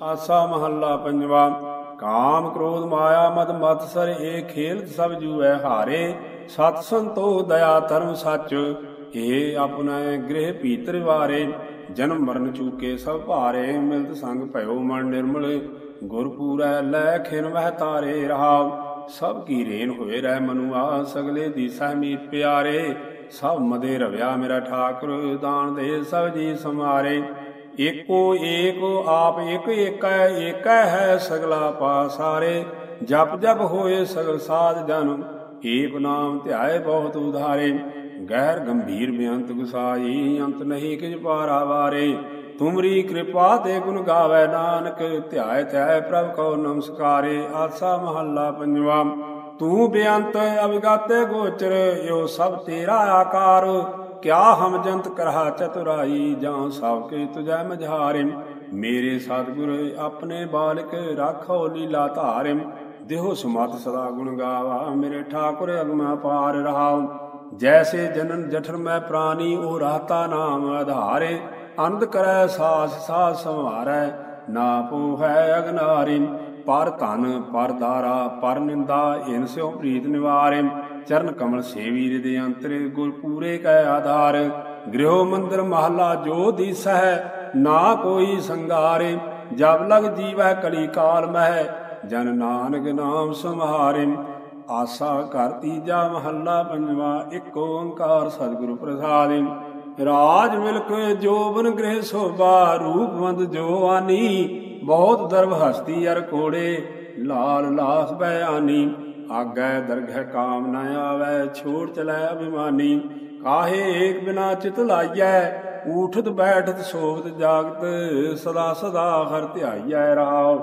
ਆਸਾ ਮਹੱਲਾ ਪੰਜਵਾ। ਕਾਮ ਕ੍ਰੋਧ ਮਾਇਆ ਮਦ ਮਤਸਰ ਏ ਖੇਲ ਸਭ ਜੂਐ ਹਾਰੇ। ਸਤ ਸੰਤੋ ਦਇਆ ਧਰਮ ਸੱਚ, ਏ ਆਪਣਾ ਗ੍ਰਹਿ ਭੀਤਰ ਵਾਰੇ। ਜਨਮ ਮਰਨ ਚੂਕੇ ਸਭ ਭਾਰੇ, ਮਿਲਤ ਸੰਗ ਭਇਓ ਮਨ ਨਿਰਮਲ। ਗੁਰ ਪੂਰੈ ਲੈ ਖਿਨ ਵਹਿ ਤਾਰੇ ਰਹਾਉ। ਸਭ ਕੀ ਰੇਨ ਹੋਏ ਰਹਿ ਮਨੁਆ, ਸਗਲੇ ਦੀ ਸਹਮੀਤ ਪਿਆਰੇ। ਸਭ ਮਦੇ ਰਵਿਆ ਮੇਰਾ ਠਾਕੁਰ, ਦਾਨ ਦੇ ਸਭ ਜੀ ਸਮਾਰੇ ਏਕੋ ਏਕ, ਆਪ ਏਕ ਏਕੈ ਏਕੈ ਹੈ ਸਗਲਾ ਪਾ ਸਾਰੇ ਜਪ ਜਪ ਹੋਏ ਸਗਲ ਸਾਧ ਜਨ, ਏਕ ਨਾਮ ਧਿਆਏ ਬਹੁਤ ਉਧਾਰੇ। ਗਹਿਰ ਗੰਭੀਰ ਬੇਅੰਤ ਗੁਸਾਈ, ਅੰਤ ਨਹੀਂ ਕਿਛ ਪਾਰਾ ਵਾਰੇ। ਤੁਮਰੀ ਕਿਰਪਾ ਤੇ ਗੁਣ ਗਾਵੇ ਨਾਨਕ, ਧਿਆਏ ਧਿਆਏ ਪ੍ਰਭ ਕੋ ਨਮਸਕਾਰੇ। ਆਸਾ ਮਹੱਲਾ ਪੰਜਵਾ, ਤੂੰ ਬੇਅੰਤ ਅਵਗਤ ਗੋਚਰ, ਇਹੋ ਸਭ ਤੇਰਾ ਆਕਾਰ। ਕਿਆ ਹਮ ਜੰਤ ਕਰਹਾ ਚਤੁਰਾਈ, ਜਾਂ ਸਭ ਕੇ ਤੁਜੈ ਮਝਾਰੇ ਮੇਰੇ ਸਤਿਗੁਰ, ਆਪਣੇ ਬਾਲਕ ਰਾਖੋ ਲੀਲਾ ਧਾਰਿ ਦੇਹੋ ਸਮਤ ਸਦਾ ਗੁਣ ਗਾਵਾ, ਮੇਰੇ ਠਾਕੁਰ ਅਗਮਾ ਪਾਰ ਰਹਾਉ। ਜੈਸੇ ਜਨਨ ਜਠਰ ਮੈਂ ਪ੍ਰਾਨੀ, ਉਹ ਰਾਤਾ ਨਾਮ ਆਧਾਰੇ। ਅਨੰਦ ਕਰੈ ਸਾਸ ਸਾਸ ਸੰਵਾਰੈ, ਨਾ ਪੋਹੈ ਅਗਨਾਰੀ ਪਰ ਧਨ, ਪਰ ਦਾਰਾ, ਪਰ ਨਿੰਦਾ, ਇਨ ਸਿਉ ਪ੍ਰੀਤ ਨਿਵਾਰੇ। ਚਰਨ ਕਮਲ ਸੇਵੀ ਹਿਰਦੇ ਅੰਤਰੇ ਗੁਰ ਪੂਰੇ ਕੈ ਆਧਾਰ। ਗ੍ਰਹਿ ਮੰਦਰ ਮਹਲਾ ਜੋ ਦੀਸਹਿ, ਨਾ ਕੋਈ ਸੰਗਾਰੇ। ਜਬ ਲਗ ਜੀਵੈ ਕਲੀ ਕਾਲ ਮਹਿ, ਜਨ ਨਾਨਕ ਨਾਮ ਸੰਹਾਰੇ। ਆਸਾ ਘਰ ਤੀਜਾ ਮਹੱਲਾ ਪੰਜਵਾ, ਇੱਕ ਓੰਕਾਰ ਸਤਿਗੁਰੂ ਪ੍ਰਸਾਦਿ। ਰਾਜ ਮਿਲਕ ਜੋਬਨ ਗ੍ਰਹਿ ਸੋਭਾ ਰੂਪਵੰਦ ਜੋ ਜੋਵਾਨੀ ਬਹੁਤ ਦਰਬ ਹਸਤੀ ਅਰ ਕੋੜੇ ਲਾਲ ਲਾਸ ਬਿਆਨੀ। ਆਗੈ ਦਰਗਹਿ ਕਾਮ ਨ ਆਵੈ, ਛੋੜ ਚਲੈ ਅਭਿਮਾਨੀ। ਕਾਹੇ ਏਕ ਬਿਨਾ ਚਿਤ ਲਾਈਐ, ਊਠਤ ਬੈਠਤ ਸੋਵਤ ਜਾਗਤ, ਸਦਾ ਸਦਾ ਹਰ ਧਿਆਈਐ ਰਾਵ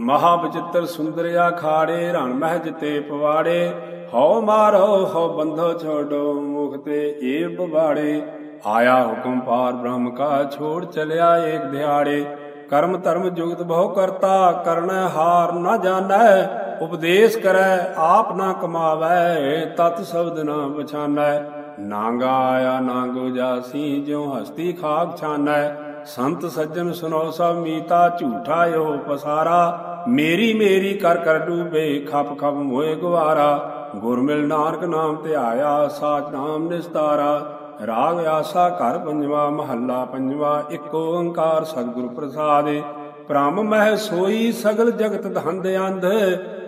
ਮਹਾ ਬਚਿੱਤਰ ਸੁੰਦਰਿਆ ਖਾੜੇ, ਰਣ ਮਹਿ ਜਿਤੇ ਪਵਾੜੇ। ਹਉ ਮਾਰੋ, ਹਉ ਬੰਧੋ ਛੋਡੋ ਮੁਖ ਤੇ ਏ ਬਵਾੜੇ। ਆਇਆ ਹੁਕਮ ਪਾਰ ਬ੍ਰਹਮ ਕਾ, ਛੋੜ ਚਲਿਆ ਏਕ ਦਿਹਾੜੇ। ਕਰਮ ਧਰਮ ਜੁਗਤ ਬਹੁ ਕਰਤਾ, ਕਰਨ ਹਾਰ ਨਾ ਜਾਣੈ, ਉਪਦੇਸ਼ ਕਰੈ ਆਪ ਨਾ ਕਮਾਵੈ, ਤਤ ਸ਼ਬਦ ਨਾ ਪਛਾਨੈ। ਨਾਂਗਾ ਆਇਆ ਨਾਂਗੋ ਜਾਸੀ, ਜਿਉ ਹਸਤੀ ਖਾਕ ਛਾਨੈ। ਸੰਤ ਸੱਜਣ ਸੁਨੋ ਸਭ ਮੀਤਾ, ਝੂਠਾ ਯੋ ਪਸਾਰਾ। ਮੇਰੀ ਮੇਰੀ ਕਰ ਕਰ ਡੂਬੇ, ਖਪ ਖਪ ਮੋਏ ਗਵਾਰਾ। ਗੁਰ ਮਿਲ ਨਾਨਕ ਨਾਮ ਧਿਆਇਆ, ਸਾਚ ਨਾਮ ਨਿਸਤਾਰਾ। ਰਾਗ ਆਸਾ ਘਰ ਪੰਜਵਾ, ਮਹੱਲਾ ਪੰਜਵਾ, ਇੱਕ ਓੰਕਾਰ ਸਤਿਗੁਰ ਪ੍ਰਸਾਦਿ। ਭ੍ਰਮ ਮਹਿ ਸੋਈ ਸਗਲ ਜਗਤ ਧੰਦ ਅੰਧ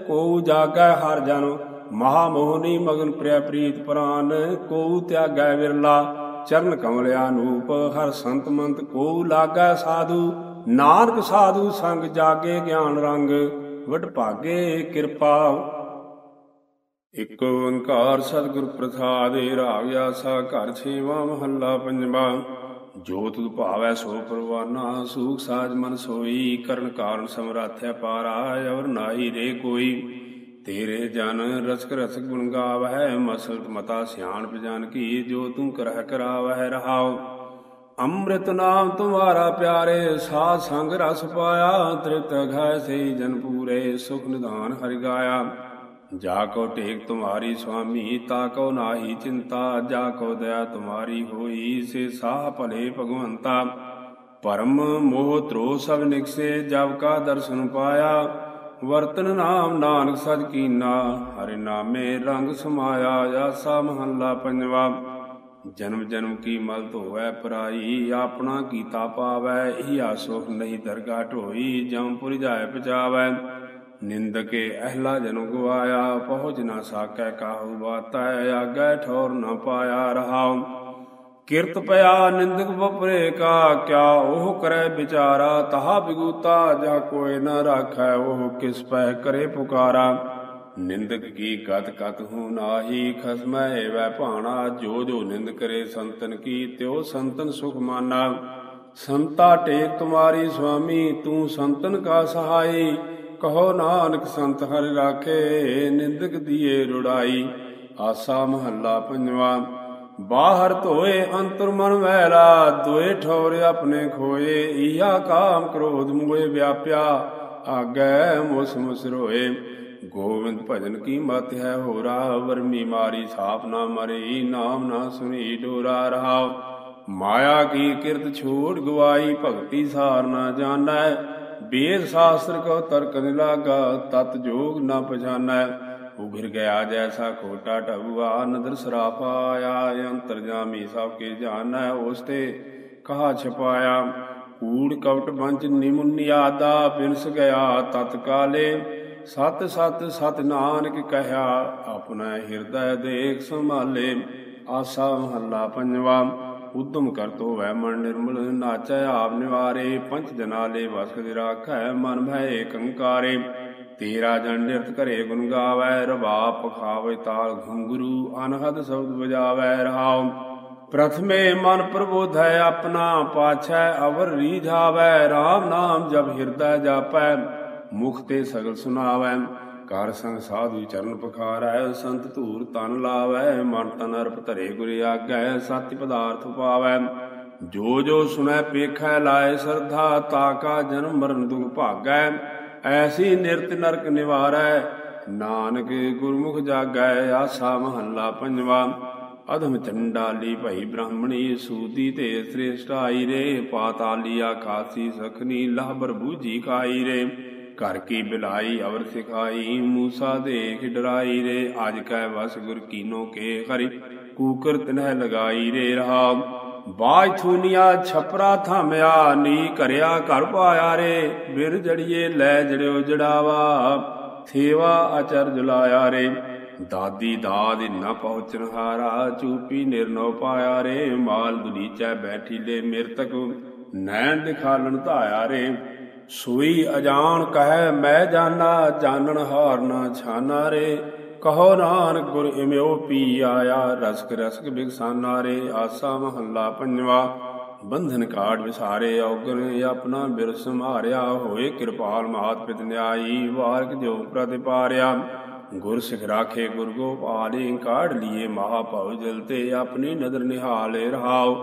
ਕੋ ਜਾਗੈ ਹਰ ਜਨ ਮਹਾ ਮੋਹਨੀ ਮਗਨ ਪ੍ਰਿਆ ਪ੍ਰੀਤ ਪ੍ਰਾਨ ਕੋ ਤਿਆਗੈ ਵਿਰਲਾ, ਚਰਨ ਕਮਲ ਅਨੂਪ, ਹਰ ਸੰਤ ਮੰਤ ਕੋ ਲਾਗੈ ਸਾਧੂ, ਨਾਨਕ ਸਾਧੂ ਸੰਗ ਜਾਗੇ ਗਿਆਨ ਰੰਗ ਵਡ ਭਾਗੇ ਕਿਰਪਾ ਇਕ ਓੰਕਾਰ ਸਤਿਗੁਰ ਪ੍ਰਸਾਦਿ ਰਾਗ ਆਸਾ ਘਰ ਛੇਵਾ ਮਹੱਲਾ ਪੰਜਵਾ। ਜੋ ਤੁਧ ਭਾਵੈ ਸੋ ਪਰਵਾਨਾ, ਸੂਖ ਸਾਜ ਮਨ ਸੋਈ, ਕਰਨ ਕਾਰਨ ਸਮਰਾਥਿਆ ਪਾਰਾ, ਅਵਰ ਨਾਹੀ ਰੇ ਕੋਈ। ਤੇਰੇ ਜਨ ਰਸਕ ਰਸ ਗੁਣ ਗਾਵਹਿ ਮਸਲ ਮਤਾ ਸਿਆਣ ਪਜਾਨ ਕੀ, ਜੋ ਤੂੰ ਕਰਹਿ ਕਰਾਵਹਿ ਰਹਾਉ। ਅੰਮ੍ਰਿਤ ਨਾਮ ਤੁਮਾਰਾ ਪਿਆਰੇ, ਸਾਧ ਸੰਗ ਰਸ ਪਾਇਆ, ਤ੍ਰਿਤ ਘਾਇ ਸਈ ਜਨ ਪੂਰੇ, ਸੁਖ ਨਿਧਾਨ ਹਰਿ ਗਾਇਆ। ਜਾ ਕੋ ਟੇਕ ਤੁਮਾਰੀ ਸੁਆਮੀ, ਤਾ ਕੋ ਨਾਹੀ ਚਿੰਤਾ, ਜਾ ਕੋ ਦਇਆ ਤੁਮਾਰੀ ਹੋਈ, ਸੇ ਸਾਹ ਭਲੇ ਭਗਵੰਤਾ। ਪਰਮ ਮੋਹ ਤ੍ਰੋ ਸਭ ਨਿਕਸੇ, ਜਬ ਕਾ ਦਰਸ਼ਨ ਪਾਇਆ, ਵਰਤਨ ਨਾਮ ਨਾਨਕ ਸਦ ਕੀਨਾ, ਹਰਿ ਨਾਮੇ ਰੰਗ ਸਮਾਇਆ, ਆਸਾ ਮਹੱਲਾ ਪੰਜਵਾ। ਜਨਮ ਜਨਮ ਕੀ ਮਲ ਧੋਵੈ ਪਰਾਈ, ਆਪਣਾ ਕੀਤਾ ਪਾਵੈ, ਇਹ ਸੁਖ ਨਹੀਂ ਦਰਗਾ ਢੋਈ ਜਮਪੁਰ ਜਾਏ ਪਚਾਵੈ ਨਿੰਦਕੇ ਅਹਲਾ ਜਨੁ ਗਵਾਇਆ ਪਹੁੰਚ ਨਾ ਸਾਕੈ ਕਾਹੂ ਬਾਤੈ, ਆਗੈ ਠੌਰ ਨ ਪਾਇਆ ਰਹਾਉ। ਕਿਰਤ ਪਿਆ ਨਿੰਦਕ ਬਪਰੇ ਕਾ, ਕਿਆ ਉਹ ਕਰੈ ਵਿਚਾਰਾ, ਤਹਾ ਬਿਗੂਤਾ ਜਾ ਕੋਇ ਨ ਰਾਖੈ, ਉਹ ਕਿਸ ਪੈ ਕਰੇ ਪੁਕਾਰਾ। ਨਿੰਦਕ ਕੀ ਗਤ ਕਤ ਹੂ ਨਾਹੀ, ਖਸਮੈ ਵੈ ਭਾਣਾ, ਜੋ ਜੋ ਨਿੰਦ ਕਰੇ ਸੰਤਨ ਕੀ, ਤਿਉ ਸੰਤਨ ਸੁਖ ਮਾਨਾ। ਸੰਤਾ ਟੇਕ ਤੁਮਾਰੀ ਸੁਆਮੀ, ਤੂੰ ਸੰਤਨ ਕਾ ਸਹਾਈ। ਕਹੋ ਨਾਨਕ ਸੰਤ ਹਰਿ ਰਾਖੇ, ਨਿੰਦਕ ਦੀਏ ਰੁੜਾਈ। ਆਸਾ ਮਹੱਲਾ ਪੰਜਵਾ, ਬਾਹਰ ਧੋਏ ਅੰਤਰ ਮਨ ਵੈਲਾ, ਦੋਏ ਠੌਰ ਆਪਣੇ ਖੋਏ, ਈਹਾ ਕਾਮ ਕ੍ਰੋਧ ਮੋਏ ਵਿਆਪਿਆ, ਆਗੈ ਮੁਸ ਮੁਸ ਰੋਏ। ਗੋਵਿੰਦ ਭਜਨ ਕੀ ਮਤ ਹੈ ਹੋਰਾ, ਵਰਮੀ ਮਾਰੀ ਸਾਪ ਨਾ ਮਰੀ, ਨਾਮ ਨਾ ਸੁਣੀ ਡੋਰਾ ਰਹਾ ਮਾਇਆ ਕੀ ਕਿਰਤ ਛੋੜ ਗਵਾਈ, ਭਗਤੀ ਸਾਰ ਨਾ ਜਾਣੈ ਵੇਦ ਸ਼ਾਸਤਰ ਕੋ ਤਰਕ ਨ ਲਾਗਾ ਤਤ ਜੋਗ ਨ ਪਛਾਨੈ। ਉਗਰ ਗਿਆ ਜੈਸਾ ਖੋਟਾ ਢਬੂਆ, ਨਦਰ ਸਰਾਪ ਆਇਆ ਅੰਤਰ ਜਾਮੀ ਸਭ ਕੇ ਜਾਣੈ ਉਸ ਤੇ ਕਹਾ ਛਪਾਇਆ, ਕੂੜ ਕਵਟ ਬੰਚ ਨਿਮੁਨਿਆਦਾ ਬਿਨਸ ਗਿਆ ਤਤ ਕਾਲੇ। ਸਤ ਸਤ ਸਤ ਨਾਨਕ ਕਹਿਆ, ਆਪਣਾ ਹਿਰਦੈ ਦੇਖ ਸੰਭਾਲੇ, ਆਸਾ ਮਹੱਲਾ ਪੰਜਵਾ। ਉਦਮ ਕਰਤੋ ਵੈ ਮਨ ਨਿਰਮਲ, ਨਾਚੈ ਆਪ ਨਿਵਾਰੇ ਪੰਚ ਜਨਾ ਲੈ ਵਸ ਦੇ ਰਾਖੈ, ਮਨ ਭੈ ਕੰਕਾਰੇ ਤੇਰਾ ਜਨ ਨਿਰਤ ਕਰੇ ਗੁਣ ਗਾਵੈ ਰਵਾ ਪਖਾਵੇ ਤਾਲ ਘੁੰਗਰੂ ਅਨਹਦ ਸ਼ਬਦ ਵਜਾਵੈ ਰਹਾਉ ਪ੍ਰਥਮੇ ਮਨ ਪ੍ਰਬੋਧੈ, ਆਪਣਾ ਪਾਛੈ ਅਵਰ ਰੀਝਾਵੈ RAM ਨਾਮ ਜਬ ਹਿਰਦੈ ਜਾਪੈ, ਮੁਖ ਤੇ ਸਗਲ ਸੁਨਾਵੈ। ਕਰ ਸੰਗ ਸਾਧੂ ਚਰਨ ਪਖਾਰੈ ਸੰਤ ਧੂਰ ਤਨ ਲਾਵੈ, ਮਨ ਤਨ ਅਰਪ ਧਰੇ ਗੁਰ ਆਗੈ ਸਤਿ ਪਦਾਰਥ ਪਾਵੈ। ਜੋ ਜੋ ਸੁਣੈ ਪੇਖੈ ਲਾਏ ਸਰਧਾ, ਤਾ ਕਾ ਜਨਮ ਮਰਨ ਦੁਖ ਭਾਗੈ। ਐਸੀ ਨਿਰਤ ਨਰਕ ਨਿਵਾਰੈ, ਨਾਨਕ ਗੁਰਮੁਖ ਜਾਗੈ, ਆਸਾ ਮਹੱਲਾ ਪੰਜਵਾ। ਅਧਮ ਚੰਡਾਲੀ ਭਈ ਬ੍ਰਾਹਮਣੀ, ਸੂਦੀ ਤੇ ਸ੍ਰੇਸ਼ਟਾਈ ਰੇ ਪਾਤਾਲੀ ਆਖਾਸੀ ਸਖਨੀ ਲਾਬਰ ਬੂਜੀ ਖਾਈ ਰੇ। ਘਰ ਕੀ ਬਿਲਾਈ, ਅਵਰ ਸਿਖਾਈ, ਮੂਸਾ ਦੇਖ ਡਰਾਈ ਰੇ, ਅਜ ਕੈ ਵਸ ਗੁਰ ਕੀਨੋ ਕੇ ਹਰੀ, ਕੂਕਰ ਤਨਹਿ ਲਗਾਈ ਰੇ ਰਹਾ। ਬਾਜ ਥੂਨੀਆ ਛਪਰਾ ਥਾਮਿਆ ਨੀ ਕਰਿਆ ਘਰ ਪਾਇਆ ਰੇ, ਬਿਰ ਜੜੀਏ ਲੈ ਜੜਿਓ ਜੜਾਵਾ ਥੇਵਾ ਅਚਰ ਜੁਲਾਇਆ ਰੇ। ਦਾਦੀ ਦਾਦ ਨਾ ਪਹੁੰਚਨ ਹਾਰਾ, ਚੂਪੀ ਨਿਰਨੋ ਪਾਇਆ ਰੇ, ਮਾਲ ਦੁਲੀਚੈ ਬੈਠੀ ਲੈ ਮਿਰਤਕ, ਨੈਣ ਦਿਖਾਲਣ ਧਾਇਆ ਰੇ। ਸੂਈ ਅਜਾਨ ਕਹੈ, ਮੈਂ ਜਾਣਾ ਜਾਣਨ ਹਾਰ ਨਾ ਛਾਨਾ ਰੇ। ਕਹੋ ਨਾਨਕ ਗੁਰ ਇਮਿਓ ਪੀ ਆਇਆ, ਰਸਕ ਰਸਕ ਬਿਗਸਾਨਾ ਰੇ। ਆਸਾ ਮਹੱਲਾ ਪੰਜਵਾ, ਬੰਧਨ ਕਾਟ ਵਿਸਾਰੇ। ਔਗਨ ਆਪਣਾ ਬਿਰ ਸੰਭਾਰਿਆ ਹੋਏ ਕਿਰਪਾਲ ਮਾਤ ਪਿਤ ਨਿਆਈ। ਵਾਰਕ ਜੋ ਪ੍ਰਤਿਪਾਰਿਆ ਗੁਰ ਸਿਖ ਰਾਖੇ ਗੁਰ ਗੋਪਾਲੇ ਕਾੜ ਲੀਏ ਮਹਾਭਉ ਜਲ ਤੇ। ਆਪਣੀ ਨਦਰ ਨਿਹਾਲੇ ਰਹਾਓ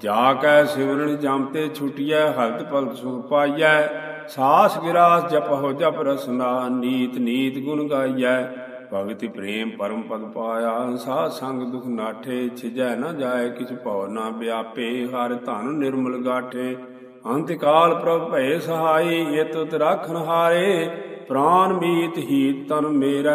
ਜਾ ਕੈ ਸਿਵਰਣ ਜਮ ਤੇ ਛੁਟਿਐ ਹਲਤ ਪਲਤ ਸੁਖ ਪਾਈਐ। ਸਾਸ ਗਿਰਾਸ ਜਪਹੁ ਜਪ ਰਸਨਾ, ਨੀਤ ਨੀਤ ਗੁਣ ਗਾਈਐ। ਭਗਤੀ ਪ੍ਰੇਮ ਪਰਮ ਪਦ ਪਾਇਆ, ਸਾਧ ਸੰਗ ਦੁਖ ਨਾਠੇ, ਛਿਜੈ ਨਾ ਜਾਏ, ਕਿਛ ਭਉ ਨਾ ਵਿਆਪੇ, ਹਰ ਧਨ ਨਿਰਮਲ ਗਾਠੇ। ਅੰਤ ਕਾਲ ਪ੍ਰਭ ਭੈ ਸਹਾਈ, ਇਤ ਉਤ ਰਾਖਨ ਹਾਰੇ। ਪ੍ਰਾਨ ਮੀਤ ਹੀ ਤਨ ਮੇਰਾ,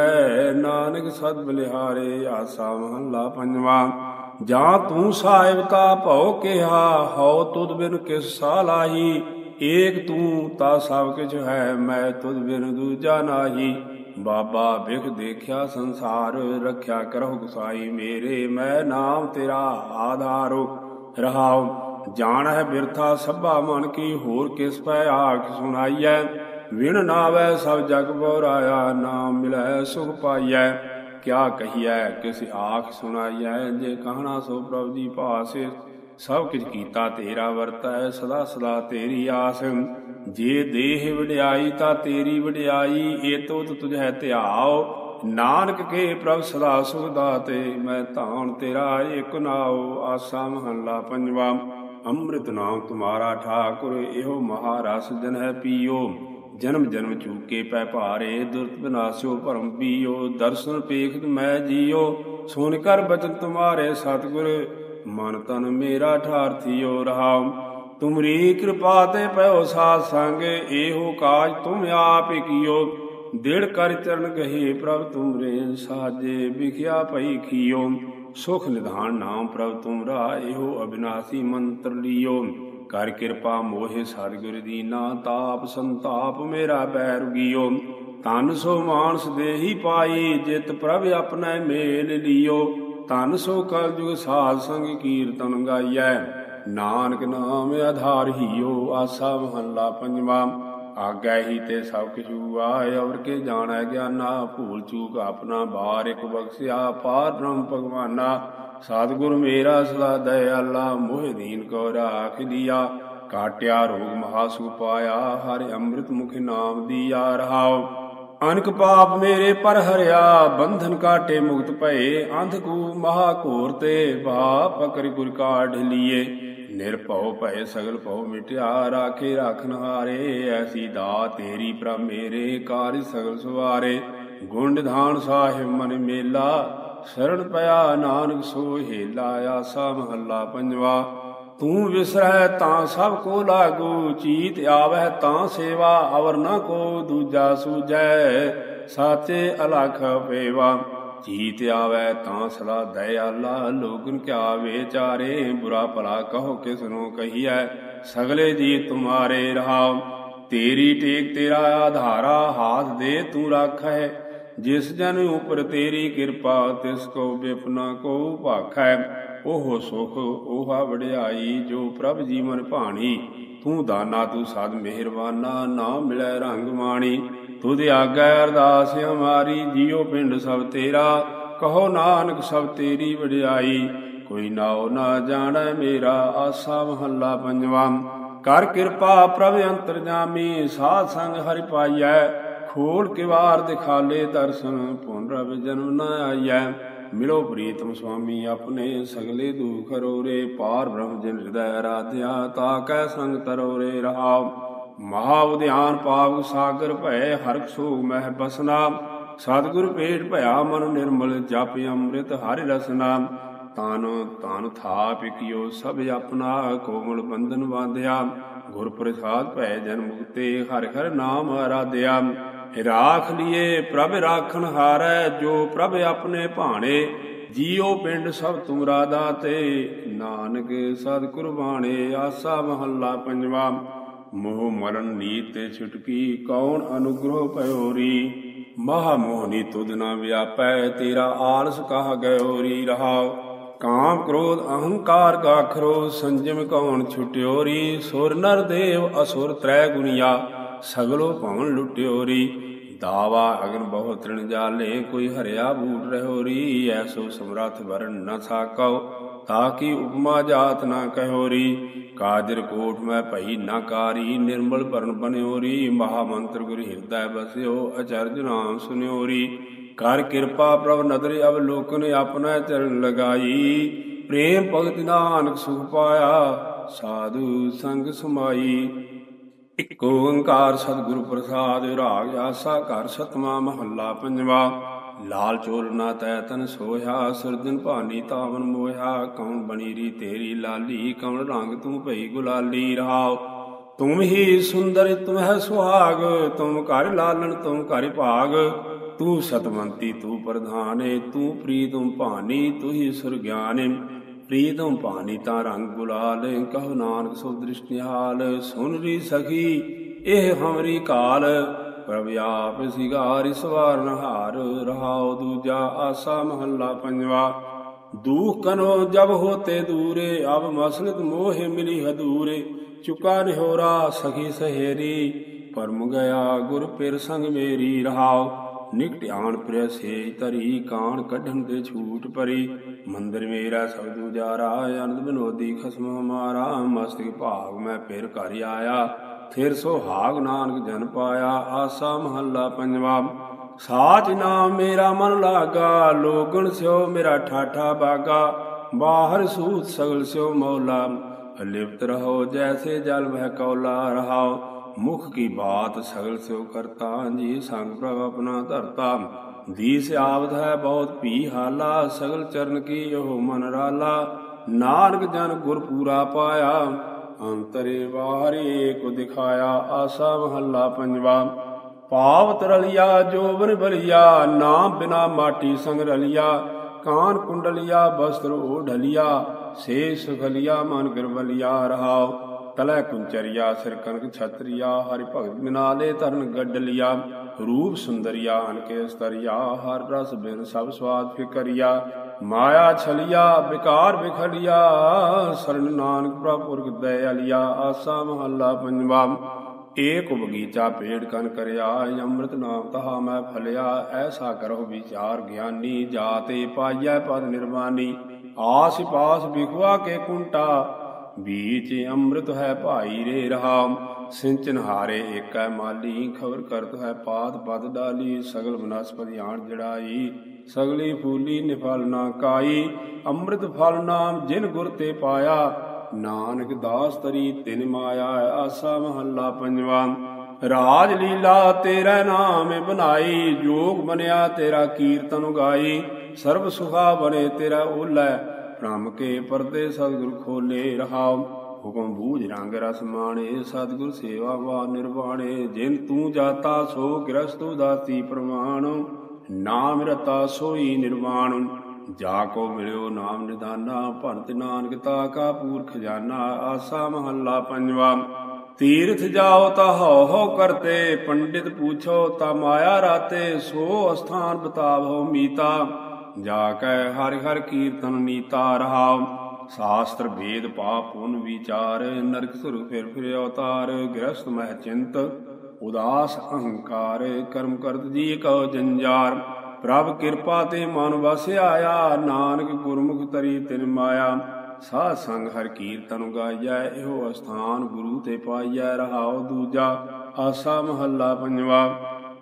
ਨਾਨਕ ਸਦ ਬਲਿਹਾਰੇ, ਆਸਾ ਮਹੱਲਾ ਪੰਜਵਾ। ਜਾਂ ਤੂੰ ਸਾਹਿਬ ਸਾਹਿਬਤਾ ਭਉ ਕਿਹਾ, ਹਉ ਤੁਧ ਬਿਨ ਕਿਸ ਸਾ ਲਾਹੀ। ਏਕ ਤੂੰ, ਤਾ ਸਭ ਕਿਛ ਹੈ, ਮੈਂ ਤੁਧ ਬਿਨ ਦੂਜਾ ਨਾਹੀ। ਬਾਬਾ ਬਿਖ ਦੇਖਿਆ ਸੰਸਾਰ, ਰੱਖਿਆ ਕਰਹੁ ਗੁਸਾਈ। ਮੇਰੇ, ਮੈਂ ਨਾਮ ਤੇਰਾ ਆਧਾਰੋ। ਰਹਾਉ ਜਾਣ ਹੈ ਬਿਰਥਾ ਸਭਾ ਮਨ ਕੀ, ਹੋਰ ਕਿਸ ਪੈ ਆਖ ਸੁਣਾਈਐ। ਵਿਣ ਨਾਵੈ ਸਭ ਜਗ ਬੋਰਾਇਆ ਨਾਮ ਮਿਲੈ ਸੁਖ ਪਾਈਐ। ਕਿਆ ਕਹੀਐ, ਕਿਸ ਆਖ ਸੁਣਾਈਐ, ਜੇ ਕਹਣਾ ਸੋ ਪ੍ਰਭ ਜੀ ਭਾਸੇ, ਸਭ ਕਿਛ ਕੀਤਾ ਤੇਰਾ ਵਰਤੈ, ਸਦਾ ਸਦਾ ਤੇਰੀ ਆਸ। ਜੇ ਦੇਹ ਵਡਿਆਈ ਤਾਂ ਤੇਰੀ ਵਡਿਆਈ ਏਤੋ ਤੁਝੈ ਧਿਆਓ ਨਾਨਕ ਕੇ ਪ੍ਰਭ ਸਦਾ ਸੁਖ ਦਾਤੇ ਮੈਂ ਧਾਨ ਤੇਰਾ ਏਕ ਨਾਉ। ਆਸਾ ਮਹੱਲਾ ਪੰਜਵਾ, ਅੰਮ੍ਰਿਤ ਨਾਮ ਤੁਮਾਰਾ ਠਾਕੁਰ, ਇਹੋ ਮਹਾਰਸ ਜਨ ਹੈ ਪੀਓ। ਜਨਮ ਜਨਮ ਚੂਕੇ ਪੈ ਭਾਰੇ, ਦੁਰਤ ਬਨਾਸਿਓ ਭਰਮ ਪੀਓ, ਦਰਸ਼ਨ ਪੇਖਤ ਮੈਂ ਜੀਓ ਸੁਨ ਕਰ ਬਚਨ ਤੁਮਾਰੇ ਸਤਿਗੁਰ, ਮਨ ਤਨ ਮੇਰਾ ਠਾਰਥਿਓ ਰਹਾਉ। ਤੁਮਰੀ ਕਿਰਪਾ ਤੇ ਪਇਓ ਸਾਧ ਸੰਗ, ਇਹੋ ਕਾਜ ਤੁਮ ਆਪ ਕੀਓ। ਦਿੜ ਕਰ ਚਰਨ ਗਹੇ ਪ੍ਰਭ ਤੁਮਰੇ ਸਾਜੇ, ਵਿਖਿਆ ਭਈ ਖੀਓ। ਸੁਖ ਨਿਧਾਨ ਨਾਮ ਪ੍ਰਭ ਤੁਮਰਾ ਇਹੋ ਅਬਿਨਾਸੀ ਮੰਤਰ ਲਿਓ। ਕਰ ਕਿਰਪਾ ਮੋਹਿ ਸਤਿਗੁਰ ਦੀਨਾ ਤਾਪ ਸੰਤਾਪ ਮੇਰਾ ਬੈਰ ਗੀਓ ਤਨ ਸੋ ਮਾਨਸ ਦੇਹੀ ਪਾਈ, ਜਿਤ ਪ੍ਰਭ ਆਪਣਾ ਮੇਲ ਲਿਓ। ਤਨ ਸੋ ਕਲ ਜੁਗ ਸਾਧ ਸੰਗ ਕੀਰਤਨ ਗਾਈਐ। ਨਾਨਕ ਨਾਮ ਆਧਾਰ ਹੀਓ, ਆਸਾ ਮਹੱਲਾ ਪੰਜਵਾ। ਆਗੈ ਹੀ ਤੇ ਸਭ ਕਿਛ ਹੁਆ ਔਰ ਕੇ ਜਾਣੈ ਗਿਆਨਾ, ਭੂਲ ਚੂਕ ਆਪਣਾ ਬਾਰ ਇੱਕ ਬਖਸ਼ਿਆ। ਪਾਰ ਬ੍ਰਹਮ ਭਗਵਾਨਾ, ਸਤਿਗੁਰ ਮੇਰਾ ਸਦਾ ਦਇਆਲਾ, ਮੋਹਿ ਦੀਨ ਕੋ ਰਾਖ ਦਿਆ। ਕਾਟਿਆ ਰੋਗ ਮਹਾ ਸੁਖ ਪਾਇਆ, ਹਰਿ ਅੰਮ੍ਰਿਤ ਮੁਖ ਨਾਮ ਦੀਆ ਰਹਾਉ। ਅਨਕ ਪਾਪ ਮੇਰੇ ਪਰ ਹਰਿਆ, ਬੰਧਨ ਕਾਟੇ ਮੁਕਤ ਭਏ। ਅੰਧ ਕੂ ਮਹਾ ਘੋਰ ਤੇ ਭਾ ਪਕਰ ਗੁਰ ਕਾਢ ਲੀਏ ਨਿਰਭਉ ਭਏ ਸਗਲ ਭਉ ਮਿਟਿਆ ਰਾਖੇ ਰਾਖਨ ਹਾਰੇ, ਐਸੀ ਦਾ ਤੇਰੀ ਪ੍ਰਭ ਮੇਰੇ ਕਾਰਿ ਸਗਲ ਸਵਾਰੇ। ਗੁਣ ਨਿਧਾਨ ਸਾਹਿਬ ਮਨ ਮੇਲਾ ਸ਼ਰਣ ਪਿਆ ਨਾਨਕ ਸੋ ਹੇਲਾ, ਆਸਾ ਮਹੱਲਾ ਪੰਜਵਾ। ਤੂੰ ਵਿਸਰੈ ਤਾਂ ਸਭ ਕੋ ਲਾਗੂ, ਚੀਤ ਆਵਹਿ ਤਾਂ ਸੇਵਾ, ਅਵਰ ਨ ਕੋ ਦੂਜਾ ਸੂਜੈ ਸਾਚੇ ਅਲਖ ਪੇਵਾ। ਚੀਤ ਆਵੈ ਤਾਂ ਸਲਾ ਦਇਆਲਾ, ਲੋਗਨ ਕਿਆ ਵਿਚਾਰੇ? ਬੁਰਾ ਭਲਾ ਕਹੋ ਕਿਸ ਨੂੰ ਕਹੀਐ? ਸਗਲੇ ਜੀ ਤੁਮਾਰੇ ਰਹਾਉ। ਤੇਰੀ ਟੇਕ ਤੇਰਾ ਆਧਾਰਾ, ਹਾਥ ਦੇ ਤੂੰ ਰਾਖੈ ਜਿਸ ਜਨ ਉਪਰ ਤੇਰੀ ਕਿਰਪਾ, ਤਿਸ ਕੋ ਬਿਪਨਾ ਕੋ ਭਾਖੈ ਉਹ ਸੁਖ, ਉਹ ਵਡਿਆਈ, ਜੋ ਪ੍ਰਭ ਜੀਵਨ ਭਾਣੀ। ਤੂੰ ਦਾਨਾ, ਤੂੰ ਸਦ ਮਿਹਰਬਾਨਾ, ਨਾ ਮਿਲੈ ਰੰਗ ਮਾਣੀ। ਤੁਧ ਆਗੈ ਅਰਦਾਸ ਹਮਾਰੀ, ਜੀਉ ਪਿੰਡ ਸਭ ਤੇਰਾ। ਕਹੋ ਨਾਨਕ ਸਭ ਤੇਰੀ ਵਡਿਆਈ। ਕੋਈ ਨਾਉ ਨਾ ਜਾਣੈ ਮੇਰਾ, ਆਸਾ ਮਹੱਲਾ ਪੰਜਵਾ। ਕਰ ਕਿਰਪਾ ਪ੍ਰਭ ਅੰਤਰਜਾਮੀ, ਸਾਧ ਸੰਗ ਹਰਿ ਪਾਈਐ। ਖੋਲ ਕਿਵਾਰ ਦਿਖਾਲੇ, ਦਰਸ਼ਨ ਪੁਨ ਰਵ ਜਨਮ ਨ ਆਈਐ। ਮਿਲੋ ਪ੍ਰੀਤਮ ਸੁਆਮੀ, ਆਪਣੇ ਸਗਲੇ ਦੁਖ ਰੋਰੇ, ਪਾਰ ਬ੍ਰਹਮ ਜਿਨ ਹਿਰਦੈ ਰਾਧਿਆ ਤਾ ਕੈ ਸੰਗ ਤਰੋਰੇ ਰਹਾਉ ਮਹਾ ਉਦਿਆਨ ਪਾਵ ਸਾਗਰ ਭੈ ਹਰਖ ਸੋਗ ਮਹਿ ਬਸਨਾ। ਸਤਿਗੁਰ ਪੇਟ ਭਇਆ ਮਨ ਨਿਰਮਲ, ਜਪ ਅੰਮ੍ਰਿਤ ਹਰਿ ਰਸਨਾ। ਤਨ ਤਨ ਥਾਪ ਇਕਿਓ ਸਭ ਆਪਣਾ, ਕੋਮਲ ਬੰਧਨ ਬਾਂਧਿਆ ਗੁਰ ਪ੍ਰਸਾਦ ਭੈ ਜਨ ਮੁਕਤੇ, ਹਰਿ ਹਰਿ ਨਾਮ ਆਰਾਧਿਆ। ਰਾਖ ਲਿਏ ਪ੍ਰਭ ਰਾਖਣ ਹਾਰੈ, ਜੋ ਪ੍ਰਭ ਆਪਣੇ ਭਾਣੇ, ਜੀਉ ਪਿੰਡ ਸਭ ਤੁਮਰਾ ਦਾਤੇ ਨਾਨਕ ਸਦ ਕੁਰਬਾਨੇ ਆਸਾ ਮਹੱਲਾ ਪੰਜਵਾ, ਮੋਹ ਮਰਨ ਨੀਤ ਤੇ ਛੁਟਕੀ, ਕੌਣ ਅਨੁਗ੍ਰਹ ਭਇਓਰੀ ਮਹਾ ਮੋਹਨੀ ਤੁਧ ਨਾ ਵਿਆਪੈ, ਤੇਰਾ ਆਲਸ ਕਹ ਗਇਓਰੀ ਰਹਾਉ? ਕਾਮ ਕ੍ਰੋਧ ਅਹੰਕਾਰ ਗਾਖਰੋ, ਸੰਜਮ ਕੌਣ ਛੁਟਿਓਰੀ? ਸੁਰ ਨਰ ਦੇਵ ਅਸੁਰ ਤ੍ਰੈ ਗੁਨੀਆ ਸਗਲੋ ਭਵਨ ਲੁਟਿਓਰੀ ਦਾਵਾ ਅਗਨ ਬਹੁ ਤ੍ਰਿਣ ਜਾਲੇ, ਕੋਈ ਹਰਿਆ ਬੂਟ ਰਹੋਰੀ ਐਸੋ ਸਮਰਥ ਵਰਨ ਨ ਸਾਕਉ ਤਾਕੀ ਉਪਮਾ ਜਾਤ ਨਾ ਕਹਿਓਰੀ ਕਾਜਰ ਕੋਟ ਮੈਂ ਭਈ ਨਾ ਕਾਰੀ, ਨਿਰਮਲ ਭਰਨ ਬਨਿਓਰੀ ਮਹਾ ਮੰਤਰ ਗੁਰ ਹਿਰਦੈ ਬਸਿਓ, ਅਚਰਜ ਨਾਮ ਸੁਨਿਓਰੀ ਕਰ ਕਿਰਪਾ ਪ੍ਰਭ ਨਦਰ ਅਵਲੋਕਨ ਆਪਣਾ ਚਰਨ ਲਗਾਈ। ਪ੍ਰੇਮ ਭਗਤ ਨਾਨਕ ਸੁਖ ਪਾਇਆ, ਸਾਧੂ ਸੰਗ ਸਮਾਈ। ਇਕ ਓੰਕਾਰ ਸਤਿਗੁਰ ਪ੍ਰਸਾਦ ਰਾਗ ਆਸਾ ਘਰ ਸਤਮਾ ਮਹੱਲਾ ਪੰਜਵਾ। ਲਾਲ ਚੋਲ ਨਾ ਤੈ ਤਨ ਸੋਇਆ ਸਰਜਨ ਭਾਨੀ ਤਾਵਨ ਮੋਹਾ ਕੌਣ ਬਣੀ ਰੀ ਤੇਰੀ ਲਾਲੀ, ਕੌਣ ਰੰਗ ਤੂੰ ਭਈ ਗੁਲਾਲੀ ਰਹਾਉ। ਤੁਮ ਹੀ ਸੁੰਦਰ, ਤੁਮ ਹੈ ਸੁਹਾਗ, ਤੁਮ ਘਰ ਲਾਲਣ, ਤੁਮ ਘਰ ਭਾਗ। ਤੂੰ ਸਤਵੰਤੀ, ਤੂੰ ਪ੍ਰਧਾਨੇ, ਤੂੰ ਪ੍ਰੀਤਮ ਭਾਨੀ, ਤੂੰ ਹੀ ਸੁਰ ਸੁਰਗਿਆਨੇ। ਪ੍ਰੀਤਮ ਭਾਨੀ ਤਾਂ ਰੰਗ ਗੁਲਾਲ, ਕਹੋ ਨਾਨਕ ਸੋ ਦ੍ਰਿਸ਼ਟਿਹਾਲ ਸੁਨ ਰੀ ਸਖੀ, ਇਹ ਹਮਰੀ ਕਾਲ। ਪ੍ਰਭ ਆਪ ਸਿਗਾਰਿ ਸਵਾਰਨ ਹਾਰ ਰਹਾਉ ਦੂਜਾ ਆਸਾ ਮਹੱਲਾ ਪੰਜਵਾ। ਦੂਖ ਕਨੋ ਜਬ ਹੋਤੇ ਦੂਰੇ, ਅਬ ਮਸਲਤ ਮੋਹਿ ਮਿਲੀ ਹਦੂਰੇ। ਚੁਕਾ ਨਿਹੋਰਾ ਸਖੀ ਸਹੇਰੀ, ਪਰਮ ਗਿਆ ਗੁਰ ਪਿਰ ਸੰਗ ਮੇਰੀ ਰਹਾਉ। ਨਿਕਟ ਆਣ ਪ੍ਰਿਆ ਸੇਜ ਤਰੀ ਕਾਣ ਕੱਢਣ ਦੇ ਛੂਟ ਪਰੀ। ਮੰਦਰ ਮੇਰਾ ਸਭ ਦੂਜਾਰਾ ਅਨੰਦ ਬਿਨੋਦੀ ਖਸਮ ਹਮਾਰਾ ਮਸਤਿਕ ਭਾਗ ਮੈਂ ਫਿਰ ਘਰ ਆਇਆ ਫਿਰ ਸੁਹਾਗ ਨਾਨਕ ਜਨ ਪਾਇਆ। ਆਸਾ ਮਹੱਲਾ ਪੰਜਵਾ, ਸਾਚ ਨਾਮ ਮੇਰਾ ਮਨ ਲਾਗਾ, ਲੋਗਣ ਸਿਓ ਮੇਰਾ ਠਾਠਾ ਬਾਗਾ। ਬਾਹਰ ਸੂਤ ਸਗਲ ਸਿਓ ਮੌਲਾ, ਲਿਪਤ ਰਹੋ ਜੈਸੇ ਜਲ ਵਹਿ ਕੌਲਾ ਰਹਾਓ। ਮੁਖ ਕੀ ਬਾਤ ਸਗਲ ਸਿਉ ਕਰਤਾ ਜੀ ਸੰਗ ਪ੍ਰਭ ਆਪਣਾ ਧਰਤਾ। ਦੀਸ ਆਵਤ ਹੈ ਬਹੁਤ ਭੀ ਹਾਲਾ, ਸਗਲ ਚਰਨ ਕੀ ਉਹ ਮਨ ਰਾਲਾ। ਨਾਨਕ ਜਨ ਗੁਰ ਪੂਰਾ ਪਾਇਆ, ਅੰਤਰੇ ਬਾਹਰੇ ਕੋ ਦਿਖਾਇਆ, ਆਸਾ ਮਹੱਲਾ ਪੰਜਵਾ। ਪਾਵਤ ਰਲਿਆ, ਜੋਬਨ ਬਲਿਆ, ਨਾਮ ਬਿਨਾ ਮਾਟੀ ਸੰਗ ਰਲਿਆ। ਕਾਨ ਕੁੰਡਲਿਆ ਬਸਤਰ ਓ ਢਲਿਆ, ਸੇ ਸੁਖਲਿਆ ਮਨ ਗਰਵਲਿਆ ਰਹਾਉ। ਤਲੈ ਕੁੰਚਰਿਆ, ਸਿਰ ਕਨਕ ਛਤਰੀਆ, ਹਰਿ ਭਗਤ ਬਿਨਾਲੇ ਤਰਨ ਗੱਡਲਿਆ, ਰੂਪ ਸੁੰਦਰਿਆ ਅਨਕੇ ਸਤਰਿਆ ਹਰ ਰਸ ਬਿਨ ਸਭ ਸਵਾਦ ਫਿਕਰੀਆ, ਮਾਇਆ ਛਲਿਆ, ਵਿਕਾਰ ਵਿਖੜਿਆ ਸਰਨ ਨਾਨਕ ਪ੍ਰਭੁਰਗ ਦਇਆਲਿਆ, ਆਸਾ ਮਹੱਲਾ ਪੰਜਵਾ, ਏਕ ਬਗੀਚਾ ਪੇੜ ਕਨ ਕਰਿਆ ਅੰਮ੍ਰਿਤ ਨਾਮ ਤਹਾ ਮੈਂ ਫਲਿਆ, ਐਸਾ ਕਰੋ ਵਿਚਾਰ ਗਿਆਨੀ, ਜਾਤੇ ਪਾਈਐ ਪਦ ਨਿਰਵਾਨੀ ਆਸ ਪਾਸ ਵਿਖਵਾ ਕੇ ਕੁੰਟਾ ਬੀਚ ਅੰਮ੍ਰਿਤ ਹੈ ਭਾਈ ਰੇ ਰਹਾ। ਸਿੰਚਨ ਹਾਰੇ ਏਕੈ ਮਾਲੀ, ਖਬਰ ਕਰਤ ਹੈ ਪਾਤ ਪਦ ਡਾਲੀ। ਸਗਲ ਬਨਸਪਤਿ ਆਣ ਜੜਾਈ, ਸਗਲੀ ਫੂਲੀ ਨਿਫਲ ਨਾ ਕਾਈ। ਅੰਮ੍ਰਿਤ ਫਲ ਨਾਮ ਜਿਨ ਗੁਰ ਤੇ ਪਾਇਆ, ਨਾਨਕ ਦਾਸ ਤਰੀ ਤਿਨ ਮਾਇਆ, ਆਸਾ ਮਹੱਲਾ ਪੰਜਵਾ। ਰਾਜ ਲੀਲਾ ਤੇਰਾ ਨਾਮ ਬਨਾਈ ਜੋਗ ਬਨਿਆ ਤੇਰਾ ਕੀਰਤਨ ਗਾਈ। ਸਰਬ ਸੁਖਾ ਬਨੇ ਤੇਰਾ ਓਲੇ ਭ੍ਰਮ ਕੇ ਪਰਦੇ ਸਤਿਗੁਰ ਖੋਲੇ ਰਹਾਉ। ਹੁਕਮ ਬੂਝ ਰੰਗ ਰਸ ਮਾਣੇ, ਸਤਿਗੁਰ ਸੇਵਾ ਵਾ ਨਿਰਵਾਣੇ। ਜਿਨ ਤੂੰ ਜਾਤਾ ਸੋ ਗ੍ਰਸਤ ਉਦਾਸੀ ਪ੍ਰਮਾਣ ਨਾਮ ਰਤਾ ਸੋਈ ਨਿਰਵਾਣ। ਜਾ ਕੋ ਮਿਲਿਓ ਨਾਮ ਨਿਦਾਨਾ ਭੰਤ ਨਾਨਕ ਤਾ ਕਾ ਪੂਰ ਖਜ਼ਾਨਾ ਆਸਾ ਮਹੱਲਾ ਪੰਜਵਾ। ਤੀਰਥ ਜਾਓ ਤਾ ਹਉ ਹਉ ਕਰਤੇ, ਪੰਡਿਤ ਪੁੱਛੋ ਤਾ ਮਾਇਆ ਰਾਤੇ, ਸੋ ਅਸਥਾਨ ਬਤਾਵੋ ਮੀਤਾ। ਜਾ ਕੈ ਹਰਿ ਹਰਿ ਕੀਰਤਨ ਨੀਤਾ ਰਹਾਉ ਸ਼ਾਸਤਰ ਵੇਦ ਪਾਪ ਪੁਨ ਵਿਚਾਰ, ਨਰਕ ਸੁਰ ਫਿਰ ਫਿਰ ਅਵਤਾਰ, ਗ੍ਰਸਤ ਮਹਿ ਚਿੰਤ, ਉਦਾਸ ਅਹੰਕਾਰ, ਕਰਮ ਕਰਤ ਜੀ ਕਉ ਜੰਜਾਰ। ਪ੍ਰਭ ਕਿਰਪਾ ਤੇ ਮਨ ਵਸ ਆਇਆ ਨਾਨਕ ਗੁਰਮੁਖ ਤਰੀ ਤਿਨ ਮਾਇਆ। ਸਾਧ ਸੰਗ ਹਰ ਕੀਰਤਨ ਗਾਇਐ ਇਹੋ ਅਸਥਾਨ ਗੁਰੂ ਤੇ ਪਾਈਐ ਰਹਾਉ ਦੂਜਾ, ਆਸਾ ਮਹੱਲਾ ਪੰਜਵਾ।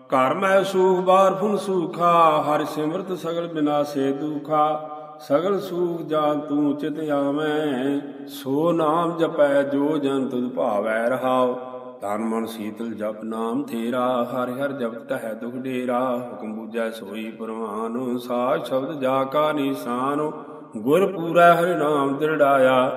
ਘਰ ਮੈਂ ਸੂਖ ਬਾਰ ਫੁਨ ਸੂਖਾ, ਹਰ ਸਿਮਰਤ ਸਗਲ ਬਿਨਾਸੇ ਦੁਖਾ। ਸਗਲ ਸੂਖ ਜਾਨ ਤੂੰ ਚਿਤ ਆਵੇਂ, ਸੋ ਨਾਮ ਜਪੈ ਜੋ ਜਨ ਤੁਧ ਭਾਵੈ ਰਹਾਉ। ਤਨ ਮਨ ਸੀਤਲ ਜਪ ਨਾਮ ਤੇਰਾ, ਹਰਿ ਹਰਿ ਜਪਤ ਹੈ ਦੁਖ ਡੇਰਾ। ਹੁਕਮ ਬੂਝੈ ਸੋਈ ਪਰਵਾਨ, ਸਾਚ ਸ਼ਬਦ ਜਾ ਕਾ ਨਿਸ਼ਾਨ। ਗੁਰ ਪੂਰਾ ਹਰਿ ਨਾਮ ਦਿਰੜਾਇਆ,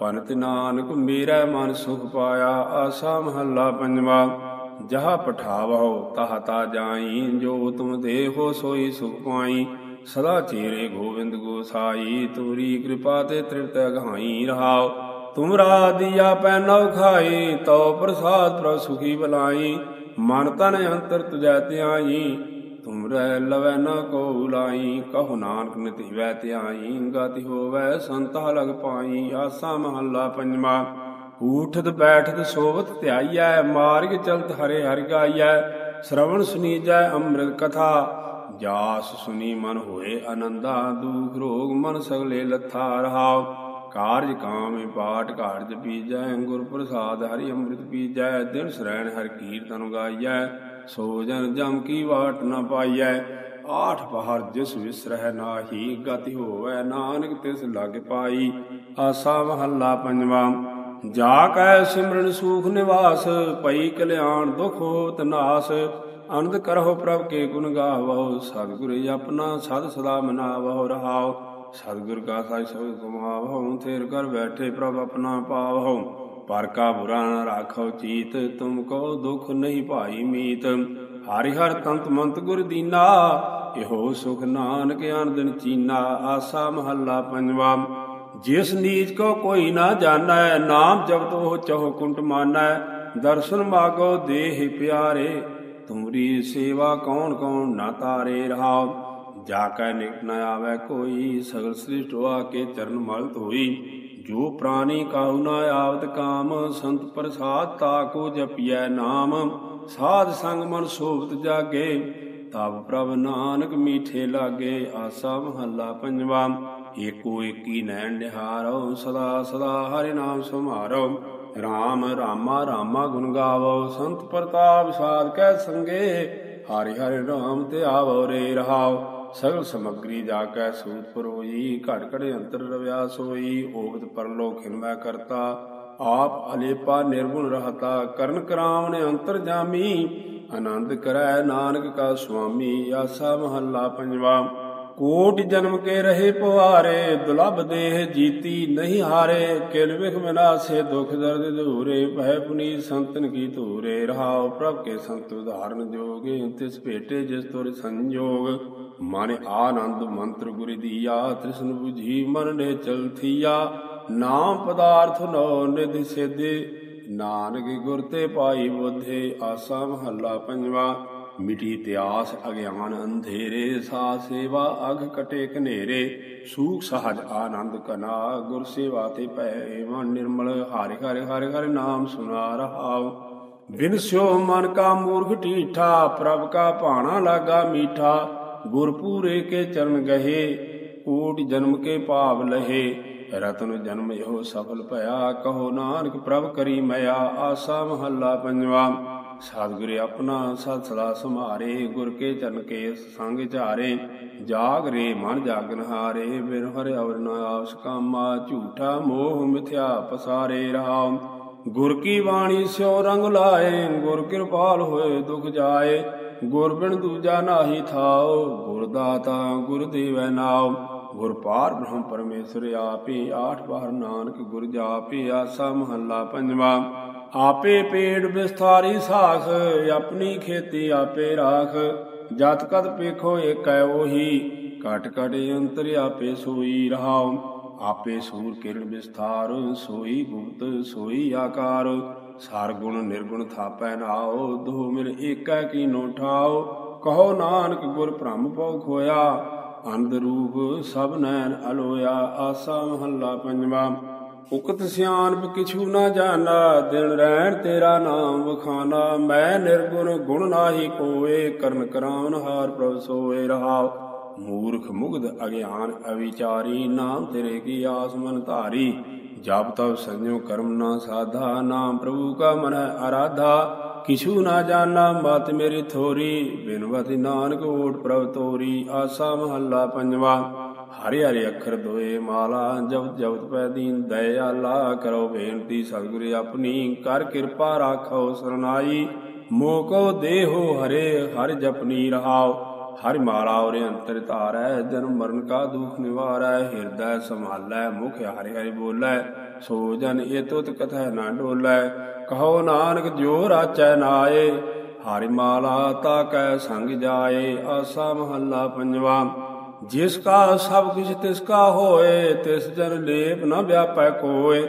ਪਨਤ ਨਾਨਕ ਮੇਰਾ ਮਨ ਸੁਖ ਪਾਇਆ। ਆਸਾ ਮਹੱਲਾ ਪੰਜਵਾ। ਜਹ ਪਠਾਵਹੁ ਤਹ ਤਾ ਜਾਈ, ਜੋ ਤੁਮ ਦੇਹੋ ਸੋਈ ਸੁਖ ਪਾਈ। ਸਦਾ ਚੇਰੇ ਗੋਬਿੰਦ ਗੋਸਾਈ ਤੁਮਰੀ ਕਿਰਪਾ ਤੇ ਤ੍ਰਿਪਤ ਅਗਾਈ ਰਹਾਉ। ਤੁਮਰਾ ਦੀਆ ਪੈ ਨਉ ਖਾਈ, ਤਉ ਪ੍ਰਸਾਦ ਪ੍ਰਭ ਸੁਖੀ ਬਲਾਈ। ਮਨ ਤਨ ਅੰਤਰ ਤੁਜੈ ਧਿਆਈ ਤੁਮਰੇ ਲਵੈ ਨ ਕੋ ਲਾਈ। ਕਹੋ ਨਾਨਕ ਨਿਤ ਵੈ ਧਿਆਈ, ਗਤਿ ਹੋਵੈ ਸੰਤਾ ਲਗ ਪਾਈ। ਆਸਾ ਮਹੱਲਾ ਪੰਜਵਾ। ਊਠਦ ਬੈਠਤ ਸੋਵਤ ਧਿਆਈਐ, ਮਾਰਗ ਚਲਤ ਹਰੇ ਹਰਿ ਗਾਈਐ, ਸ਼ਰਵਣ ਸੁਨੀਜੈ ਅੰਮ੍ਰਿਤ ਕਥਾ, ਜਾਸ ਸੁਨੀ ਮਨ ਹੋਏ ਆਨੰਦਾ ਦੂਖ ਰੋਗ ਮਨ ਸਗਲੇ ਲੱਥਾ ਰਹਾਉ, ਕਾਰਜ ਕਾਮ ਪਾਠ ਕਾਰਜ ਪੀਜੈ, ਗੁਰ ਪ੍ਰਸਾਦ ਹਰੀ ਅੰਮ੍ਰਿਤ ਪੀਜੈ, ਦਿਨ ਸਰੈਣ ਹਰ ਕੀਰਤਨ ਗਾਈਐ ਸੋ ਜਨ ਜਮ ਕੀ ਵਾਟ ਨ ਪਾਈਐ, ਆਠ ਪਹਰ ਜਿਸ ਵਿਸਰਹਿ ਨਾਹੀ, ਗਤਿ ਹੋਵੈ ਨਾਨਕ ਤਿਸ ਲਗ ਪਾਈ, ਆਸਾ ਮਹੱਲਾ ਪੰਜਵਾਂ। ਜਾ ਕੈ ਸਿਮਰਨ ਸੂਖ ਨਿਵਾਸ ਪਈ ਕਲਿਆਣ ਦੁਖ ਹੋਤ ਨਾਸ। ਅਨੰਦ ਕਰਹੁ ਪ੍ਰਭ ਕੇ ਗੁਣ ਗਾਵਹੁ, ਸਤਿਗੁਰ ਆਪਣਾ ਸਦ ਸਦਾ ਮਨਾਵਹੁ ਰਹਾਉ। ਸਤਿਗੁਰ ਕਾ ਸਾਈ ਸਬਦ ਕਮਾਵਹੁ ਥੇਰ ਕਰ ਬੈਠੇ ਪ੍ਰਭ ਆਪਣਾ ਪਾਵਹੁ। ਪਰ ਕਾ ਬੁਰਾ ਨਾ ਰਾਖੋ ਚੀਤ, ਤੁਮ ਕੋ ਦੁਖ ਨਹੀਂ ਭਾਈ ਮੀਤ। ਹਰਿ ਹਰ ਤੰਤ ਮੰਤ ਗੁਰ ਦੀਨਾ, ਇਹੋ ਸੁਖ ਨਾਨਕ ਆਨੰਦਨ ਚੀਨਾ, ਆਸਾ ਮਹੱਲਾ ਪੰਜਵਾ। ਜਿਸ ਨੀਚ ਕੋ ਕੋਈ ਨਾ ਜਾਣੈ, ਨਾਮ ਜਪਤ ਉਹ ਚਹੁ ਕੁੰਟ ਮਾਨੈ। ਦਰਸ਼ਨ ਮਾਗੋ ਦੇਹ ਪਿਆਰੇ, ਤੁਮਰੀ ਸੇਵਾ ਕੌਣ ਕੌਣ ਨਾ ਤਾਰੇ ਰਹਾਉ। ਜਾ ਕੈ ਨਿਕਟ ਨ ਆਵੈ ਕੋਈ, ਸਗਲ ਸ੍ਰਿਸ਼ਟ ਆ ਕੇ ਚਰਨ ਮਲ ਧੋਈ। ਜੋ ਪ੍ਰਾਣੀ ਕਾਹੂ ਨਾ ਆਵਤ ਕਾਮ, ਸੰਤ ਪ੍ਰਸਾਦ ਤਾ ਕੋ ਜਪਿਐ ਨਾਮ। ਸਾਧ ਸੰਗ ਮਨ ਸੋਭਤ ਜਾਗੇ, ਤਬ ਪ੍ਰਭ ਨਾਨਕ ਮੀਠੇ ਲਾਗੇ, ਆਸਾ ਮਹੱਲਾ ਪੰਜਵਾ। ਏਕੋ ਏਕੀ ਨੈਣ ਨਿਹਾਰੋ, ਸਦਾ ਸਦਾ ਹਰਿ ਨਾਮ ਸਮਾਰੋ ਰਾਮ ਰਾਮਾ ਰਾਮਾ ਗੁਣ ਗਾਵੋ, ਸੰਤ ਪ੍ਰਤਾਪ ਸਾਧ ਕੈ ਸੰਗੇ। ਹਰਿ ਹਰਿ ਰਾਮ ਤੇ ਆਵੋ ਰੇ ਰਹਾਉ ਸਗਲ ਸਮਗਰੀ ਜਾ ਕੈ ਸੂਤ ਪਰੋਈ, ਘੜ ਘੜ ਅੰਤਰ ਰਵਿਆ ਸੋਈ ਓਗਤ ਪਰਲੋ ਖਿਨਮੈ ਕਰਤਾ। ਆਪ ਅਲੇਪਾ ਨਿਰਗੁਣ ਰਹਤਾ, ਕਰਨ ਕਰਾਮ ਨੇ ਅੰਤਰ ਜਾਮੀ। ਆਨੰਦ ਕਰੈ ਨਾਨਕ ਕਾ ਸੁਆਮੀ, ਆਸਾ ਮਹੱਲਾ ਪੰਜਵਾ। ਕੋਟ ਜਨਮ ਕੇ ਰਹੇ ਪਵਾਰੇ ਦੁਲਭ ਦੇਹ ਜੀਤੀ ਨਹੀਂ ਹਾਰੇ, ਕਿਲ ਵਿਖ ਵਿਨਾਸੇ ਦੁਖ ਦਰਦ ਦੂਰੇ ਭੈ ਪੁਨੀ ਸੰਤਨ ਕੀ ਧੂਰੇ, ਰਹਾਉ ਪ੍ਰਭ ਕੇ ਸੰਤ ਉਦਾਹਰਨ ਜੋਗੇ, ਤਿਸ ਭੇਟੇ ਜਿਸ ਤੁਰ ਸੰਜੋਗ। ਮਨ ਆਨੰਦ ਮੰਤਰ ਗੁਰ ਦੀਆ, ਤ੍ਰਿਸ਼ਨ 부ਜੀ ਮਨ ਨੇ ਚਲਥੀਆ ਨਾਮ ਪਦਾਰਥ ਨੋ ਨਿਧ ਸਿਧੇ, ਨਾਨਕ ਗੁਰ ਤੇ ਪਾਈ ਬੁੱਧੇ, ਆਸਾ ਮਹੱਲਾ ਪੰਜਵਾ। ਮਿਟੀ ਤਿਆਸ ਅਗਿਆਨ ਅੰਧੇਰੇ, ਸਾ ਸੇਵਾ ਅਗ ਕਟੇ ਕਨੇਰੇ ਸੂਖ ਸਹਜ ਆਨੰਦ ਕਨਾ ਗੁਰ ਸੇਵਾ ਤੇ ਪੈ ਮਨ ਨਿਰਮਲ, ਹਰਿ ਹਰਿ ਹਰਿ ਹਰਿ ਨਾਮ ਸੁਨਾ ਰਹਾਉ। ਬਿਨ ਸਿਓ ਮਨ ਕਾ ਮੂਰਖ ਢੀਠਾ, ਪ੍ਰਭ ਕਾ ਭਾਣਾ ਲਾਗਾ ਮੀਠਾ, ਗੁਰ ਪੂਰੇ ਕੇ ਚਰਨ ਗਹੇ ਕੋਟ ਜਨਮ ਕੇ ਭਾਵ ਲਹੇ, ਰਤਨ ਜਨਮ ਇਹੋ ਸਫਲ ਭਇਆ, ਕਹੋ ਨਾਨਕ ਪ੍ਰਭ ਕਰੀ ਮਇਆ, ਆਸਾ ਮਹੱਲਾ ਪੰਜਵਾ। ਸਤਿਗੁਰ ਆਪਣਾ ਸਤ ਸਦਾ ਸੰਭਾਰੇ, ਗੁਰ ਕੇ ਚਰਨ ਕੇ ਸੰਗ ਝਾਰੇ, ਜਾਗ ਰੇ ਮਨ ਜਾਗਨ ਹਾਰੇ, ਬਿਨ ਹਰਿ ਅਵਰ ਨ ਆਸ ਕਾਮਾ, ਝੂਠਾ ਮੋਹ ਮਿਥਿਆ ਪਸਾਰੇ ਰਹਾਉ। ਗੁਰ ਕੀ ਬਾਣੀ ਸਿਓ ਰੰਗ ਲਾਏ, ਗੁਰ ਕਿਰਪਾਲ ਹੋਏ ਦੁਖ ਜਾਏ। ਗੁਰ ਬਿਨ ਦੂਜਾ ਨਾਹੀ ਥਾਉ, ਗੁਰ ਦਾਤਾ ਗੁਰ ਦੇਵੈ ਨਾਉ। ਗੁਰ ਪਾਰ ਬ੍ਰਹਮ ਪਰਮੇਸ਼ਰ ਆਪੇ, ਆਠ ਬਾਰ ਨਾਨਕ ਗੁਰ ਜਾਪੇ, ਆਸਾ ਮਹੱਲਾ ਪੰਜਵਾ। ਆਪੇ ਪੇੜ ਵਿਸਥਾਰੀ ਸਾਖ, ਆਪਣੀ ਖੇਤੀ ਆਪੇ ਰਾਖ। ਜਤ ਕਦ ਪੇਖੋ ਏਕੈ ਉਹੀ ਕਟ ਕਟ ਅੰਤਰ ਆਪੇ ਸੋਈ ਰਹਾਉ। ਆਪੇ ਸੂਰ ਕਿਰਨ ਵਿਸਥਾਰ, ਸੋਈ ਗੁਪਤ ਸੋਈ ਆਕਾਰ। ਸਾਰ ਗੁਣ ਨਿਰਗੁਣ ਥਾਪੈ ਨਾਉ ਦੋ ਮਿਲ ਏਕੈ ਕੀ ਠਾਉ। ਕਹੋ ਨਾਨਕ ਗੁਰ ਭ੍ਰਮ ਪਉ ਖੋਇਆ, ਅੰਧ ਰੂਪ ਸਭ ਨੈਣ ਅਲੋਇਆ। ਆਸਾ ਮਹੱਲਾ ਪੰਜਵਾ। ਉਕਤ ਸਿਆਣਪ ਕਿਛੂ ਨਾ ਜਾਣਾ, ਦਿਨ ਰਹਿਣ ਤੇਰਾ ਨਾਮ ਵਖਾਨਾ ਮੈਂ ਨਿਰਗੁਣ, ਗੁਣ ਨਾਹੀ ਕੋਏ, ਕਰਨ ਕਰਾਉਨ ਹਾਰ ਪ੍ਰਭ ਸੋਏ ਰਹਾਉ। ਮੂਰਖ ਮੁਗਧ ਅਗਿਆਨ ਅਵਿਚਾਰੀ, ਨਾਮ ਤੇਰੇ ਕੀ ਆਸ ਮਨ ਧਾਰੀ। ਜਬ ਤਬ ਸੰਜੋ ਕਰਮ ਨਾ ਸਾਧਾ, ਨਾਮ ਪ੍ਰਭੂ ਕਾ ਮਨ ਆਰਾਧਾ ਕਿਛੂ ਨਾ ਜਾਣਾ, ਮਤ ਮੇਰੀ ਥੋਰੀ ਬਿਨਵਤੀ ਨਾਨਕ ਓਟ ਪ੍ਰਭ ਤੋਰੀ। ਆਸਾ ਮਹੱਲਾ ਪੰਜਵਾ। ਹਰਿ ਹਰਿ ਅੱਖਰ ਦੋਏ ਮਾਲਾ ਜਪਤ ਜਪਤ ਪੈ ਦੀਨ ਦਇਆਲਾ, ਕਰੋ ਬੇਨਤੀ ਸਤਿਗੁਰ ਆਪਣੀ, ਕਰ ਕਿਰਪਾ ਰਾਖੋ ਸਰਨਾਈ ਮੋਕੋ ਦੇਹੋ ਹਰੇ, ਹਰ ਜਪਨੀ ਰਹਾਓ ਹਰਿ ਮਾਲਾ ਔਰ ਅੰਤਰ ਧਾਰੈ, ਜਨਮ ਮਰਨ ਕਾ ਦੁਖ ਨਿਵਾਰੈ, ਹਿਰਦੈ ਸੰਭਾਲੈ, ਮੁਖ ਹਰਿ ਹਰਿ ਬੋਲੈ, ਸੋ ਜਨ ਇਹ ਤੁਤ ਕਥੈ ਨਾ ਡੋਲੈ, ਕਹੋ ਨਾਨਕ ਜੋ ਰਾਚੈ ਨਾਏ, ਹਰਿ ਮਾਲਾ ਤਾ ਕੈ ਸੰਗ ਜਾਏ, ਆਸਾ ਮਹੱਲਾ ਪੰਜਵਾ ਜਿਸ ਕਾ ਸਭ ਕੁਛ ਤਿਸ ਕਾ ਹੋਏ, ਤਿਸ ਜਨ ਲੇਪ ਨ ਵਿਆਪੈ ਕੋਏ।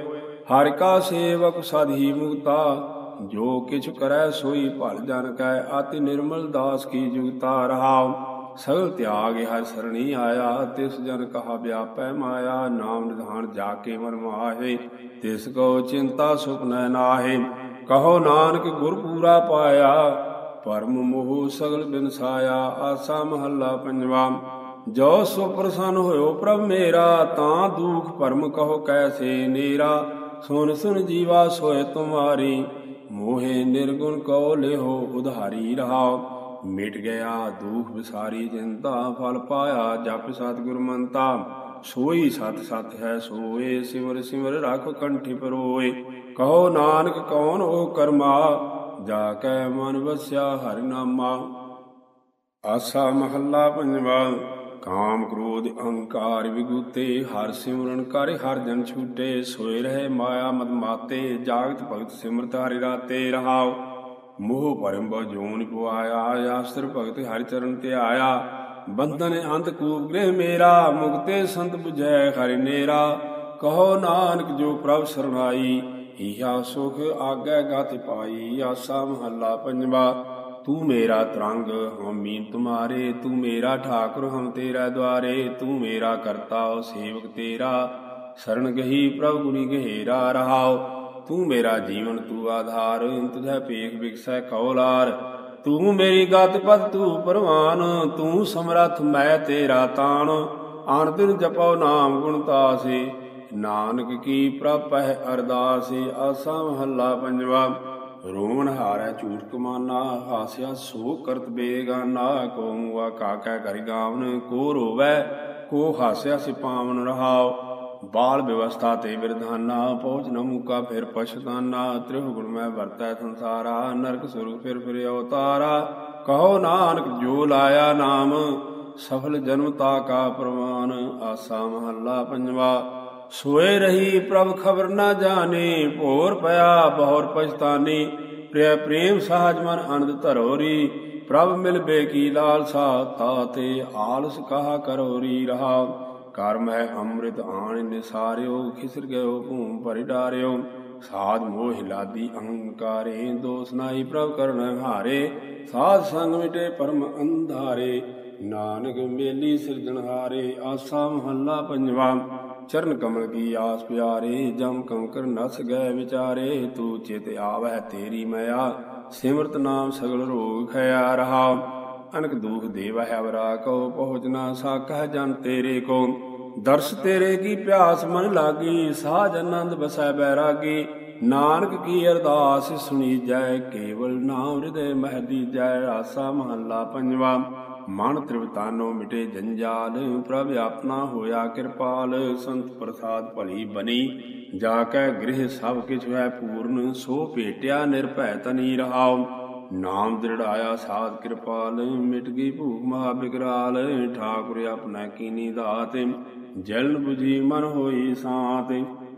ਹਰਿ ਕਾ ਸੇਵਕ ਸਦਹੀ ਮੁਕਤਾ, ਜੋ ਕਿਛ ਕਰੈ ਸੋਈ ਭਲ ਜਨ ਕੈ, ਅਤਿ ਨਿਰਮਲ ਦਾਸ ਕੀ ਜੁਗਤਾ ਰਹਾਉ। ਸਗਲ ਤਿਆਗ ਹਰ ਸਰਣੀ ਆਇਆ, ਤਿਸ ਜਨ ਕਹਾ ਵਿਆਪੈ ਮਾਇਆ, ਨਾਮ ਨਿਧਾਨ ਜਾ ਕੇ ਮਨ ਮਾਹੇ, ਤਿਸ ਕੋ ਚਿੰਤਾ ਸੁਪਨੈ ਨਾਹੇ। ਕਹੋ ਨਾਨਕ ਗੁਰ ਪੂਰਾ ਪਾਇਆ, ਪਰਮ ਮੋਹ ਸਗਲ ਬਿਨਸਾਇਆ, ਆਸਾ ਮਹੱਲਾ ਪੰਜਵਾ। ਜੋ ਸੋ ਪ੍ਰਸੰਨ ਹੋਇਓ ਪ੍ਰਭ ਮੇਰਾ, ਤਾਂ ਦੁਖ ਭਰਮ ਕਹੋ ਕੈਸੇ ਨੀਰਾ। ਸੁਨ ਸੁਨ ਜੀਵਾ ਸੋਏ ਤੁਮਾਰੀ, ਮੋਹੇ ਨਿਰਗੁਣ ਕੋ ਲਿਹੋ ਉਧਾਰੀ ਰਹਾਓ। ਮਿਟ ਗਿਆ ਦੁਖ ਵਿਸਾਰੀ ਚਿੰਤਾ ਫਲ ਪਾਇਆ ਜਪ ਸਤਿਗੁਰ ਮੰਤਾ। ਸੋਈ ਸਤ ਸਤ ਹੈ ਸੋਏ, ਸਿਮਰ ਸਿਮਰ ਰਖ ਕੰਠੀ ਪਰੋਏ। ਕਹੋ ਨਾਨਕ ਕੌਣ ਉਹ ਕਰਮਾ, ਜਾ ਕੈ ਮਨ ਵਸਿਆ ਹਰਿ ਨਾਮਾ। ਆਸਾ ਮਹੱਲਾ ਪੰਜਵਾ। ਕਾਮ ਕ੍ਰੋਧ ਅਹੰਕਾਰ ਵਿਗੂਤੇ, ਹਰ ਸਿਮਰਨ ਕਰ, ਹਰ ਜਨ ਛੂਟੇ, ਸੋਏ ਰਹੇ ਮਾਇਆ ਮਦ ਮਾਤੇ, ਜਾਗਤ ਭਗਤ ਸਿਮਰਤ ਹਰਿ ਰਾਤੇ ਰਹਾਉ। ਮੋਹ ਪਰਮ ਬੋ ਪੁਆਇਆ ਆਸਰ ਭਗਤ ਹਰਿ ਚਰਨ ਤੇ ਆਇਆ ਬੰਧਨ ਅੰਤ ਕੂਪ ਗ੍ਰਹਿ ਮੇਰਾ, ਮੁਕਤੇ ਸੰਤ 부ਜੈ ਹਰਿ ਨੇਰਾ। ਕਹੋ ਨਾਨਕ ਜੋ ਪ੍ਰਭ ਸਰਣਾਈ ਈਹਾ ਸੁਖ ਆਗੈ ਗਤ ਪਾਈ, ਆਸਾ ਮਹੱਲਾ ਪੰਜਵਾ। ਤੂੰ ਮੇਰਾ ਤਰੰਗ ਹਮ ਮੀਨ ਤੁਮਾਰੇ। ਤੂੰ ਮੇਰਾ ਠਾਕੁਰ ਹਮ ਤੇਰਾ ਦੁਆਰੇ। ਤੂੰ ਮੇਰਾ ਕਰਤਾ ਓ ਸੇਵਕ ਤੇਰਾ। ਸ਼ਰਨ ਗਹੀ ਪ੍ਰਭ ਗੁਣੀ ਗਹਿਰਾ ਰਹਾਓ ਤੂੰ ਮੇਰਾ ਜੀਵਨ, ਤੂੰ ਆਧਾਰ। ਤੁਝੈ ਪੇਖ ਵਿਕਸੈ ਕੌਲਾਰ। ਤੂੰ ਮੇਰੀ ਗਤ ਪਤ ਤੂੰ ਪਰਵਾਨ। ਤੂੰ ਸਮਰਥ, ਮੈਂ ਤੇਰਾ ਤਾਣ। ਆਣ ਦਿਨ ਜਪੋ ਨਾਮ ਗੁਣ ਤਾਸੇ। ਨਾਨਕ ਕੀ ਪ੍ਰਭ ਹੈ ਅਰਦਾਸੇ। ਆਸਾ ਮਹੱਲਾ ਪੰਜਵਾ। ਰੋਵਣ ਹਾਰੈ ਝੂਠ ਕਮਾਨਾ, ਹਾਸਿਆ ਸੋ ਕਰਤ ਬੇਗਾਨਾ ਕੋ ਮੁਆ ਕਾਕੈ ਕਰਿ ਗਾਵਨ, ਕੋ ਰੋਵੈ, ਕੋ ਹਾਸਿਆ ਸਿਪਾਵਨ ਰਹਾਓ ਬਾਲ ਵਿਵਸਥਾ ਤੇ ਵਿਰਧਾਨਾ ਪਹੁੰਚ ਨ ਮੁਕਾ ਫਿਰ ਪਛਤਾਨਾ, ਤ੍ਰਿਹ ਗੁਣ ਮੈਂ ਵਰਤੈ ਸੰਸਾਰਾ, ਨਰਕ ਸੁਰ ਫਿਰ ਫਿਰ ਅਵਤਾਰਾ। ਕਹੋ ਨਾਨਕ, ਜੋ ਲਾਇਆ ਨਾਮ, ਸਫਲ ਜਨਮ ਤਾ ਕਾ ਪ੍ਰਮਾਨ ਆਸਾ ਮਹੱਲਾ ਪੰਜਵਾ। ਸੋਏ ਰਹੀ ਪ੍ਰਭ ਖਬਰ ਨਾ ਜਾਣੇ, ਭੋਰ ਪਿਆ ਬਹੁਰ ਪਛਤਾਨੀ, ਪ੍ਰਿਆ ਪ੍ਰੇਮ ਸਹਜ ਮਨ ਅਨੰਦ ਧਰੋਰੀ, ਪ੍ਰਭ ਮਿਲ ਬੇਕੀ ਲਾਲਸਾ ਤਾਤੇ ਆਲਸ ਕਹਾ ਕਰੋਰੀ ਰਹਾ। ਕਰਮ ਹੈ ਅੰਮ੍ਰਿਤ ਆਣ ਨਿਸਾਰਿਓ, ਖਿਸਰ ਗਇਓ, ਭੂਮ ਭਰਿ ਡਾਰਿਓ। ਸਾਧ ਮੋਹ ਲਾਦੀ ਅਹੰਕਾਰੇ ਦੋਸ ਨਾਹੀ ਪ੍ਰਭ ਕਰਨ ਹਾਰੇ। ਸਾਧ ਸੰਗ ਮਿਟੇ ਪਰਮ ਅੰਧਾਰੇ, ਨਾਨਕ ਮੇਲੀ ਸਿਰਜਣਹਾਰੇ, ਆਸਾ ਮਹੱਲਾ ਪੰਜਵਾ। ਚਰਨ ਕਮਲ ਕੀ ਆਸ ਪਿਆਰੇ, ਜਮ ਕੰਕਰ ਨਸ ਗਏ ਵਿਚਾਰੇ, ਤੂੰ ਚਿਤ ਆਵੈ ਤੇਰੀ ਮਿਆ ਸਿਮਰਤ ਨਾਮ ਸਗਲ ਰੋਗ ਖਿਆ ਰਹਾ। ਅਨਕ ਦੇਵ ਹੈ ਵਰਾ ਕੋ ਪਹੁੰਚ ਨਾ ਸਾਕਹ ਜਨ ਤੇਰੇ ਕੋ। ਦਰਸ ਤੇਰੇ ਕੀ ਪਿਆਸ ਮਨ ਲਾਗੀ, ਸਾਜ ਆਨੰਦ ਬਸੈ ਬੈਰਾਗੀ। ਨਾਨਕ ਕੀ ਅਰਦਾਸ ਸੁਣੀ ਜੈ ਕੇਵਲ ਨਾਮ ਹਿਰਦੇ ਮਹਿ ਜੈ ਆਸਾ ਮਹੱਲਾ ਪੰਜਵਾ। ਮਨ ਤ੍ਰਿਵਤਾਨੋ ਮਿਟੇ ਜੰਜਾਲ, ਪ੍ਰਭ ਆਪਣਾ ਹੋਇਆ ਕਿਰਪਾਲ, ਸੰਤ ਪ੍ਰਸਾਦ ਭਲੀ ਬਣੀ। ਜਾ ਕੈ ਗ੍ਰਹਿ ਸਭ ਕਿਛ ਹੈ ਪੂਰਨ, ਸੋ ਭੇਟਿਆ ਨਿਰਭੈ ਤਨੀ ਰਹਾਉ। ਨਾਮ ਦ੍ਰਿੜਾਇਆ ਸਾਧ ਕਿਰਪਾਲ, ਮਿਟ ਗਈ ਭੂਖ ਮਹਾ ਬਿਕਰਾਲ ਠਾਕੁਰ ਆਪਣਾ ਕੀਨੀ ਦਾਤ। ਜਲ 부ਜੀ ਮਨ ਹੋਈ ਸਾਤ,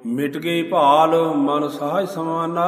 ਮਿਟ ਗਈ ਭਾਲ, ਮਨ ਸਹਾਇ ਸਮਾਨਾ।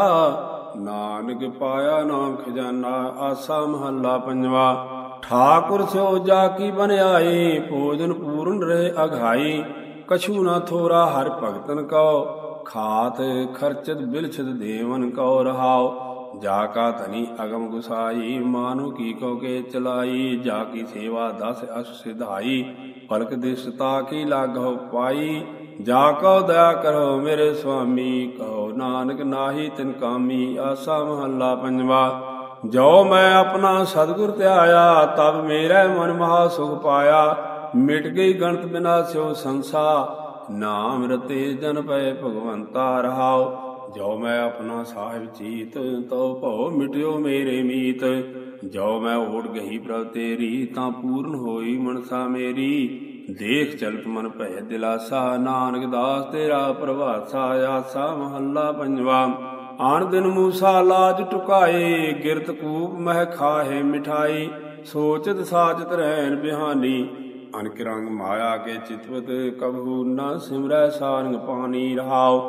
ਨਾਨਕ ਪਾਇਆ ਨਾਮ ਖਜ਼ਾਨਾ, ਆਸਾ ਮਹੱਲਾ ਪੰਜਵਾ। ਠਾਕੁਰ ਸਿਓ ਜਾ ਕੀ ਬਨਿਆਈ ਭੋਜਨ ਪੂਰਨ ਰਹੇ ਅਘਾਈ ਕਛੂ ਨਾ ਥੋਰਾ ਹਰ ਭਗਤਨ ਕਉ, ਖਾਤ ਖਰਚਤ ਬਿਲਛਤ ਦੇਵਨ ਕਉ ਰਹਾਉ। ਜਾ ਕਾ ਧਨੀ ਅਗਮ ਗੁਸਾਈ, ਮਾਨੁ ਕੀ ਕੋ ਕੇ ਚਲਾਈ। ਜਾ ਕੀ ਸੇਵਾ ਦਸ ਅਸ ਸਿਧਾਈ ਪਲਕ ਦਿਸਤਾ ਕੀ ਲਾਗੋ ਪਾਈ। ਜਾ ਕਉ ਦਇਆ ਕਰੋ ਮੇਰੇ ਸੁਆਮੀ, ਕਹੋ ਨਾਨਕ ਨਾਹੀ ਤਿਨ ਕਾਮੀ, ਆਸਾ ਮਹੱਲਾ ਪੰਜਵਾ। ਜੋ ਮੈਂ ਆਪਣਾ ਸਤਿਗੁਰ ਧਿਆਇਆ, ਤਬ ਮੇਰਾ ਮਨ ਮਹਾ ਸੁਖ ਪਾਇਆ। ਮਿਟ ਗਈ ਗਣਤ ਬਿਨਾ ਬਿਨਾਸਿਓ ਸੰਸਾ, ਨਾਮ ਰਤੇ ਜਨ ਪਏ ਭਗਵੰਤਾ ਰਹਾਉ। ਜੋ ਮੈਂ ਆਪਣਾ ਸਾਹਿਬ ਚੀਤ ਤੋ ਭਉ ਮਿਟਿਓ ਮੇਰੇ ਮੀਤ। ਜੋ ਮੈਂ ਓੜ ਗਈ ਪ੍ਰਭ ਤੇਰੀ, ਤਾਂ ਪੂਰਨ ਹੋਈ ਮਨਸਾ ਮੇਰੀ। ਦੇਖ ਚਲਤ ਮਨ ਭੈ ਦਿਲਾਸਾ, ਨਾਨਕ ਦਾਸ ਤੇਰਾ ਪ੍ਰਭਾਸਾ, ਆਸਾ ਮਹੱਲਾ ਪੰਜਵਾ। ਆਣ ਦਿਨ ਮੂਸਾ ਲਾਜ ਟੁਕਾਏ, ਗਿਰਤ ਕੂਪ ਮਹਿ ਖਾਹੇ ਮਿਠਾਈ, ਸੋਚਤ ਸਾਚਤ ਰਹਿਣ ਬਿਹਾਨੀ। ਅਨਕ ਰੰਗ ਮਾਇਆ ਕੇ ਚਿਤਵਤ, ਕਬਹੂ ਨ ਸਿਮਰੈ ਸਾਰੰਗ ਪਾਣੀ ਰਹਾਉ।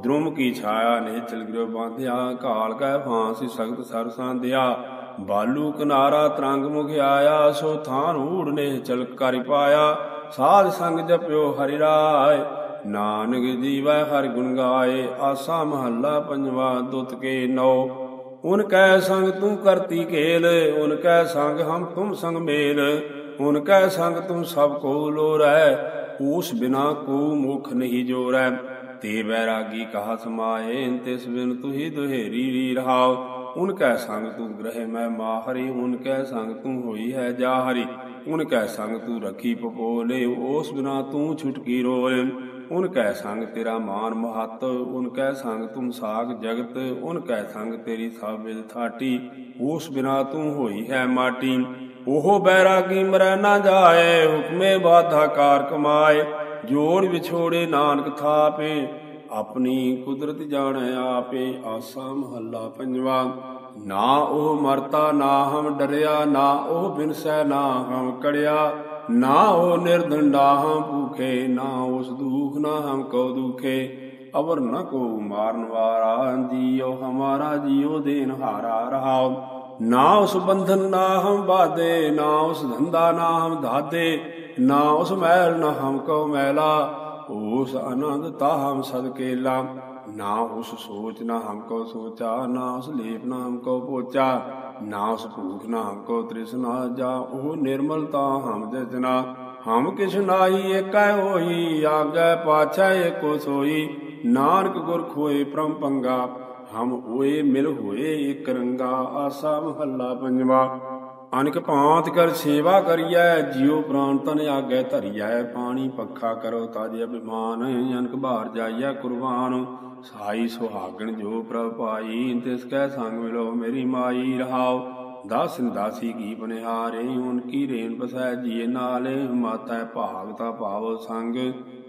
ਦ੍ਰੁਮ ਕੀ ਛਾਇਆ ਨੇ ਚਲ ਗਿਰੋ ਬਾਂਧਿਆ ਕਾਲ ਕੈ ਫਾਂਸੀ ਸਖਤ ਸਰ ਸੰਧਿਆ। ਬਾਲੂ ਕਿਨਾਰਾ ਤਰੰਗ ਮੁਖ ਆਇਆ, ਸੋ ਥਾਨ ਊੜ ਨੇ ਚਲ ਕਰਿ ਪਾਇਆ। ਸਾਧ ਸੰਗ ਜਪਿਓ ਹਰਿ ਰਾਏ। ਨਾਨਕ ਜੀਵੈ ਹਰ ਗੁਣ ਗਾਏ, ਆਸਾ ਮਹੱਲਾ ਪੰਜਵਾ, ਦੁੱਤ ਕੇ ਨੌ। ਉਨ ਕੈ ਸੰਗ ਤੂੰ ਕਰਤੀ ਖੇਲ ਉਨ ਕੈ ਸੰਗ ਹਮ ਤੁਮ ਸੰਗ ਮੇਲ। ਉਨ ਕੈ ਸੰਗ ਤੂੰ ਸਭ ਕੋ ਲੋਰੈ ਉਸ ਬਿਨਾ ਕੋ ਮੁਖ ਨਹੀਂ ਜੋਰੈ। ਤੇ ਬੈਰਾਗੀ ਕਹਾ ਸਮਾਏ ਤਿਸ ਬਿਨ ਤੁਹੀ ਦੁਹੇਰੀ ਰੀ ਰਹਾਉ ਉਨ ਕੈ ਸੰਗ ਤੂੰ ਗ੍ਰਹਿ ਮੈਂ ਮਾਹਰੀ, ਉਨ ਕੈ ਸੰਗ ਤੂੰ ਹੋਈ ਹੈ ਜਾਹਰੀ। ਉਨ ਕੈ ਸੰਗ ਤੂੰ ਰਖੀ ਪਪੋਲੇ ਉਸ ਬਿਨਾ ਤੂੰ ਛੁਟਕੀ ਰੋਲੇ ਉਨ ਕੈ ਸੰਗ ਤੇਰਾ ਮਾਨ ਮਹਤ, ਉਨ ਕੈ ਸੰਗ ਤੁਮ ਸਾਗ ਜਗਤ, ਉਨ ਕੈ ਸੰਗ ਤੇਰੀ ਸਭ ਵਿਦ ਥਾਟੀ, ਉਸ ਬਿਨਾ ਤੂੰ ਹੋਈ ਹੈ ਮਾਟੀ। ਉਹ ਬੈਰਾਗੀ ਮਰੈ ਨਾ ਜਾਏ, ਹੁਕਮੇ ਬਾਧਾ ਕਾਰ ਕਮਾਏ, ਜੋੜ ਵਿਛੋੜੇ ਨਾਨਕ ਥਾਪੇ, ਆਪਣੀ ਕੁਦਰਤ ਜਾਣੈ ਆਪੇ, ਆਸਾ ਮਹੱਲਾ ਪੰਜਵਾ। ਨਾ ਉਹ ਮਰਤਾ, ਨਾ ਹਮ ਡਰਿਆ, ਨਾ ਉਹ ਬਿਨਸੈ, ਨਾ ਹਮ ਕੜਿਆ। ਨਾ ਉਹ ਨਿਰਦੰਡਾ ਭੂਖੇ, ਨਾ ਉਸ ਦੁਖ, ਨਾ ਹਮ ਕੋ ਦੁਖੇ। ਅਵਰ ਨ ਕੋ ਮਾਰਨ ਵਾਰਾ, ਜੀਉ ਹਮਾਰਾ, ਜੀਉ ਦੇਨ ਹਾਰਾ ਰਹਾਉ। ਨਾ ਉਸ ਬੰਧਨ ਨਾ ਹਮ ਬਾਦੇ ਨਾ ਉਸ ਧੰਦਾ ਨਾ ਹਮ ਧਾਦੇ ਨਾ ਉਸ ਮਹਿਲ, ਨਾ ਹਮ ਕੋ ਮੈਲਾ ਉਸ ਆਨੰਦ ਤਾ ਹਮ ਸਦਕੇਲਾ ਨਾ ਉਸ ਸੋਚ, ਨਾ ਹਮ ਕੋ ਸੋਚਾ, ਨਾ ਉਸ ਲੇਪ, ਨਾ ਹਮ ਕੋ ਪੋਚਾ। ਨਾ ਉਸ ਭੂਖ ਨਾ ਕੋ ਤ੍ਰਿਸ਼ਨਾ ਜਾ, ਉਹ ਨਿਰਮਲਤਾ ਹਮ ਜਜਨਾ ਹਮ ਕਿਛ ਨਾਹੀ, ਏਕੈ ਹੋਈ, ਆਗੈ ਪਾਛੈ, ਏਕੋ ਸੋਈ। ਨਾਨਕ ਗੁਰ ਖੋਏ ਪ੍ਰਮ ਪੰਗਾ, ਹਮ ਹੋਏ, ਮਿਲ ਹੋਏ ਇਕ ਰੰਗਾ। ਆਸਾ ਮਹੱਲਾ ਪੰਜਵਾ। ਅਨਕ ਭਾਂਤ ਕਰ ਸੇਵਾ ਕਰੀਐ, ਜਿਉ ਪ੍ਰਾਨ ਤਨ ਆਗੈ ਧਰੀਐ, ਪਾਣੀ ਪੱਖਾ ਕਰੋ ਤਾਜ ਅਭਿਮਾਨ, ਅਨਕ ਬਾਹਰ ਜਾਈਐ ਕੁਰਬਾਨ। ਸਾਈ ਸੁਹਾਗਣ ਜੋ ਪ੍ਰਭ ਪਾਈ, ਤਿਸ ਕੈ ਸੰਗ ਮਿਲੋ ਮੇਰੀ ਮਾਈ, ਰਹਾਉ ਦਾਸਨ ਦਾਸੀ ਕੀ ਬਨਿਹਾਰੇ ਉਨ ਕੀ ਰੇਨ ਬਸੈ ਜੀਏ ਨਾਲੇ, ਮਾਤਾ ਭਾਗਤਾ ਭਾਵ ਸੰਗ,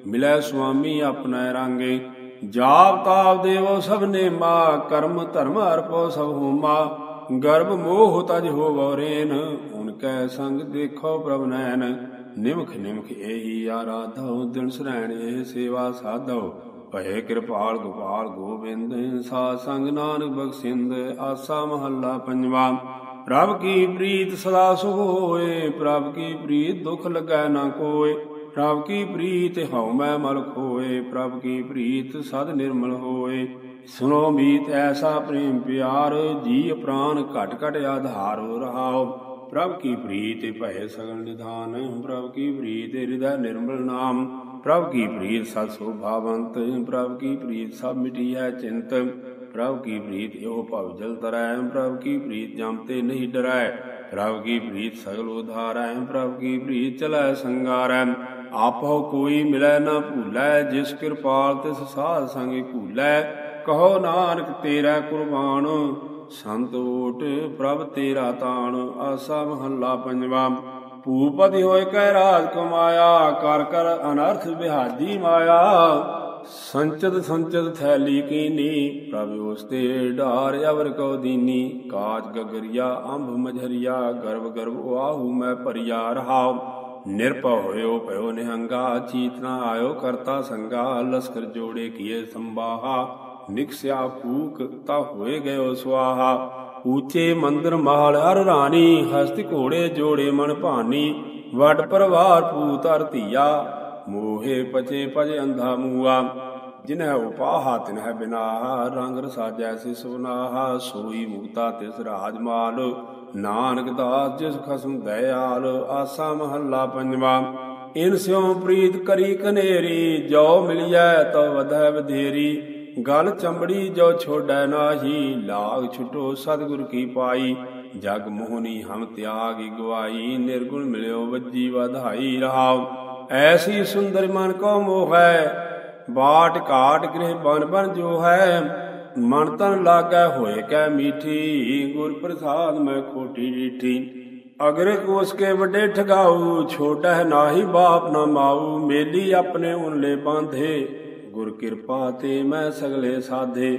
ਮਿਲੈ ਸੁਆਮੀ ਆਪਣਾ ਰੰਗੇ। ਜਾਪ ਤਾਪ ਦੇਵੋ ਸਭ ਨੇ ਮਾ ਕਰਮ ਧਰਮ ਅਰਪੋ ਸਭ ਹੋਮਾ। ਗਰਭ ਮੋਹ ਤਜ ਹੋਵੋ ਰੇਨ ਉਨ ਕੈ ਸੰਗ ਦੇਖੋ ਪ੍ਰਭ ਨੈਣ। ਨਿਮਖ ਨਿਮਖ ਇਹੀ ਆਰਾਧੋ, ਦਿਨ ਸਰੈਣ ਇਹ ਸੇਵਾ ਸਾਧੋ। ਭਏ ਕਿਰਪਾਲ ਗੋਪਾਲ ਗੋਬਿੰਦ, ਸਾ ਸੰਗ ਨਾਨਕ ਬਖਸ਼ਿੰਦ, ਆਸਾ ਮਹੱਲਾ ਪੰਜਵਾ। ਪ੍ਰਭ ਕੀ ਪ੍ਰੀਤ ਸਦਾ ਸੁਖ ਹੋਏ ਪ੍ਰਭ ਕੀ ਪ੍ਰੀਤ ਦੁਖ ਲੱਗੈ ਨਾ ਕੋਏ। ਪ੍ਰਭ ਕੀ ਪ੍ਰੀਤ ਹਉ ਮੈਂ ਮਲ ਖੋਏ ਪ੍ਰਭ ਕੀ ਪ੍ਰੀਤ ਸਦ ਨਿਰਮਲ ਹੋਏ। ਸੁਨੋ ਮੀਤ ਐਸਾ ਪ੍ਰੇਮ ਪਿਆਰ ਜੀ ਪ੍ਰਾਨ ਘਟ ਘਟ ਆਧਾਰ ਰਹਾਉ ਪ੍ਰਭ ਕੀ ਪ੍ਰੀਤ ਭੈ ਸਗਲ ਨਿਧਾਨ ਪ੍ਰਭ ਕੀ ਪ੍ਰੀਤ ਹਿਰਦੈ ਨਿਰਮਲ ਨਾਮ ਪ੍ਰਭ ਕੀ ਪ੍ਰੀਤ ਸਤ ਸੋਭਾਵੰਤ ਪ੍ਰਭ ਕੀ ਪ੍ਰੀਤ ਸਭ ਮਿਟਿਐ ਚਿੰਤ ਪ੍ਰਭ ਕੀ ਪ੍ਰੀਤ ਇਹੋ ਭਵ ਜਲ ਤਰੈ ਪ੍ਰਭ ਕੀ ਪ੍ਰੀਤ ਜਮ ਤੇ ਨਹੀਂ ਡਰੈ ਪ੍ਰਭ ਕੀ ਪ੍ਰੀਤ ਸਗਲ ਉਧਾਰੈ ਪ੍ਰਭ ਕੀ ਪ੍ਰੀਤ ਚਲੈ ਸੰਗਾਰੈ ਆਪੋ ਕੋਈ ਮਿਲੈ ਨਾ ਭੂਲੈ ਜਿਸ ਕਿਰਪਾਲ ਤਿਸ ਸਾਧ ਸੰਗੇ ਭੂਲੈ ਕਹੋ ਨਾਨਕ ਤੇਰਾ ਕੁਰਬਾਨ, ਸੰਤ ਓਟ ਪ੍ਰਭ ਤੇਰਾ ਤਾਣ, ਆਸਾ ਮਹੱਲਾ ਪੰਜਵਾ। ਭੂਪਤੀ ਹੋਏ ਕੈ ਰਾਜ ਕਮਾਇਆ ਕਰ ਕਰ ਅਨਰਥ ਬਿਹਾਦੀ ਮਾਇਆ। ਸੰਚਦ ਸੰਚਦ ਥੈਲੀ ਕੀਨੀ, ਪ੍ਰਭ ਉਸ ਤੇ ਢਾਰ ਅਵਰ ਕੋ ਦੀਨੀ। ਕਾਜ ਗਗਰੀਆ ਅੰਭ ਮਝਰੀਆ ਗਰਭ ਗਰਭ ਆਹੂ ਮੈਂ ਭਰੀਆ ਰਹਾਉ। ਨਿਰਭਉ ਹੋਇਓ ਭਇਓ ਨਿਹੰਗਾ ਚੀਤਨਾ ਆਇਓ ਕਰਤਾ ਸੰਗਾ, ਲਸਕਰ ਜੋੜੇ ਕੀਏ ਸੰਬਾਹਾ ਨਿਕਸਿਆ ਫੂਕ ਤਾ ਹੋਏ ਗਇਓ ਸੁਆਹਾ। ਊਚੇ ਮੰਦਰ ਮਹਾਲ ਹਰ ਰਾਣੀ, ਹਸਤ ਘੋੜੇ ਜੋੜੇ ਮਨ ਭਾਨੀ। ਵਡ ਪਰਵਾਰ ਪੂਤ ਧੀਆ, ਮੋਹੇ ਪਚੇ ਪਜ ਅੰਧਾ ਮੂਆ। ਜਿਨਹਿ ਉਪਾਹਾ ਤਿਨਹਿ ਬਿਨਾ, ਰੰਗ ਰਸਾਜੈ ਸਿ ਸੁਨਾਹਾ ਸੋਈ ਮੁਕਤਾ ਤਿਸ ਰਾਜ ਮਾਲ ਨਾਨਕ ਦਾਸ ਜਿਸ ਖਸਮ ਦਇਆਲ, ਆਸਾ ਮਹੱਲਾ ਪੰਜਵਾ। ਇਨ ਸਿਉ ਪ੍ਰੀਤ ਕਰੀ ਕਨੇਰੀ, ਜੋ ਮਿਲਿਆ ਤੋ ਵਧੈ ਵਧੇਰੀ। ਗਲ ਚੰਬੜੀ ਜੋ ਛੋੜੈ ਨਾਹੀ, ਲਾਗ ਛੁਟੋ ਸਤਿਗੁਰ ਕੀ ਪਾਈ। ਜਗ ਮੋਹਨੀ ਹਮ ਤਿਆਗ ਗਵਾਈ, ਨਿਰਗੁਣ ਮਿਲਿਓ ਵੱਜੀ ਵਧਾਈ ਰਹਾਉ। ਐਸੀ ਸੁੰਦਰ ਮਨ ਕੋ ਮੋਹ ਹੈ, ਬਾਟ ਘਾਟ ਗ੍ਰਹਿ ਬਨ ਬਨ ਜੋ ਹੈ। ਮਨ ਤਨ ਲਾਗੈ ਹੋਏ ਕੈ ਮੀਠੀ, ਗੁਰ ਪ੍ਰਸਾਦ ਮੈਂ ਖੋਟੀ ਡੀਠੀ ਅਗਰ ਕੋਸ ਕੇ ਵੱਡੇ ਠਗਾਉ ਛੋਟਾ ਹੈ ਨਾਹੀ ਬਾਪ ਨਾ ਮਾਉ ਮੇਲੀ ਆਪਣੇ ਉਨਲੇ ਬਾਂਧੇ। ਗੁਰ ਕਿਰਪਾ ਤੇ ਮੈਂ ਸਗਲੇ ਸਾਧੇ।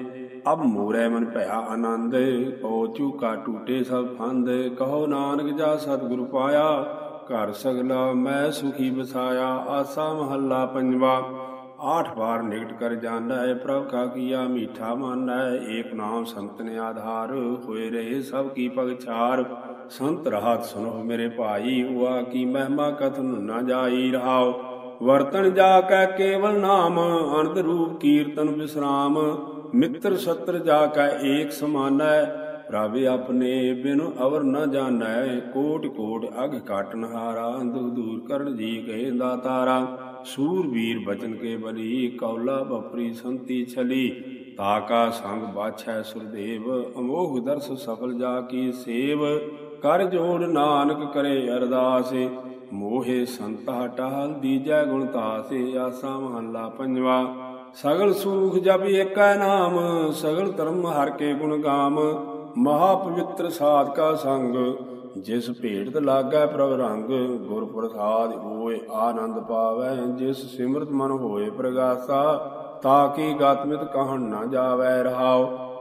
ਅਬ ਮੂਰੇ ਮਨ ਭਇਆ ਆਨੰਦ, ਪਉ ਚੂਕਾ ਟੂਟੇ ਸਭ ਫੰਦ। ਕਹੋ ਨਾਨਕ ਜਾ ਸਤਿਗੁਰ ਪਾਇਆ, ਘਰ ਸਗਲਾ ਮੈਂ ਸੁਖੀ ਬਸਾਇਆ। ਆਸਾ ਮਹੱਲਾ ਪੰਜਵਾ, ਆਠ ਵਾਰ ਨਿਕਟ ਕਰ ਜਾਣੈ ਪ੍ਰਭ ਕਾ ਕੀਆ ਮੀਠਾ ਮਾਨੈ ਏਕ ਨਾਮ ਸੰਤ ਨੇ ਆਧਾਰ, ਹੋਏ ਰਹੇ ਸਭ ਕੀ ਪਗਛਾਰ ਸੰਤ ਰਹਾਤ ਸੁਨੋ ਮੇਰੇ ਭਾਈ ਹੁਆ ਕੀ ਮਹਿਮਾ ਕਥਨ ਨਾ ਜਾਈ ਰਹਾਓ ਵਰਤਨ ਜਾ ਕੈ ਕੇਵਲ ਨਾਮ, ਅਨੰਦ ਰੂਪ ਕੀਰਤਨ ਵਿਸਰਾਮ। ਮਿੱਤਰ ਸਤਰ ਜਾ ਕੈ ਏਕ ਸਮਾਨੈ ਪ੍ਰਭ ਆਪਣੇ ਬਿਨ ਅਵਰ ਨ ਜਾਣੈ। ਕੋਟ ਕੋਟ ਅਗ ਕਾਟਨ ਹਾਰਾ ਦੁਖ ਦੂਰ ਕਰਨ ਜੀ ਕਹੇ ਦਾਤਾਰਾ ਸੂਰ ਵੀਰ ਬਚਨ ਕੇ ਬਲੀ, ਕੌਲਾ ਬਪਰੀ ਸੰਤੀ ਛਲੀ। ਤਾਕਾ ਸੰਗ ਬਾਛੈ ਸੁਰਦੇਵ, ਅਮੋਹ ਦਰਸ ਸਫਲ ਜਾ ਕੀ ਸੇਵ। ਕਰ ਜੋੜ ਨਾਨਕ ਕਰੇ ਅਰਦਾਸ। ਮੋਹੇ ਸੰਤਾ ਟਹਲ ਦੀਜੈ ਗੁਣ ਤਾਸੇ ਆਸਾ ਮਹੱਲਾ ਪੰਜਵਾ। ਸਗਲ ਸੂਖ ਜਪ ਏਕੈ ਨਾਮ, ਸਗਲ ਧਰਮ ਹਰ ਕੇ ਗੁਣ ਗਾਮ। ਮਹਾ ਪਵਿੱਤਰ ਸਾਧਕਾ ਸੰਗ, ਜਿਸ ਭੇਟ ਲਾਗੈ ਪ੍ਰਭ ਰੰਗ। ਗੁਰ ਪ੍ਰਸਾਦ ਹੋਏ ਆਨੰਦ ਪਾਵੈ, ਜਿਸ ਸਿਮਰਤ ਮਨ ਹੋਏ ਪ੍ਰਗਾਸਾ। ਤਾਕੀ ਗਤਮਿਤ ਕਹਣ ਨਾ ਜਾਵੈ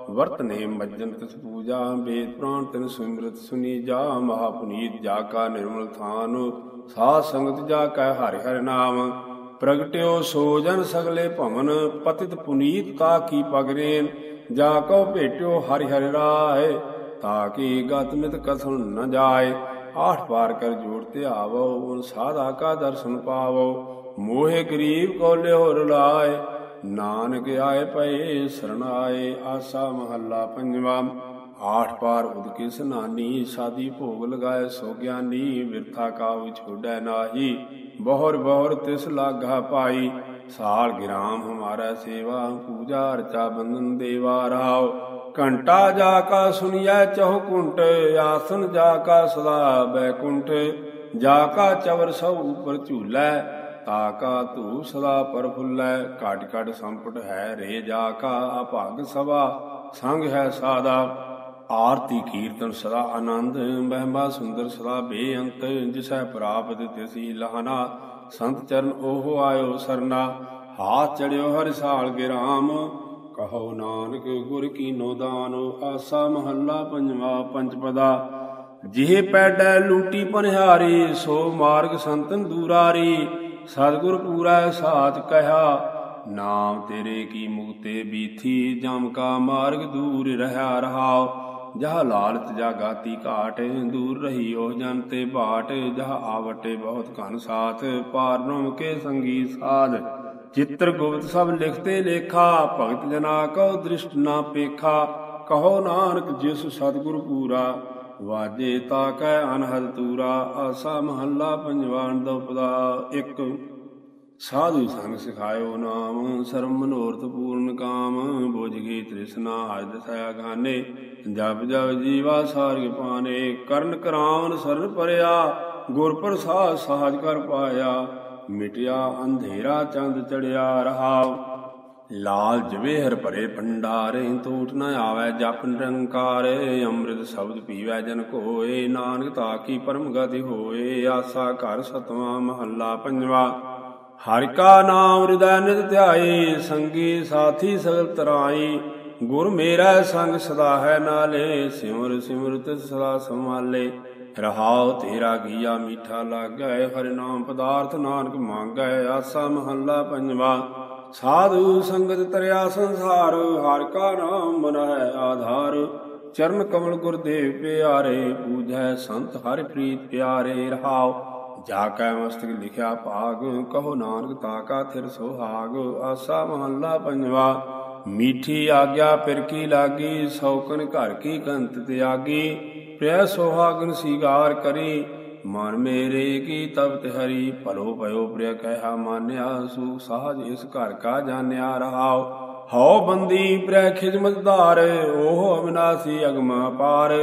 ਵਰਤ ਵਰਤਨੇ ਮੱਜਨ ਤਿਸ ਪੂਜਾ ਵੇਦ ਪ੍ਰਾਣ ਤਿਨ ਸਿਮਰਤ ਸੁਨੀ ਜਾ, ਮਹਾ ਪੁਨੀਤ ਜਾ ਕਾ ਨਿਰਮਲ ਥਾਨ। ਸਾਧ ਸੰਗਤ ਜਾ ਕੈ ਹਰਿ ਹਰਿ ਨਾਮ, ਪ੍ਰਗਟਿਓ ਸੋ ਜਨ ਸਗਲੇ ਭਵਨ, ਪਤਿਤ ਪੁਨੀਤ ਤਾ ਕੀ ਪਗਰੇਨ ਜਾ ਕੋ ਭੇਟਿਓ ਹਰਿ ਹਰਿ ਰਾਏ ਤਾਕੀ ਗਤ ਮਿਤ ਕਥਨ ਨ ਜਾਏ। ਆਠ ਪਾਰ ਕਰ ਜੋੜ ਤੇ ਆਵੋ ਉਨ ਸਾਧਾ ਕਾ ਦਰਸ਼ਨ ਪਾਵੋ। ਮੋਹਿ ਗਰੀਬ ਕੋ ਲਿਓ ਰਲਾਏ ਨਾਨਕ ਆਏ ਪਏ, ਸਰਣਾਏ ਆਸਾ ਮਹੱਲਾ ਪੰਜਵਾ। ਆਠ ਪਾਰ ਉਦਕੇ ਸਨਾਨੀ, ਸਾਦੀ ਭੋਗ ਲਗਾਏ ਸੋ ਗਿਆਨੀ ਵਿਰਥਾ ਕਾਉ ਛੋੜੈ ਨਾਹੀ। ਬਹੁਰ ਬਹੁਰ ਤਿਸ ਲਾਗਾ ਪਾਈ, ਸਾਲ ਗਿਰਾਮ ਹਮਾਰਾ ਸੇਵਾ, ਪੂਜਾ ਰਚਾ ਬੰਦਨ ਦੇਵਾ ਰਹਾਉ ਘੰਟਾ ਜਾ ਕਾ ਸੁਨਿਐ ਚਹੁ ਕੁੰਟ, ਆਸਨ ਜਾ ਕਾ ਸਦਾ ਬੈਕੁੰਠ ਜਾ ਕਾ ਚਵਰ ਸਭ ਉਪਰ ਝੂਲੈ ਤਾ ਕਾ ਧੂ ਸਦਾ ਪਰਫੁੱਲੈ ਘਟ ਘਟ ਸੰਪਟ ਹੈ ਰੇ ਜਾ ਕਾ ਅਭਾਗ ਸਭਾ, ਸੰਗ ਹੈ ਸਾਦਾ। ਆਰਤੀ ਕੀਰਤਨ ਸਦਾ ਆਨੰਦ, ਮਹਿਮਾ ਸੁੰਦਰ ਸਦਾ ਬੇਅੰਤ, ਜਿਸੈ ਪ੍ਰਾਪਤ ਤਿਸੀ ਲਹਨਾ। ਸੰਤ ਚਰਨ ਉਹ ਆਇਓ ਸਰਨਾ, ਹਾਥ ਚੜਿਓ ਹਰਿ ਸਾਲ ਗਿਰਾਮ ਕਹੋ ਨਾਨਕ ਗੁਰ ਕੀਨੋ ਦਾਨ, ਆਸਾ ਮਹੱਲਾ ਪੰਜਵਾ ਪੰਚਪਦਾ। ਜਿਹ ਪੈਡੈ ਲੂਟੀ ਪਨਿਹਾਰੀ, ਸੋ ਮਾਰਗ ਸੰਤਨ ਦੂਰਾਰੀ। ਸਤਿਗੁਰ ਪੂਰਾ ਸਾਚ ਕਹਾ ਨਾਮ ਤੇਰੇ ਕੀ ਮੁਕਤੇ ਬੀਥੀ, ਜਮ ਕਾ ਮਾਰਗ ਦੂਰ ਰਹਾ ਰਹਾਓ ਜਹ ਲਾਲਚ ਜਾ ਗਾਤੀ ਘਾਟ, ਦੂਰ ਰਹੀ ਉਹ ਜਨ ਤੇ ਬਾਟ। ਜਹ ਆਵਟੇ ਬਹੁਤ ਘਨ ਸਾਥ, ਪਾਰ ਬ੍ਰਹਮ ਕੇ ਸੰਗੀ ਸਾਧ। ਚਿੱਤਰ ਗੁਪਤ ਸਭ ਲਿਖਤੇ ਲੇਖਾ, ਭਗਤ ਜਨਾ ਕਉ ਦ੍ਰਿਸ਼ਟ ਨਾ ਪੇਖਾ। ਕਹੋ ਨਾਨਕ ਜਿਸ ਸਤਿਗੁਰ ਪੂਰਾ ਵਾਜੇ ਤਾ ਅਨਹਦ ਤੂਰਾ, ਆਸਾ ਮਹੱਲਾ ਪੰਜਵਾਨ ਦਉਪਦਾ ਇੱਕ, ਸਾਧੂ ਸੰਗ ਸਿਖਾਇਓ ਨਾਮ ਸਰਮ ਮਨੋਰਥ ਪੂਰਨ ਕਾਮ, ਬੁਝ ਤ੍ਰਿਸ਼ਨਾ ਹਜ ਦਸਾਇਆ ਗਾਨੇ ਜਪ ਜਪ ਜੀਵਾ ਸਾਰਗ ਪਾਨੇ, ਕਰਨ ਕਰਾਵਨ ਸਰਨ ਪਰਿਆ, ਗੁਰ ਪ੍ਰਸਾਦ ਸਾਜ ਕਰ ਪਾਇਆ। ਮਿਟਿਆ ਅੰਧੇਰਾ ਚੰਦ ਚੜਿਆ ਰਹਾ ਲਾਲ ਜਵੇ ਹਰ ਭਰੇ ਭੰਡਾਰੇ ਤੂਟ ਨ ਆਵੇ ਜਪ ਨਿਰੰਕਾਰ, ਅੰਮ੍ਰਿਤ ਸ਼ਬਦ ਪੀਵੈ ਜਨ ਕੋਏ, ਨਾਨਕ ਤਾ ਕੀ ਪਰਮ ਗਤੀ ਹੋਏ, ਆਸਾ ਘਰ ਸਤਵਾ ਮਹੱਲਾ ਪੰਜਵਾ। ਹਰਿ ਕਾ ਨਾਮ ਹਿਰਦੈ ਨਿਤ ਧਿਆਏ, ਸੰਗੀ ਸਾਥੀ ਸਗਲ ਤਰਾਈ ਗੁਰ ਮੇਰਾ ਸੰਗ ਸਦਾ ਹੈ ਨਾਲੇ, ਸਿਮਰ ਸਿਮਰਤ ਸਦਾ ਸੰਭਾਲੇ। ਰਹਾਉ ਤੇਰਾ ਗੀਆ ਮੀਠਾ ਲਾਗੈ, ਹਰਿ ਨਾਮ ਪਦਾਰਥ ਨਾਨਕ ਮੰਗੈ, ਆਸਾ ਮਹੱਲਾ ਪੰਜਵਾ। ਸਾਧੂ ਸੰਗਤ ਤਰਿਆ ਸੰਸਾਰ, ਹਰਿ ਕਾ ਨਾਮ ਮਨ ਹੈ ਆਧਾਰ। ਚਰਨ ਕਮਲ ਗੁਰਦੇਵ ਪਿਆਰੇ, ਪੂਜੈ ਸੰਤ ਹਰਿ ਪ੍ਰੀਤ ਪਿਆਰੇ ਰਹਾਉ। ਜਾ ਕੈ ਮਸਤਕ ਲਿਖਿਆ ਭਾਗ, ਕਹੋ ਨਾਨਕ ਤਾਕਾ ਥਿਰ ਸੁਹਾਗ। ਆਸਾ ਮਹੱਲਾ ਪੰਜਵਾ, ਮੀਠੀ ਆਗਿਆ ਫਿਰ ਕੀ ਲਾਗੀ ਸੌਕਨ ਘਰ ਕੀ ਕੰਤ ਤਿਆਗੀ। ਪ੍ਰਿਆ ਸੋਹਾਗਨ ਸੀਗਾਰ ਕਰੀ ਮਨ ਮੇਰੇ ਕੀ ਤਬ ਹਰੀ, ਭਲੋ ਭਇਓ ਪ੍ਰਿਆ ਕਹਿਆ ਮਾਨਿਆ ਸੂ ਸਾਜ ਇਸ ਘਰ ਕਾ ਜਾਣਿਆ ਰਹਾਓ ਹਉ ਬੰਦੀ ਪ੍ਰਿਆ ਖਿਜਮਤ ਧਾਰ, ਓਹ ਅਵਿਨਾਸੀ ਅਗਮ ਪਾਰ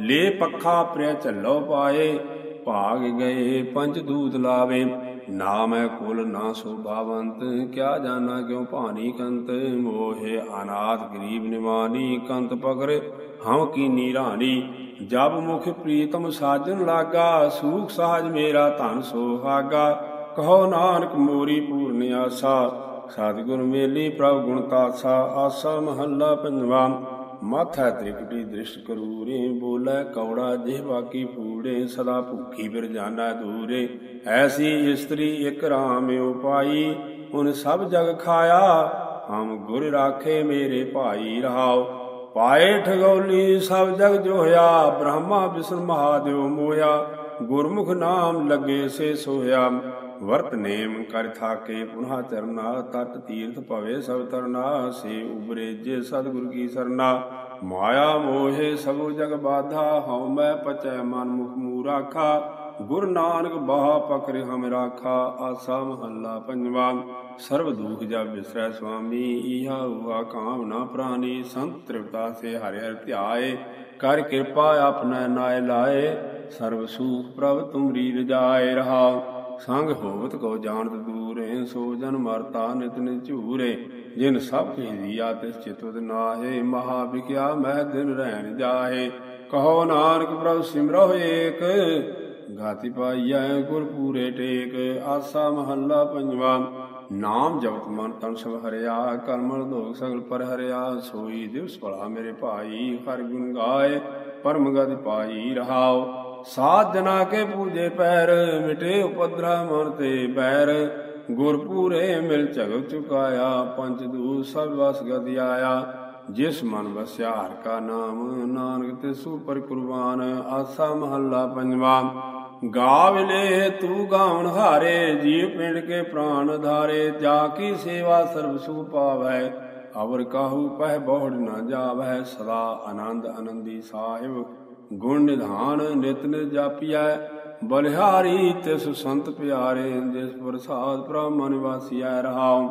ਲੇ ਪੱਖਾ ਪ੍ਰਿਆ ਝੱਲੋ ਪਾਏ, ਭਾਗ ਗਏ ਪੰਜ ਦੂਤ ਲਾਵੇ। ਨਾ ਮੈਂ ਕੁਲ, ਨਾ ਸੋਭਾਵੰਤ, ਕਿਆ ਜਾਣਾ ਕਿਉ ਭਾਨੀ ਕੰਤ? ਮੋਹਿ ਅਨਾਥ ਗਰੀਬ ਨਿਵਾਨੀ, ਕੰਤ ਪਕਰ ਹਮ ਕੀ ਨੀਰਾਨੀ। ਜਬ ਮੁਖ ਪ੍ਰੀਤਮ ਸਾਜਨ ਲਾਗਾ, ਸੂਖ ਸਾਜ ਮੇਰਾ ਧਨ ਸੋਹਾਗਾ ਕਹੋ ਨਾਨਕ ਮੋਰੀ ਪੂਰਨ ਆਸਾ ਸਤਿਗੁਰ ਮੇਲੀ ਪ੍ਰਭ ਗੁਣ ਤਾਸਾ, ਆਸਾ ਮਹੱਲਾ ਪੰਜਵਾ। ਮਾਥਾ ਤ੍ਰਿਕਟੀ ਦ੍ਰਿਸ਼ ਕਰੂਰੇ, ਬੋਲੇ ਕੌੜਾ ਜਿਹ ਬਾਕੀ ਫੂੜੇ ਸਦਾ ਭੁੱਖੀ ਫਿਰ ਜਾਣਾ ਦੂਰੇ। ਐਸੀ ਇਸਤਰੀ ਇਕ ਰਾਮ ਉਪਾਈ ਉਨ ਸਭ ਜਗ ਖਾਇਆ, ਹਮ ਗੁਰ ਰਾਖੇ ਮੇਰੇ ਭਾਈ ਰਹਾਓ। ਪਾਏ ਠਗੌਲੀ ਸਭ ਜਗ ਜੋਇਆ ਬ੍ਰਹਮਾ ਵਿਸ਼ਨ ਮਹਾਦੇਵ ਮੋਇਆ ਗੁਰਮੁਖ ਨਾਮ ਲੱਗੇ ਸੇ ਸੋਇਆ ਵਰਤ ਨੇਮ ਕਰ ਥਾਕੇ ਪੁਨ੍ਹਾ ਚਰਨਾ ਤਟ ਤੀਰਥ ਭਵੇ ਸਭ ਤਰਨਾ, ਸੇ ਉਬਰੇ ਜੇ ਸਤਿਗੁਰ ਕੀ ਸਰਨਾ। ਮਾਇਆ ਮੋਹੇ ਸਭੋ ਜਗ ਬਾਧਾ, ਹਉ ਮੈਂ ਪਚੈ ਮਨ ਮੁਖ ਮੂਰਾਖਾ। ਗੁਰ ਨਾਨਕ ਬਾਹ ਪਕਰਿ ਹਮ ਰਾਖਾ, ਆਸਾ ਮਹੱਲਾ ਪੰਜਵਾ। ਸਰਬ ਦੁਖ ਜਬ ਵਿਸਰੈ ਸੁਆਮੀ ਇਹਾ ਹੁਆ ਕਾਮ ਪ੍ਰਾਨੀ। ਸੰਤ ਤ੍ਰਿਪਤਾ ਸੇ ਹਰਿ ਹਰਿ ਧਿਆਏ, ਕਰ ਕਿਰਪਾ ਆਪਣਾ ਨਾਇ ਲਾਏ। ਸਰਬ ਸੂਖ ਪ੍ਰਭ ਤੁਮਰੀ ਰਜਾਏ ਰਹਾ। ਸੰਗ ਹੋਵਤ ਕੋ ਜਾਣਤ ਦੂਰੇ, ਸੋ ਜਨ ਮਰਤਾ ਨਿਤ ਨਿਝੂਰੇ ਜਿਨ ਸਭ ਭੇਦੀਆ ਤਿਸ ਚਿਤਵਤ ਨਾਹੇ, ਮਹਾ ਵਿਖਿਆ ਮਹਿ ਦਿਨ ਰਹਿਣ ਜਾਹੇ। ਕਹੋ ਨਾਨਕ ਪ੍ਰਭ ਸਿਮਰੋ ਏਕ ਗਾਤੀ ਪਾਈਐ ਗੁਰ ਪੂਰੇ ਟੇਕ, ਆਸਾ ਮਹੱਲਾ ਪੰਜਵਾ। ਨਾਮ ਜਪਤ ਮਨ ਤਨ ਸਭ ਹਰਿਆ, ਕਰਮਲ ਦੋਖ ਸਗਲ ਪਰ ਹਰਿਆ। ਸੋਈ ਦਿਵਸ ਭਲਾ ਮੇਰੇ ਭਾਈ, ਹਰ ਗੁਣ ਗਾਏ, ਪਰਮ ਗਦ ਪਾਈ ਰਹਾਓ ਸਾਧ ਜਨਾ ਕੇ ਪੂਜੇ ਪੈਰ, ਮਿਟੇ ਉਪਦਰਾ ਮਨ ਤੇ ਬੈਰ। ਗੁਰਪੂਰੇ ਮਿਲ ਝਗਲ ਚੁਕਾਇਆ, ਪੰਜ ਦੂ ਸਭ ਵਸ ਗਦ ਆਇਆ। ਜਿਸ ਮਨ ਵਸਿਆ ਹਰ ਕਾ ਨਾਮ, ਨਾਨਕ ਤੇ ਸੁਪਰ ਕੁਰਬਾਨ, ਆਸਾ ਮਹੱਲਾ ਪੰਜਵਾ। ਗਾਵਲੇ ਤੂੰ ਗਾਵਣ ਹਾਰੇ ਜੀਵ ਪਿੰਡ ਕੇ ਪ੍ਰਾਨ ਧਾਰੇ, ਜਾ ਕੀ ਸੇਵਾ ਸਰਬ ਸੁਖ ਪਾਵੈ, ਅਵਰ ਕਾਹੂ ਪਹਿ ਬਹੁੜ ਨਾ ਜਾਵੈ, ਸਦਾ ਆਨੰਦ ਆਨੰਦੀ ਸਾਹਿਬ, ਗੁਣ ਨਿਧਾਨ ਨਿਤ ਨਿਤ ਜਾਪੀਐ, ਬਲਿਹਾਰੀ ਤਿਸ ਸੰਤ ਪਿਆਰੇ, ਜਿਸ ਪ੍ਰਸਾਦ ਪ੍ਰਭ ਮਨ ਵਾਸੀਐ ਰਹਾਉ,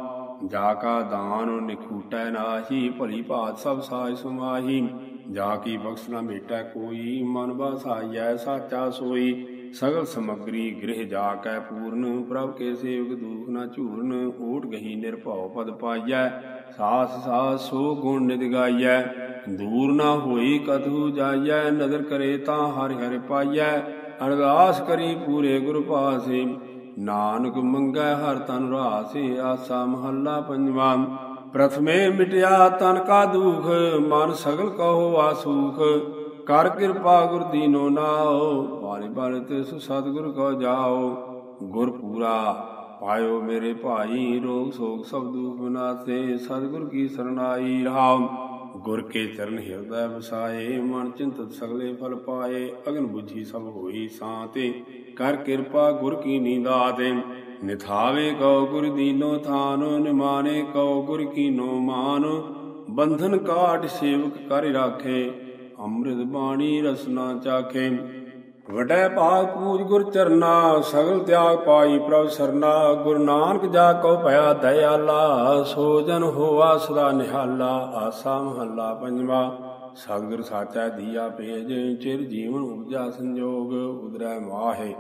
ਜਾ ਕਾ ਦਾਨ ਨਿਖੂਟੈ ਨਾਹੀ, ਭਲੀ ਭਾਤ ਸਭ ਸਾਜ ਸਮਾਹੀ, ਜਾ ਕੀ ਬਖਸ਼ ਨਾ ਮੇਟੈ ਕੋਈ, ਮਨ ਬਸਾਈਐ, ਸਾਚਾ ਸੋਈ ਸਗਲ ਸਮਗਰੀ ਗ੍ਰਹਿ ਜਾ ਕੈ ਪੂਰਨ, ਪ੍ਰਭ ਕੇ ਸੇਵਕ ਦੂਖ ਨਾ ਝੂਰਨ ਓਟ ਗਹੀ ਨਿਰਭਉ ਪਦ ਪਾਈਐ, ਸਾਸ ਸਾਸ ਸੋ ਗੁਣ ਨਿਦ ਗਾਈਐ, ਦੂਰ ਨਾ ਹੋਈ ਕਤੂ ਜਾਈਐ, ਨਦਰ ਕਰੇ ਤਾਂ ਹਰਿ ਹਰਿ ਪਾਈਐ, ਅਰਦਾਸ ਕਰੀ ਪੂਰੇ ਗੁਰ ਪਾਸੇ, ਨਾਨਕ ਮੰਗੈ ਹਰ ਤਨ ਰਾਸੇ, ਆਸਾ ਮਹੱਲਾ ਪੰਜਵਾਂ, ਪ੍ਰਥਮੇ ਮਿਟਿਆ ਤਨ ਕਾ ਦੁਖ, ਮਨ ਸਗਲ ਕਹੋ ਆਸੂਖ ਕਰ ਕਿਰਪਾ ਗੁਰ ਦੀਨੋ ਨਾਓ ਬਾਰੇ ਬਾਰੇ ਤਿਸ ਸਤਿਗੁਰ ਕੋ ਜਾਓ ਗੁਰ ਪੂਰਾ ਪਾਇਓ ਮੇਰੇ ਭਾਈ, ਰੋਗ ਸੋਗ ਸਭ ਦੁਖ ਵਿਨਾਸੇ ਸਤਿਗੁਰ ਕੀ ਸਰਣਾਈ ਰਹਾਉ ਗੁਰ ਕੇ ਚਰਨ ਹਿਰਦੈ ਵਸਾਏ, ਮਨ ਚਿੰਤਤ ਸਗਲੇ ਫਲ ਪਾਏ, ਅਗਨ ਬੁਝੀ ਸਭ ਹੋਈ ਸਾਤੇ। ਕਰ ਕਿਰਪਾ ਗੁਰ ਕੀ ਨੀਂਦਾ ਦੇ ਨਿਥਾਵੇ ਕਉ ਗੁਰ ਦੀਨੋ ਥਾਨ, ਨਿਮਾਨੇ ਕਉ ਗੁਰ ਕੀਨੋ ਮਾਨ। ਬੰਧਨ ਕਾਟ ਸੇਵਕ ਕਰ ਰਾਖੇ ਅੰਮ੍ਰਿਤ ਬਾਣੀ ਰਸਨਾ ਚਾਖੇ। ਵਡੈ ਭਾਗ ਪੂਜ ਗੁਰ ਚਰਨਾ, ਸਗਲ ਤਿਆਗ ਪਾਈ ਪ੍ਰਭ ਸਰਨਾ। ਗੁਰੂ ਨਾਨਕ ਜਾ ਕੋ ਭਇਆ ਦਇਆਲਾ, ਸੋ ਜਨ ਹੋਆ ਸਦਾ ਨਿਹਾਲਾ, ਆਸਾ ਮਹੱਲਾ ਪੰਜਵਾ। ਸਤਿਗੁਰ ਸਾਚਾ ਦੀਆ ਪੇਜ ਚਿਰ ਜੀਵਨ ਉਪਜਾ ਸੰਜੋਗ, ਉਦਰੈ ਮਾਹੇ।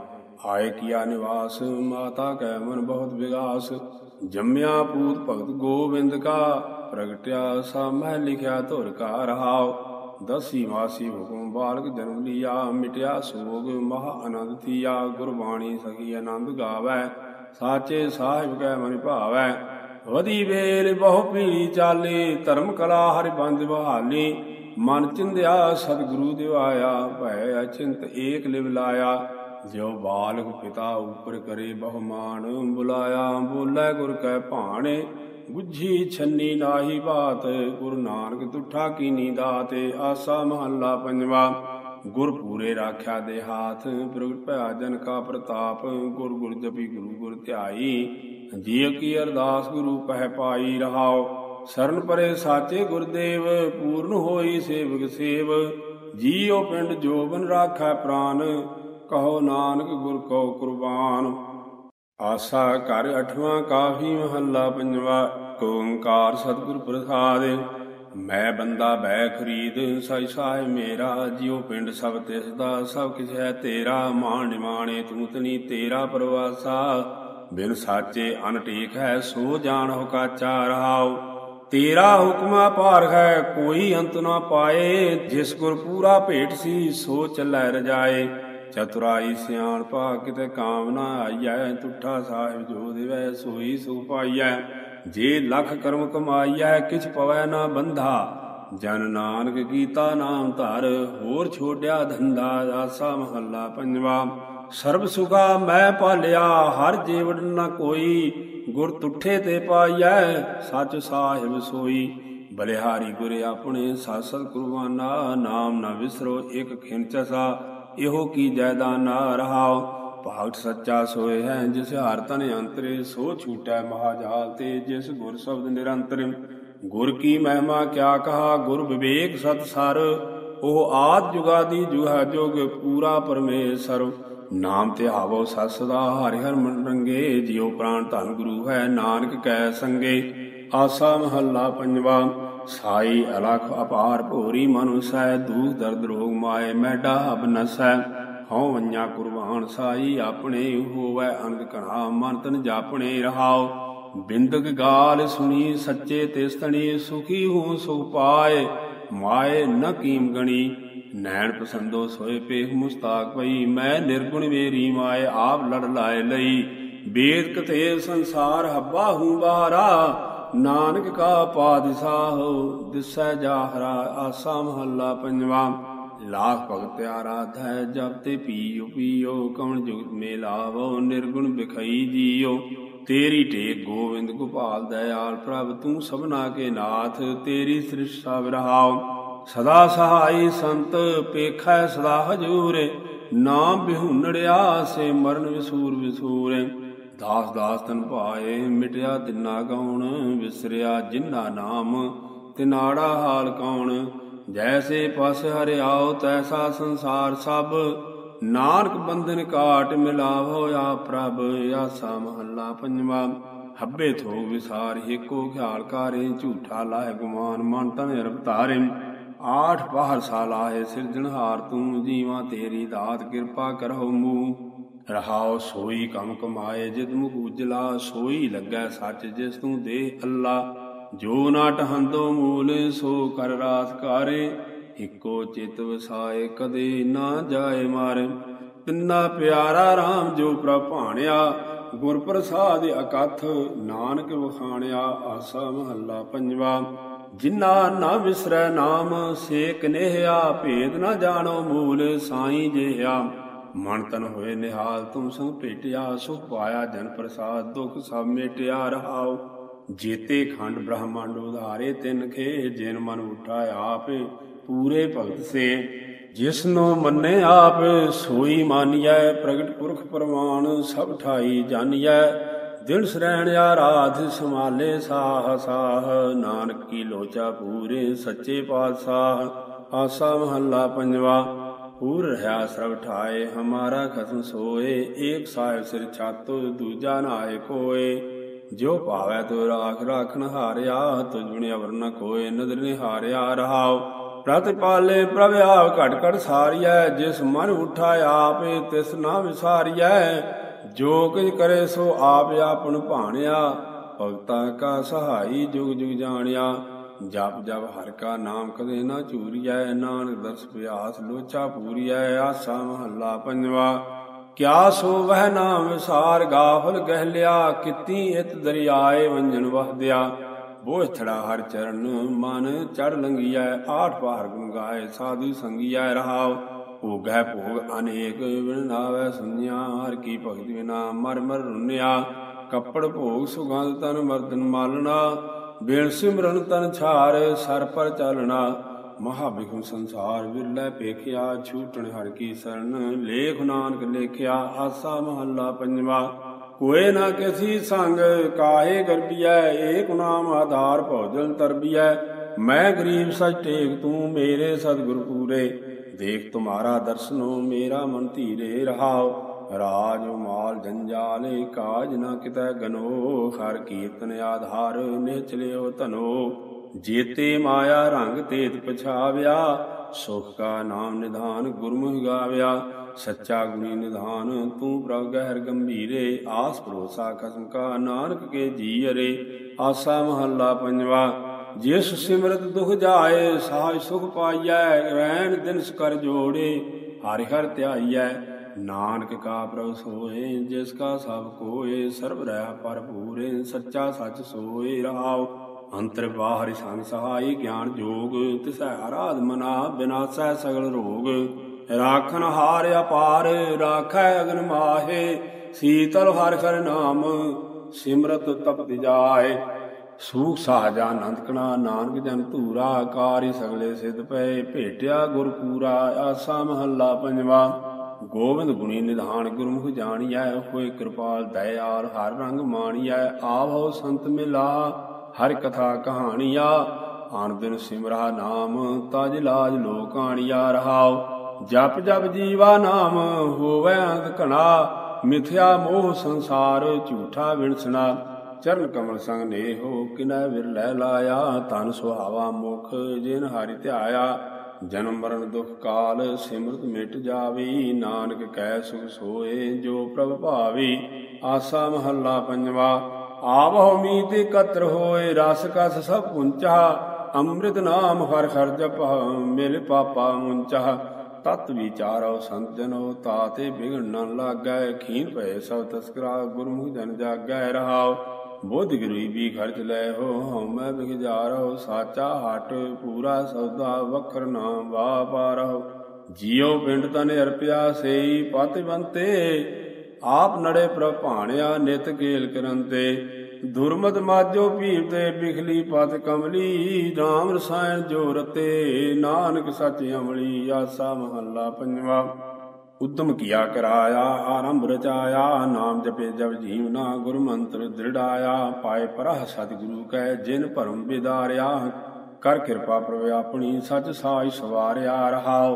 ਆਏ ਕੀਆ ਨਿਵਾਸ, ਮਾਤਾ ਕੈ ਮਨ ਬਹੁਤ ਵਿਗਾਸ। ਜੰਮਿਆ ਪੂਤ ਭਗਤ ਗੋਬਿੰਦ ਕਾ, ਪ੍ਰਗਟਿਆ ਸਾਮਹਿ ਲਿਖਿਆ ਧੁਰ ਕਾ ਰਹਾਉ। ਦਸੀ ਮਾਸੀ ਹੁਕਮ ਬਾਲਕ ਜਨਮ ਲਿਆ, ਮਿਟਿਆ ਸੋਗ ਮਹਾ ਆਨੰਦ ਥੀਆ, ਗੁਰਬਾਣੀ ਸਖੀ ਆਨੰਦ ਗਾਵੈ, ਸਾਚੇ ਸਾਹਿਬ ਕੈ ਮਨ ਭਾਵੈ। ਵਦੀ ਵੇਲ ਬਹੁ ਪੀੜੀ ਚਾਲੇ, ਧਰਮ ਕਲਾ ਹਰਿ ਬੰਦ ਬਹਾਲੀ। ਮਨ ਚਿੰਦਿਆ ਸਤਿਗੁਰੂ ਦਿਵਾਇਆ ਭੈ ਅਚਿੰਤ ਏਕ ਲਿਵ ਲਾਇਆ। ਜਿਉ ਬਾਲਕ ਪਿਤਾ ਉਪਰ ਕਰੇ ਬਹੁਮਾਨ, ਬੁਲਾਇਆ ਬੋਲੇ ਗੁਰ ਕੈ ਭਾਣੇ। ਬੁੱਝੀ ਛੰਨੀ ਨਾਹੀ ਬਾਤ, ਗੁਰੂ ਨਾਨਕ ਤੁਠਾ ਕੀਨੀ ਦਾਤੇ, ਆਸਾ ਮਹੱਲਾ ਪੰਜਵਾ। ਗੁਰ ਪੂਰੇ ਰਾਖਿਆ ਦੇ ਹਾਥ, ਪ੍ਰਗਟ ਭਇਆ ਜਨ ਕਾ ਪ੍ਰਤਾਪ, ਗੁਰ ਗੁਰ ਜਪੀ ਗੁਰੂ ਗੁਰ ਧਿਆਈ। ਜੀਵ ਕੀ ਅਰਦਾਸ ਗੁਰੂ ਪਹਿ ਪਾਈ ਰਹਾਓ ਸਰਨ ਪਰੇ ਸਾਚੇ ਗੁਰਦੇਵ, ਪੂਰਨ ਹੋਈ ਸੇਵਕ ਸੇਵ। ਜੀਉ ਪਿੰਡ ਜੋਬਨ ਰਾਖੈ ਪ੍ਰਾਨ, ਕਹੋ ਨਾਨਕ ਗੁਰ ਕੋ ਕੁਰਬਾਨ। ਆਸਾ ਘਰ ਅਠਵਾਂ ਕਾਫੀ ਮਹੱਲਾ ਪੰਜਵਾ, ਓੰਕਾਰ ਸਤਿਗੁਰ ਪ੍ਰਸਾਦ। ਮੈਂ ਬੰਦਾ ਬੈ ਖਰੀਦ, ਸਾਈ ਸਾਹਿਬ ਮੇਰਾ, ਜਿਉ ਪਿੰਡ ਸਭ ਤਿਸ ਦਾ ਸਭ ਕਿਛ ਹੈ ਤੇਰਾ ਮਾਣ ਨਿਮਾਣੇ ਤੂੰ ਤਨੀ ਤੇਰਾ ਪ੍ਰਵਾਸਾ। ਬਿਨ ਸਾਚੇ ਅਨਟੇਕ ਹੈ, ਸੋ ਜਾਣ ਜਾਣੋ ਕਾਚਾ ਰਹਾਓ ਤੇਰਾ ਹੁਕਮਾ ਭਾਰ ਹੈ, ਕੋਈ ਅੰਤ ਨਾ ਪਾਏ, ਜਿਸ ਗੁਰ ਪੂਰਾ ਭੇਟ ਸੀ, ਸੋ ਚੱਲੈ ਰਜਾਏ। ਚਤੁਰਾਈ ਸਿਆਣ ਭਾ ਕਿਤੇ ਕਾਮਨਾ ਆਈਐ, ਤੁਠਾ ਸਾਹਿਬ ਜੋ ਦੇਵੈ ਸੋਈ ਸੁਖ ਪਾਈਐ। ਜੇ ਲਖ ਕਰਮ ਕਮਾਈਐ, ਕਿਛ ਪਵੈ ਨਾ ਬੰਧਾ। ਜਨ ਨਾਨਕ ਕੀਤਾ ਨਾਮ ਧਰ, ਹੋਰ ਛੋੜਿਆ ਧੰਦਾ ਆਸਾ ਮਹੱਲਾ ਪੰਜਵਾ। ਸਰਬ ਸੁਖਾ ਮੈਂ ਪਾਲਿਆ ਹਰ ਜੀਵਨ ਨਾ ਕੋਈ। ਗੁਰ ਤੁਠੇ ਤੇ ਪਾਈਐ, ਸੱਚ ਸਾਹਿਬ ਸੋਈ। ਬਲਿਹਾਰੀ ਗੁਰ ਆਪਣੇ ਸਾਸਤ ਕੁਰਬਾਨਾ, ਨਾਮ ਨਾ ਵਿਸਰੋ, ਇਕ ਖਿੰਚਸਾ ਇਹੋ ਕੀ ਜੈਦਾ ਨਾ ਰਹਾਓ। ਭਾਗਤ ਸੱਚਾ ਸੋਏ ਹੈ, ਜਿਸ ਹਰ ਤਨ ਅੰਤਰੇ, ਸੋ ਛੂਟੈ ਮਹਾਜਾਲ ਤੇ, ਜਿਸ ਗੁਰ ਸ਼ਬਦ ਨਿਰੰਤਰ। ਗੁਰ ਕੀ ਮਹਿਮਾ ਕਿਆ ਕਹਾ, ਗੁਰ ਵਿਵੇਕ ਸਤ ਸਰ। ਉਹ ਆਦ ਜੁਗਾਦੀ ਜੁਹਾ ਜੋਗ, ਪੂਰਾ ਪਰਮੇਸ਼ਰ। ਨਾਮ ਤੇ ਆਵੋ ਸਤ ਦਾ, ਹਰਿ ਹਰ ਮਨ ਰੰਗੇ। ਜਿਉ ਪ੍ਰਾਨ ਧਨ ਗੁਰੂ ਹੈ, ਨਾਨਕ ਕੈ ਸੰਗੇ। ਆਸਾ ਮਹੱਲਾ ਪੰਜਵਾ। ਸਾਈ ਅਲਖ ਅਪਾਰ ਭੋਰੀ ਮਨੁਸੈ, ਦੂਖ ਦਰਦ ਰੋਗ ਮਾਏ ਮੈਡਾ ਅਬ ਨਸੈ। ਹਉ ਵੰਨਾ ਕੁਰਬਾਨ ਸਾਈ, ਆਪਣੇ ਹੋਵੈ ਅਨੰਦ ਕਣਾ ਮਨ ਤਨ ਜਾਪਣੇ ਰਹਾਉ। ਬਿੰਦਕ ਗਾਲ ਸੁਣੀ, ਸੱਚੇ ਤਿਸਤਣੀ ਸੁਖੀ ਹੂੰ ਸੁਖ ਪਾਏ। ਮਾਏ ਨ ਕੀਮ ਗਣੀ, ਨੈਣ ਪਸੰਦੋ ਸੋਏ ਪੇਖ ਮੁਸਤਾਕ ਪਈ। ਮੈਂ ਨਿਰਗੁਣ ਮੇਰੀ ਮਾਏ, ਆਪ ਲੜ ਲਾਏ ਲਈ। ਬੇਦ ਕਤੇ ਸੰਸਾਰ ਹੱਬਾ ਹੂੰ ਬਾਰਾ ਨਾਨਕ ਕਾ ਪਾਦਸ਼ਾਹ ਦਿਸੈ ਜਾਹਰਾ ਆਸਾ ਮਹੱਲਾ ਪੰਜਵਾ। ਲਾਖ ਭਗਤ ਆਰਾਧੈ ਜਬ ਤੇ ਪੀਓ ਪੀਓ, ਕਵਣ ਜੁਗਤ ਮੇ ਲਾਵੋ ਨਿਰਗੁਣ ਬਿਖਈ ਜੀਓ। ਤੇਰੀ ਟੇਕ ਗੋਵਿੰਦ ਗੋਪਾਲ ਦਇਆਲ ਪ੍ਰਭ, ਤੂੰ ਸਭਨਾ ਕੇ ਨਾਥ, ਤੇਰੀ ਸ੍ਰਿਸ਼ ਸਭ ਸਦਾ ਸਹਾਈ ਸੰਤ, ਪੇਖੈ ਸਦਾ ਹਜੂਰੇ। ਨਾਮ ਬਿਹੁਨੜਿਆ ਸੇ ਮਰਨ ਵਿਸੂਰ ਵਿਸੂਰੇ। ਦਾਸ ਦਾਸ ਤਨ ਭਾਏ, ਮਿਟਿਆ ਤਿੰਨਾ ਗਉਣ, ਵਿਸਰਿਆ ਜਿਨ੍ਹਾਂ ਨਾਮ, ਤਿਨਾੜਾ ਹਾਲ ਕੌਣ ਜੈਸੇ ਪਸ ਹਰਿਆਓ ਤੈਸਾ ਸੰਸਾਰ ਸਭ। ਨਾਨਕ ਬੰਧਨ ਕਾਟ ਮਿਲਾਵ ਹੋਇਆ ਪ੍ਰਭ, ਆਸਾ ਮਹੱਲਾ ਪੰਜਵਾ। ਹੱਬੇ ਥੋ ਵਿਸਾਰ ਏਕੋ ਖਿਆਲ ਕਾਰੇ, ਝੂਠਾ ਲਾਇ ਗੁਮਾਨ, ਮਨ ਤਨ ਰਵਤਾਰੇ ਆਠ ਬਾਹਰ ਸਾਲ ਸਿਰਜਣਹਾਰ ਤੂੰ, ਜੀਵਾਂ ਤੇਰੀ ਦਾਤ ਕਿਰਪਾ ਕਰਹੁ ਮੂ ਰਹਾਉ ਸੋਈ ਕਮ ਕਮਾਏ, ਜਿਦ ਮੁਖ ਉਜਲਾ ਸੋਈ ਲੱਗੈ ਸੱਚ ਜਿਸ ਤੂੰ ਦੇ ਅੱਲਾ। ਜੋ ਨਾ ਟਹੰਦੋ ਮੂਲ, ਸੋ ਕਰ ਰਾਤ ਕਾਰੇ। ਇਕੋ ਚਿਤ ਵਸਾਏ, ਕਦੇ ਨਾ ਜਾਏ ਮਾਰੇ। ਤਿੰਨਾ ਪਿਆਰਾ RAM ਜੋ ਪ੍ਰਭਾਣਿਆ ਗੁਰ ਪ੍ਰਸਾਦ ਅਕਥ ਨਾਨਕ ਵਖਾਣਿਆ, ਆਸਾ ਮਹੱਲਾ ਪੰਜਵਾ। ਜਿਨ੍ਹਾਂ ਨਾ ਵਿਸਰੈ ਨਾਮ ਸੇ ਕਨੇਹਿਆ ਭੇਦ ਨਾ ਜਾਣੋ ਮੂਲ, ਸਾਈ ਜਿਹਾ ਮਨ ਤਨ ਹੋਏ ਨਿਹਾਲ, ਤੁਮ ਸੰਗ ਭੇਟਿਆ, ਸੁਖ ਪਾਇਆ ਜਨ ਪ੍ਰਸਾਦ, ਦੁਖ ਸਭ ਮੇਟਿਆ ਰਹਾਉ। ਜੇਤੇ ਖੰਡ ਬ੍ਰਹਮੰਡ ਉਧਾਰੇ, ਤਿਨ ਖੇ ਜਿਨ ਮਨ ਉਠਾ ਆਪ, ਪੂਰੇ ਭਗਤ ਸੇ। ਜਿਸਨੋ ਮੰਨੇ ਆਪ, ਸੋਈ ਮਾਨੀਐ, ਪ੍ਰਗਟ ਪੁਰਖ ਪ੍ਰਮਾਨ ਸਭ ਠਾਈ ਜਾਣੀਐ ਦਿਨ ਸਰੈਣ ਆਰਾਧ ਸਮਾਲੇ ਸਾਹ ਸਾਹ, ਨਾਨਕ ਕੀ ਲੋਚਾ ਪੂਰੇ, ਸੱਚੇ ਪਾਤਸ਼ਾਹ, ਆਸਾ ਮਹੱਲਾ ਪੰਜਵਾ। ਪੂਰ ਰਹਾ ਸਰਬ ਠਾਏ, ਹਮਾਰਾ ਖਸਮ ਸੋਏ, ਏਕ ਸਾਹਿਬ ਸਿਰ ਛਾਤ, ਦੂਜਾ ਨਾਏ ਕੋਏ। ਜੋ ਭਾਵੈ ਤੋ ਰਾਖ ਰਾਖਨ ਹਾਰਿਆ ਤੁਝ ਬਿਨ ਅਵਰ ਨ ਕੋਏ, ਨਦਰ ਨਿਹਾਰਿਆ ਰਹਾਉ। ਪ੍ਰਤਿਪਾਲੇ ਪ੍ਰਭ ਆਪ ਘਟ ਘਟ ਸਾਰੀਐ, ਜਿਸ ਮਨ ਉਠਾ ਆਪੇ ਤਿਸ ਨਾ ਵਿਸਾਰੀਐ। ਜੋ ਕਿਛ ਕਰੇ ਸੋ ਆਪ ਆਪਨ ਭਾਣਿਆ, ਭਗਤਾਂ ਕਾ ਸਹਾਈ ਜੁਗ ਜੁਗ ਜਾਣਿਆ। ਜਪ ਜਪ ਹਰ ਕਾ ਨਾਮ ਕਦੇ ਨਾ ਝੂਰੀਐ, ਨਾਨਕ ਦਰਸ ਪਿਆਸ ਲੋਚਾ ਪੂਰੀਐ, ਆਸਾ ਮਹੱਲਾ ਪੰਜਵਾ। ਕਿਆ ਸੋ ਵਹਿ ਨਾਮ ਵਿਸਾਰ ਗਾਫਲ ਗਹਿ ਲਿਆ ਕਿਤੀ ਇਤ ਦਰਿਆਏ ਵੰਜਨ ਵਹਦਿਆ ਬੋਝ ਹਰ ਚਰਨ, ਮਨ ਚੜ ਲੰਗੀਐ ਆਠ ਪਾਰ ਗੁਣ ਗਾਏ, ਸਾਧੂ ਸੰਗੀਐ ਰਹਾਉ। ਭੋਗੈ ਭੋਗ ਅਨੇਕ ਵਿਣ ਨਾਵੇ ਸੁਨਿਆ, ਹਰ ਕੀ ਭਗਤ ਬਿਨਾ ਮਰ ਮਰ ਰੁਨਿਆ। ਕੱਪੜ ਭੋਗ ਸੁਗੰਧ ਤਨ ਮਰਦਨ ਮਾਲਣਾ ਬੇਣ ਸਿਮਰਨ ਤਨ ਛਾਰ, ਸਰ ਪਰ ਚਾਲਣਾ। ਮਹਾ ਬਿਖਮ ਸੰਸਾਰ ਵਿਰਲੇ ਪੇਖਿਆ ਛੂਟਣ ਹਰ ਕੀ ਸਰਣ ਲੇਖ ਨਾਨਕ ਲੇਖਿਆ, ਆਸਾ ਮਹੱਲਾ ਪੰਜਵਾ। ਕੋਏ ਨਾ ਕਿਸੀ ਸੰਗ, ਕਾਹੇ ਗਰਬੀਐ, ਏਕ ਨਾਮ ਆਧਾਰ ਭੋਜਨ ਤਰਬੀਐ। ਮੈਂ ਗਰੀਬ ਸਚ ਟੇਕ ਤੂੰ ਮੇਰੇ ਸਤਿਗੁਰ ਪੂਰੇ। ਦੇਖ ਤੁਮਾਰਾ ਦਰਸ਼ਨੋ, ਮੇਰਾ ਮਨ ਧੀਰੇ ਰਹਾਓ। ਰਾਜ ਮਾਲ ਜੰਜਾਲੇ ਕਾਜ ਨਾ ਕਿਤੈ ਗਨੋ, ਹਰ ਕੀਰਤਨ ਆਧਾਰ ਨਿਚਲਿਓ ਧਨੋ। ਜੀਤੇ ਮਾਇਆ ਰੰਗ ਤੇਤ ਪਛਾਵਿਆ, ਸੁਖ ਕਾ ਨਾਮ ਨਿਧਾਨ ਗੁਰਮੁਖ ਗਾਵਿਆ। ਸੱਚਾ ਗੁਣੀ ਨਿਧਾਨ ਤੂੰ ਪ੍ਰਭ ਗਹਿਰ ਗੰਭੀਰੇ, ਆਸ ਭਰੋਸਾ ਕਸਮ ਕਾ ਨਾਨਕ ਕੇ ਜੀ ਅਰੇ ਆਸਾ ਮਹੱਲਾ ਪੰਜਵਾ, ਜਿਸ ਸਿਮਰਤ ਦੁਖ ਜਾਏ, ਸਾਜ ਸੁਖ ਪਾਈਐ, ਰਹਿਣ ਦਿਨ ਕਰ ਜੋੜੇ, ਹਰਿ ਹਰਿ ਧਿਆਈਐ। ਨਾਨਕ ਕਾ ਪ੍ਰਭ ਸੋਏ, ਜਿਸ ਕਾ ਸਭ ਕੋਏ, ਸਰਬ ਰਹਿ ਭਰਪੂਰੇ ਸੱਚਾ ਸੱਚ ਸੋਏ ਰਹਾਉ ਅੰਤਰ ਬਾਹਰ ਸੰਗ ਸਹਾਈ ਗਿਆਨ ਜੋਗ, ਤਿਸੈ ਆਰਾਧ ਮਨਾ ਬਿਨਾਸੈ ਸਗਲ ਰੋਗ। ਰਾਖਨ ਹਾਰ ਅਪਾਰ, ਰਾਖੈ ਅਗਨ ਮਾਹੇ, ਸੀਤਲ ਹਰ ਹਰ ਨਾਮ, ਸਿਮਰਤ ਤਪਤ ਜਾਏ। ਸੂਖ ਸਾਜਾ ਆਨੰਦ ਕਣਾ, ਨਾਨਕ ਜਨ ਧੂਰਾ, ਕਾਰੀ ਸਗਲੇ ਸਿਧ ਪਏ, ਭੇਟਿਆ ਗੁਰ ਪੂਰਾ, ਆਸਾ ਮਹੱਲਾ ਪੰਜਵਾ। ਗੋਬਿੰਦ ਗੁਣੀ ਨਿਧਾਨ ਗੁਰਮੁਖ ਜਾਣੀਐ ਹੋਏ ਕਿਰਪਾਲ ਦਇਆਲ ਹਰ ਰੰਗ ਮਾਣੀਐ ਆਵੋ ਸੰਤ ਮਿਲਾ, ਹਰ ਕਥਾ ਕਹਾਣੀਆ, ਆਨ ਦਿਨ ਸਿਮਰਾ ਨਾਮ ਤਜ ਲਾਜ ਲੋਕਾਣੀਆ ਰਹਾਓ ਜਪ ਜਪ ਜੀਵਾ ਨਾਮ ਹੋਵੇ ਅੰਤ ਘਣਾ, ਮਿਥਿਆ ਮੋਹ ਸੰਸਾਰ ਝੂਠਾ ਵਿਣਸਣਾ, ਚਰਨ ਕਮਲ ਸੰਗ ਨੇਹੋ ਕਿਨੈ ਵਿਰਲੇ ਲਾਇਆ ਤਨ ਸੁਹਾਵਾ ਮੁਖ ਜਿਨ ਹਰਿ ਧਿਆਇਆ ਜਨਮ ਮਰਨ ਦੁਖ ਕਾਲ, ਸਿਮਰਤ ਮਿਟ ਜਾਵੇ, ਨਾਨਕ ਕਹਿ ਸੁਖ ਸੋਏ, ਜੋ ਪ੍ਰਭ ਭਾਵੀ, ਆਸਾ ਮਹੱਲਾ ਪੰਜਵਾ। ਆਵਹੁ ਮੀਤ ਇਕਤਰ ਹੋਏ, ਰਸ ਕਸ ਸਭ ਪੁੰਚਾ, ਅੰਮ੍ਰਿਤ ਨਾਮ ਹਰ ਹਰ ਜਪ ਮਿਲ ਪਾਪਾ ਮੁੰਚਾ। ਤਤ ਵਿਚਾਰੋ ਸੰਤ ਜਨੋ ਤਾਤੇ ਬਿਗੜ ਨ ਲਾਗੈ, ਖੀਨ ਭਏ ਸਭ ਤਸਕਰਾ, ਗੁਰਮੁਖ ਜਨ ਜਾਗੈ ਰਹਾਓ ਬੁੱਧ ਗੁਰੀ ਖਰਚ ਲੈ ਹੋ ਹਉਮੈ ਬਿਗਜਾਰੋ, ਸਾਚਾ ਹਟ ਪੂਰਾ ਸੌਦਾ ਵਖਰ ਨਾਮ ਵਾਪਾਰੋ ਜੀਉ ਪਿੰਡ ਤਨ ਅਰਪਿਆ ਸੇਈ ਪਤਵੰਤੇ ਆਪ ਨੜੇ ਪ੍ਰਭਾਣਿਆ ਨਿਤ ਗੇਲ ਕਰੰਤੇ। ਦੁਰਮਤ ਮਾਜੋ ਭੀਰ ਤੇ ਬਿਖਲੀ ਪਤ ਕਮਲੀ RAM ਰਸਾਇਣ ਜੋ ਰਤੇ, ਨਾਨਕ ਸੱਚ ਅਮਲੀ, ਆਸਾ ਮਹੱਲਾ ਪੰਜਵਾ। ਉਦਮ ਕੀਆ ਕਰਾਇਆ, ਆਰੰਭ ਰਚਾਇਆ, ਨਾਮ ਜਪੇ ਜਬ ਜੀਵਨਾ ਗੁਰ ਮੰਤਰ ਦ੍ਰਿੜਾਇਆ, ਪਾਏ ਪਰਹ ਸਤਿਗੁਰੂ ਕੈ ਜਿਨ ਭਰਮ ਵਿਦਾਰਿਆ ਕਰ ਕਿਰਪਾ ਪ੍ਰਭ ਆਪਣੀ ਸਚ ਸਾਜ ਸਵਾਰਿਆ ਰਹਾਓ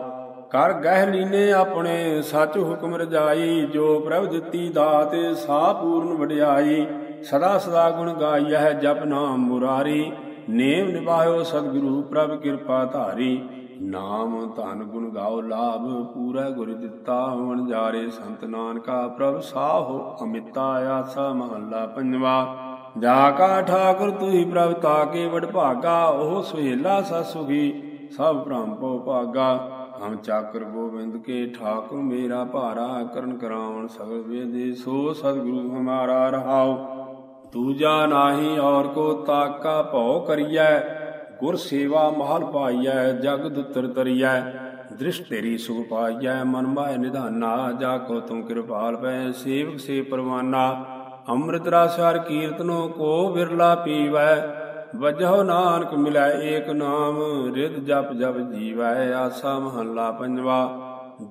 ਕਰ ਗਹਿ ਲੀਨੇ ਆਪਣੇ, ਸਚ ਹੁਕਮ ਰਜਾਈ, ਜੋ ਪ੍ਰਭ ਦਿੱਤੀ ਦਾਤ, ਸਾ ਪੂਰਨ ਵਡਿਆਈ। ਸਦਾ ਸਦਾ ਗੁਣ ਗਾਈਐ ਜਪ ਨਾਮ ਮੁਰਾਰੀ, ਨੇਮ ਨਿਭਾਇਓ ਸਤਿਗੁਰੂ ਪ੍ਰਭ ਕਿਰਪਾ ਧਾਰੀ। ਨਾਮ ਧਨ ਗੁਣ ਗਾਓ, ਲਾਭ ਪੂਰਾ ਗੁਰ ਦਿੱਤਾ ਵਣ ਜਾਰੇ, ਸੰਤ ਨਾਨਕਾ ਪ੍ਰਭ ਸਾਹੋ ਅਮਿਤਾ ਆਸਾ ਮਹੱਲਾ ਪੰਜਵਾ। ਜਾ ਕਾ ਠਾਕੁਰ ਤੁਹੀ ਪ੍ਰਭ ਤਾਕੇ ਵਡ ਭਾਗਾ, ਉਹ ਸੁਹੇਲਾ ਸਾ ਸਭ ਭ੍ਰਮ ਪਉ ਭਾਗਾ। ਹਮ ਚਾਕਰ ਗੋਬਿੰਦ ਕੇ ਠਾਕੁਰ, ਮੇਰਾ ਭਾਰਾ ਕਰਨ ਕਰਾਵਣ ਸਗਲ ਵੇਦੇ ਸੋ ਸਤਿਗੁਰੂ ਹਮਾਰਾ ਰਹਾਉ। ਤੂਜਾ ਨਾਹੀ ਔਰ ਕੋ ਤਾਕਾ ਭਉ ਕਰੀਐ ਗੁਰ ਸੇਵਾ ਮਹਲ ਪਾਈਐ ਜਗ ਦੁਤਰ ਦ੍ਰਿਸ਼ ਤੇਰੀ ਸੁਖ ਪਾਈਐ, ਮਨ ਮਾਇ ਨਿਧਾਨਾ, ਜਾ ਕੋ ਤੂੰ ਕਿਰਪਾਲ ਪੈ, ਸੇਵਕ ਸੇ ਪਰਵਾਨਾ। ਅੰਮ੍ਰਿਤ ਰਸ ਹਰ ਕੀਰਤਨੋ ਕੋ ਬਿਰਲਾ ਪੀਵੈ। ਵਜਹੁ ਨਾਨਕ ਮਿਲੈ ਏਕ ਨਾਮ ਰਿਦ ਜਪ ਜਪ ਜੀਵੈ, ਆਸਾ ਮਹੱਲਾ ਪੰਜਵਾ।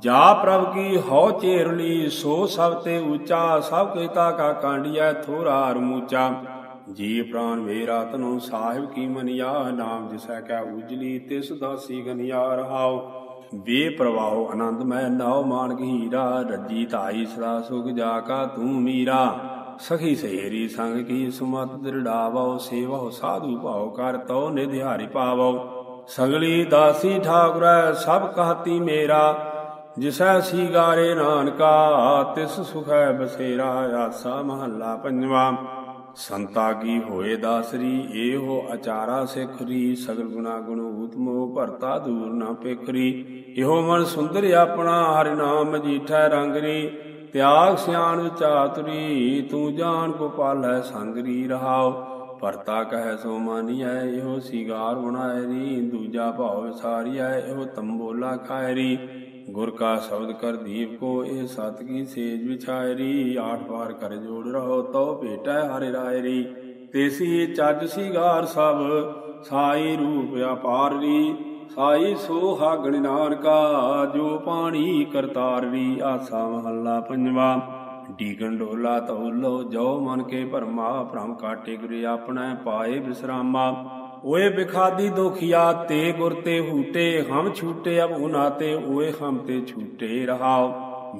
ਜਾ ਪ੍ਰਭ ਕੀ ਹਉ ਚੇਰਲੀ, ਸੋ ਸਭ ਤੇ ਉੱਚਾ, ਸਭ ਕੀਤਾ ਕਾ ਕਾਂਡੀਐ, ਥੋਰਾ ਹਰ ਰਮੂਚਾ ਜੀ ਪ੍ਰਾਨ ਮੇਰਾ ਤਨੋ ਸਾਹਿਬ ਕੀ ਮਨਿਆ ਨਾਮ, ਜਿਸੈ ਕੈ ਉਜਲੀ, ਤਿਸ ਦਾਸੀ ਗਨਿਆ ਰਹਾਉ। ਵੇ ਪ੍ਰਵਾਹੋ ਆਨੰਦ, ਮੈਂ ਨਾਉ ਮਾਨਕ ਹੀਰਾ, ਰੱਜੀ ਧਾਈ ਸਦਾ ਸੁਖ ਜਾ ਕਾ ਤੂੰ ਮੀਰਾ। ਸਖੀ ਸਹੇਰੀ ਸੰਗ ਕੀ ਸੁਮਤ ਦ੍ਰਿੜਾਵੋ ਸੇਵੋ ਸਾਧੂ ਭਾਉ ਕਰ ਤੋ ਨਿਧਿਹਾਰੀ ਪਾਵੋ। ਸਗਲੀ ਦਾਸੀ ਠਾਕੁਰੈ, ਸਭ ਕਹਤੀ ਮੇਰਾ। ਜਿਸੈ ਸੀ ਗਾਰੇ ਨਾਨਕਾ, ਤਿਸ ਸੁਖੈ ਬਸੇਰਾ, ਆਸਾ ਮਹੱਲਾ ਪੰਜਵਾ। ਸੰਤਾ ਕੀ ਹੋਏ ਦਾਸਰੀ, ਇਹੋ ਅਚਾਰਾ ਸਿਖਰੀ, ਸਗਲ ਗੁਨਾ ਗੁਣ ਉਤਮੋ ਭਰਤਾ ਦੂਰ ਨਾ ਪੇਖਰੀ। ਇਹੋ ਮਨ ਸੁੰਦਰ ਆਪਣਾ, ਹਰਿ ਨਾਮ ਜੀਠੈ ਰੰਗਰੀ। ਤਿਆਗ ਸਿਆਣ ਵਿਚਾਤਰੀ ਤੂੰ ਜਾਣ ਕੋ ਸੰਗਰੀ ਰਹਾਓ ਪਰਤਾ ਕਹਿ ਸੋ ਮਾਨੀਐ, ਇਹੋ ਸਿਗਾਰ ਬਣਾਇਰੀ, ਦੂਜਾ ਭਾਵ ਵਿਸਾਰੀਐ ਇਹੋ ਤੰਬੋਲਾ ਖਾਇਰੀ। ਗੁਰ ਕਾ ਸ਼ਬਦ ਕਰ ਦੀਪ ਕੋ ਇਹ ਸਤ ਕੀ ਸੇਜ ਵਿਛਾਇਰੀ, ਆਠ ਵਾਰ ਕਰ ਜੋੜ ਰਹੋ ਤਉ ਭੇਟੈ ਹਰਿ ਰਾਇਰੀ। ਤੇਸੀ ਚੱਜ ਸਿਗਾਰ ਸਭ, ਸਾਈ ਰੂਪ ਅਪਾਰਰੀ ਸਾਈ ਸੋਹਾ ਹਾਗਣ ਨਾਨਕਾ, ਜੋ ਪਾਣੀ ਕਰਤਾਰਰੀ ਆਸਾ ਮਹੱਲਾ ਪੰਜਵਾ। ਡੀਗਣ ਢੋਲਾ ਤਉਲੋ ਜੋ ਮਨ ਕੇ ਭਰਮਾ, ਭ੍ਰਮ ਕਾਟੇ ਗੁਰੇ ਆਪਣਾ, ਪਾਏ ਬਿਸਰਾਮਾ। ਓਏ ਬਿਖਾਦੀ ਦੁਖਿਆ, ਤੇ ਗੁਰ ਤੇ ਹੂਟੇ, ਹਮ ਛੂਟੇ, ਅਬ ਉਨਾ ਤੇ ਓਏ ਹਮ ਤੇ ਛੂਟੇ ਰਹਾਓ।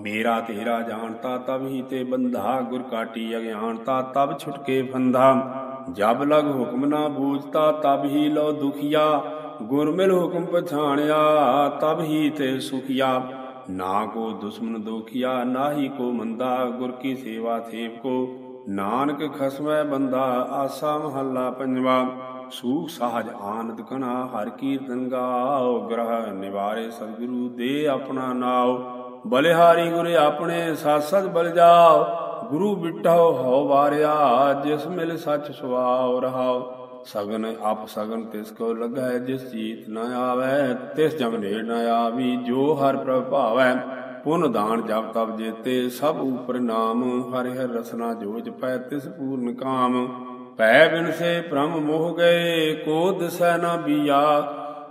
ਮੇਰਾ ਤੇਰਾ ਜਾਣਤਾ ਤਬ ਹੀ ਤੇ ਬੰਧਾ, ਗੁਰ ਕਾਟੀ ਅਗਿਆਨਤਾ ਤਬ ਛੁਟਕੇ ਫੰਧਾ। ਜਬ ਲਗ ਹੁਕਮ ਨਾ ਬੂਝਤਾ, ਤਬ ਹੀ ਲੋ ਦੁਖੀਆ। ਗੁਰ ਮਿਲ ਹੁਕਮ ਪਛਾਣਿਆ, ਤਬ ਹੀ ਤੇ ਸੁਖਿਆ। ਨਾ ਕੋ ਦੁਸ਼ਮਨ ਦੋਖਿਆ ਨਾਹੀ ਕੋ ਮੰਦਾ, ਗੁਰ ਕੀ ਸੇਵਾ ਥੇਪ ਕੋ ਨਾਨਕ ਖਸਮੈ ਬੰਦਾ, ਆਸਾ ਮਹੱਲਾ ਪੰਜਵਾ। ਸੂਖ ਸਾਜ ਆਨੰਦ ਕਣਾ ਹਰ ਕੀਰਤਨ ਗਾਓ, ਗ੍ਰਹ ਨਿਵਾਰੇ ਸਤਿਗੁਰੂ ਦੇ ਆਪਣਾ ਨਾਉ। ਬਲਿਹਾਰੀ ਗੁਰੇ ਆਪਣੇ ਸਾਸਤ ਬਲ ਜਾਓ, ਗੁਰੂ ਬਿਟਾਓ ਹਉ ਵਾਰਿਆ, ਜਿਸ ਮਿਲ ਸੱਚ ਸੁਆਉ ਰਹਾਉ। ਸਗਨ ਅਪ ਸਗਨ ਤਿਸ ਕੋ ਲਗੈ ਜਿਸ ਜੀਤ ਨ ਆਵੈ, ਤਿਸ ਜਮ ਨੇੜ ਨ ਆਵੀ, ਜੋ ਹਰ ਪ੍ਰਭ ਭਾਵੈ। ਪੁਨ ਦਾਨ ਜਪ ਤਪ ਜੇਤੇ, ਸਭ ਉਪਰ ਨਾਮ, ਹਰਿ ਹਰਿ ਰਸਨਾ ਜੋ ਪੈ ਤਿਸ ਪੂਰਨ ਕਾਮ। ਪੈ ਬਿਨ ਸੇ ਭ੍ਰਮ ਮੋਹ ਗਏ ਕੋ ਦਿਸੈ ਨ ਬੀਆ।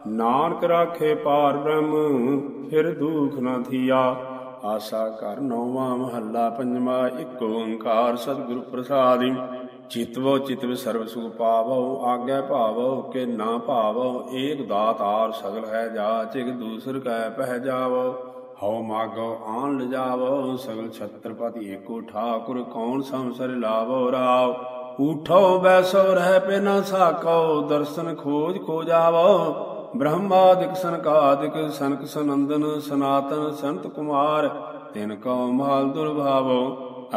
ਨਾਨਕ ਰਾਖੇ ਪਾਰ ਬ੍ਰਹਮ, ਫਿਰ ਦੁਖ ਨ ਥੀਆ। ਆਸਾ ਕਰ ਨੌਵਾਂ ਮਹੱਲਾ ਪੰਜਵਾ, ਇੱਕ ਓੰਕਾਰ ਸਤਿਗੁਰ ਪ੍ਰਸਾਦਿ। ਚਿਤਵੋ ਚਿਤਵ ਸਰਬ ਸੁਖ ਪਾਵੋ ਆਗੇ ਭਾਵੋ ਕਿ ਨਾ ਭਾਵੋ। ਏਕ ਦਾਤਾਰ ਸਗਲ ਹੈ ਜਾਚ, ਇਕ ਦੂਸਰ ਕੈ ਪਹਿ ਜਾਵੋ। ਹਉ ਮਾਗੋ ਆਨ ਲਿਜਾਵੋ, ਸਗਲ ਛਤਰਪਤੀ ਏਕੋ ਠਾਕੁਰ, ਕੌਣ ਸੰਸਰ ਲਾਵੋ ਰਾਵ। ਉਠੋ ਬੈਸੋ ਰਹਿ ਪੇ ਨ ਸਾਕੋ, ਦਰਸ਼ਨ ਖੋਜ ਖੋ ਜਾਵੋ। ਬ੍ਰਹਮਾਦਿਕ ਸੰਕਾਦਿਕ ਸੰਕ ਸਨੰਦਨ, ਸਨਾਤਨ ਸੰਤ ਕੁਮਾਰ, ਤਿਨ ਕੋ ਮਾਲ ਦੁਰਭਾਵੋ,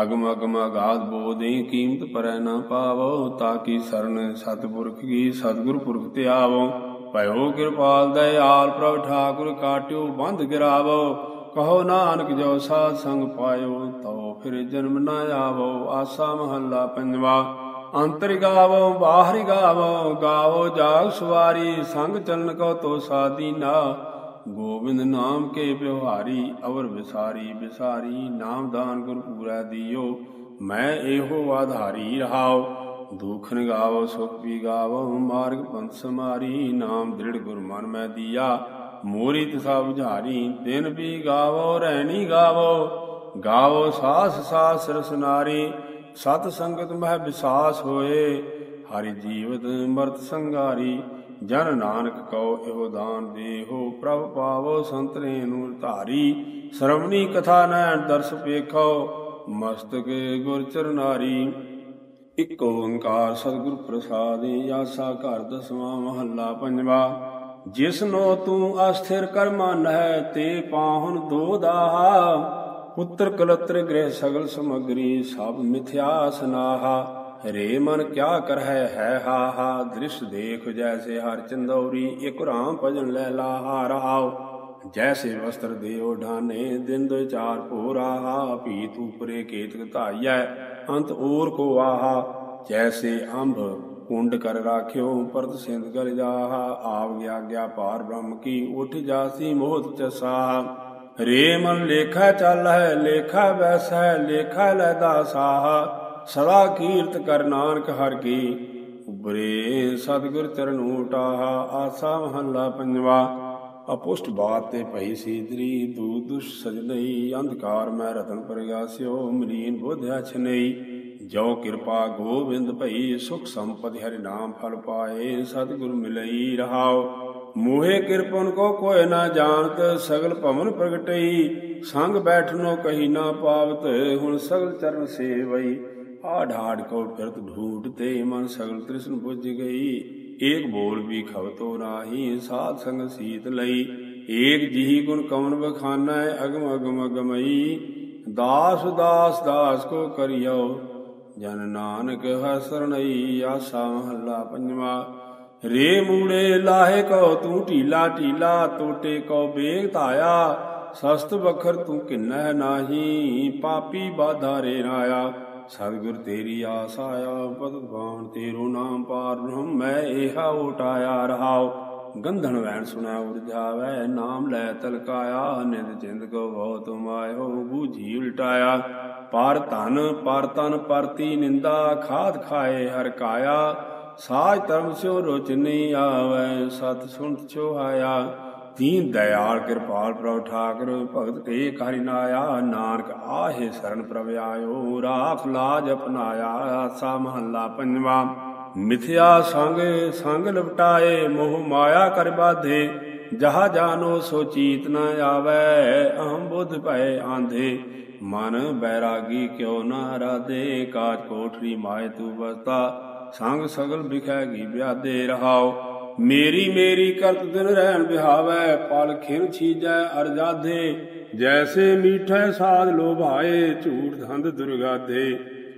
ਅਗਮ ਅਗਮ ਅਗਾਧ ਬੋਧੀ ਕੀਮਤ ਪਰੈ ਨਾ ਪਾਵੋ ਤਾਕੀ ਸਰਨ ਸਤਿਪੁਰਖ ਕੀ ਸਤਿਗੁਰ ਪੁਰਖ ਤੇ ਆਵੋ ਭਇਓ ਕਿਰਪਾਲ ਦਇਆਲ ਪ੍ਰਭ ਠਾਕੁਰ ਕਾਟਿਓ ਬੰਧ ਗਿਰਾਵੋ। ਕਹੋ ਨਾਨਕ ਜੋ ਸਾਧ ਸੰਗ ਪਾਇਓ, ਤਉ ਫਿਰ ਜਨਮ ਨਾ ਆਵੋ। ਆਸਾ ਮਹੱਲਾ ਪੰਜਵਾ। ਅੰਤਰ ਗਾਵੋ, ਬਾਹਰ ਗਾਵੋ ਗਾਵੋ ਜਾਗ ਸਵਾਰੀ, ਸੰਗ ਚਲਨ ਕੋ ਤੋ ਸਾਦੀ ਨਾ। ਗੋਬਿੰਦ ਨਾਮ ਕੇ ਬਿਵਹਾਰੀ ਅਵਰ ਵਿਸਾਰੀ ਬਿਸਾਰੀ ਨਾਮ ਦਾਨ ਗੁਰ ਪੂਰਾ ਦਿਓ। ਮੈਂ ਇਹੋ ਆਧਾਰੀ ਰਹਾਉ। ਦੁਖ ਨ ਗਾਵੋ ਸੁਖ ਵੀ ਗਾਵੋ, ਮਾਰਗ ਪੰਥ ਸਮਾਰੀ, ਨਾਮ ਦ੍ਰਿੜ ਗੁਰ ਮਨ ਮੈਂ ਦੀਆ। ਮੋਰੀ ਤਸਾ ਬੁਝਾਰੀ ਦਿਨ ਵੀ ਗਾਵੋ, ਰਹਿਣੀ ਗਾਵੋ। ਗਾਵੋ ਸਾਸ ਸਾਸ ਰਸਨਾਰੀ ਸਤ ਸੰਗਤ ਮਹਿ ਵਿਸਾਸ ਹੋਏ, ਹਰਿ ਜੀਵਤ ਮਰਤ ਸੰਗਾਰੀ, ਜਨ ਨਾਨਕ ਕਉ ਇਹੋ ਦਾਨ ਦੇਹੋ, ਪ੍ਰਭ ਪਾਵੋ ਸੰਤਰੇ ਨੂੰ ਧਾਰੀ, ਸਰਵਣੀ ਕਥਾ ਨੈਣ ਦਰਸ ਪੇਖੋ, ਮਸਤਕ ਗੁਰ ਚਰਨਾਰੀ ਇਕ ਓੰਕਾਰ ਸਤਿਗੁਰ ਪ੍ਰਸਾਦਿ, ਆਸਾ ਘਰ ਦਸਵਾਂ ਮਹੱਲਾ ਪੰਜਵਾ। ਜਿਸਨੋ ਤੂੰ ਅਸਥਿਰ ਕਰ ਨਹਿ ਹੈ ਤੇ ਪਾਹੁਨ ਦੋ ਦਾਹਾ ਪੁੱਤਰ ਕਲਤਰ ਗ੍ਰਹਿ ਸਗਲ ਸਮਗਰੀ ਸਭ ਮਿਥਿਆ ਸਨਾਹਾ ਰੇ ਮਨ ਕਿਆ ਕਰਹਿ ਹੈ ਹਾ ਹਾ ਦ੍ਰਿਸ਼ ਦੇਖ ਜੈਸੇ ਹਰ ਚੰਦੌਰੀ ਇਕ ਰਾਮ ਭਜਨ ਲੈ ਲਾਹਾ ਰਹਾਉ ਜੈਸੇ ਵਸਤਰ ਦੇਉ ਢਾਨੇ ਦਿਨ ਦੋ ਚਾਰ ਭੋਰਾਹਾ ਪੀਤ ਉਪਰੇ ਕੇਤਕ ਧਾਈਐ ਅੰਤ ਓਰ ਕੋ ਆਹਾ ਜੈਸੇ ਅੰਭ ਕੁੰਡ ਕਰ ਰਾਖਿਓ ਪਰਤ ਸਿੰਧ ਗਲ ਜਾਹਾ ਆਪ ਗਿਆ ਗਿਆ ਪਾਰ ਬ੍ਰਹਮ ਕੀ ਉਠ ਜਾਸੀ ਮੋਹਤ ਚਸਾ ਰੇ ਮਨ ਲੇਖਾ ਚੱਲ ਹੈ, ਲੇਖਾ ਵੈਸ ਹੈ ਲੇਖਾ ਲੈਦਾ ਦਾਸਾਹਾ ਸਦਾ ਕੀਰਤ ਕਰ ਨਾਨਕ ਹਰ ਕੀ ਉਬਰੇ ਸਤਿਗੁਰ ਚਰਨ ਊਟਾਹਾ ਆਸਾ ਮਹੱਲਾ ਪੰਜਵਾ, ਅਪੁਸ਼ਟ ਬਾਤ ਤੇ ਭਈ ਸੀਦਰੀ ਦੂ ਦੁਸ਼ ਸਜਨਈ ਅੰਧਕਾਰ ਮੈਂ ਰਤਨ ਪ੍ਰਗਾਸਿਓ ਮਲੀਨ ਬੋਧਿਆ ਛਨਈ ਜੋ ਕਿਰਪਾ ਗੋਬਿੰਦ ਭਈ, ਸੁਖ ਸੰਪਤਿ ਹਰਿ ਨਾਮ ਫਲ ਪਾਏ, ਸਤਿਗੁਰ ਮਿਲਈ ਰਹਾਓ ਮੋਹੇ ਕਿਰਪਨ ਕੋ ਕੋਇ ਨਾ ਜਾਣਤ, ਸਗਲ ਭਵਨ ਪ੍ਰਗਟਈ। ਸੰਗ ਬੈਠਨੋ ਕਹੀ ਨਾ ਪਾਵਤ, ਹੁਣ ਸਗਲ ਚਰਨ ਸੇਵਈ। ਆ ਢਾੜ ਕੋ ਫਿਰਤ ਢੂਟ ਤੇ ਮਨ ਸਗਲ ਤ੍ਰਿਸ਼ਨ ਬੁੱਝ ਗਈ। ਏਕ ਬੋਲ ਵੀ ਖਵਤੋ ਨਾਹੀ, ਸਾਧ ਸੰਗ ਸੀਤ ਲਈ। ਏਕ ਜੀਹੀ ਗੁਣ ਕਵਨ ਬਖਾਨਾ ਅਗਮ ਅਗਮ ਅਗਮਈ। ਦਾਸ ਦਾਸ ਦਾਸ ਕੋ ਕਰਿਓ, ਜਨ ਨਾਨਕ ਹਸਰਣਈ ਆਸਾ ਮਹੱਲਾ ਪੰਜਵਾ। ਰੇ ਮੂੜੇ ਲਾਹੇ ਕੋ ਤੂੰ ਢੀਲਾ ਢੀਲਾ, ਤੋਟੇ ਕੋ ਬੇਗ ਧਾਇਆ, ਸਸਤ ਬਖਰ ਤੂੰ ਕਿੰਨੈ ਨਾਹੀ, ਪਾਪੀ ਬਾਧਾ ਰੇ ਰਾਇਆ ਸਤਿਗੁਰ ਤੇਰੀ ਆਸ ਆਇਆ ਪਤਿ ਤੇਰੋ ਨਾਮ ਪਾਰ ਬ੍ਰਹਮ, ਮੈਂ ਏਹਾ ਉਟਾਇਆ ਰਹਾਉ। ਗੰਧਣ ਵੈਣ ਸੁਣਾ ਉਰਜਾਵੈ ਨਾਮ ਲੈ ਤਲਕਾਇਆ, ਨਿੰਦ ਚਿੰਦ ਕੋ ਬਹੁ ਤੁਮ ਆਇਓ ਬੂਝੀ ਉਲਟਾਇਆ। ਪਰ ਧਨ, ਪਰ ਤਨ ਪਰਤੀ ਨਿੰਦਾ, ਖਾਦ ਖਾਏ ਹਰ ਕਾਇਆ। ਸਾਜ ਧਰਮ ਸਿਉ ਰੁਚ ਨਹੀਂ ਆਵੈ, ਸਤ ਸੁਣਤ ਛੋਹਾਇਆ ਦੀਨ ਦਇਆਲ ਕਿਰਪਾਲ ਪ੍ਰਭ ਠਾਕੁਰ, ਭਗਤ ਕੇ ਕਰਿ ਨਾਇਆ। ਨਾਨਕ ਆਹੇ ਸਰਨ ਪ੍ਰਭ ਆਇਓ, ਰਾਖ ਲਾਜ ਅਪਨਾਇਆ। ਆਸਾ ਮਹੱਲਾ ਪੰਜਵਾ, ਮਿਥਿਆ ਸੰਗ ਸੰਗ ਲਪਟਾਏ, ਮੋਹ ਮਾਇਆ ਕਰ ਬਾਧੇ। ਜਹਾ ਜਾਨੋ ਸੋ ਚੀਤ ਨ ਆਵੈ, ਅਹੰ ਬੁੱਧ ਭੈ ਆਂਧੇ। ਮਨ ਬੈਰਾਗੀ ਕਿਉ ਨਾ ਰਾਧੇ, ਕਾਜ ਕੋਠਰੀ ਮਾਏ ਤੂ ਬਸਤਾ ਸੰਗ ਸਗਲ ਬਿਖੈਗੀ ਵਿਆਦੇ ਰਹਾਓ। ਮੇਰੀ ਮੇਰੀ ਕਰਤ ਦਿਨ ਰਹਿਣ ਬਿਹਾਵੈ ਪਲ ਖਿਨ ਛੀਜੈ ਅਰਜਾਦੇ। ਜੈਸੇ ਮੀਠੇ ਸਾਧ ਲੋਭਾਏ, ਝੂਠ ਧੰਦ ਦੁਰਗਾਦੇ।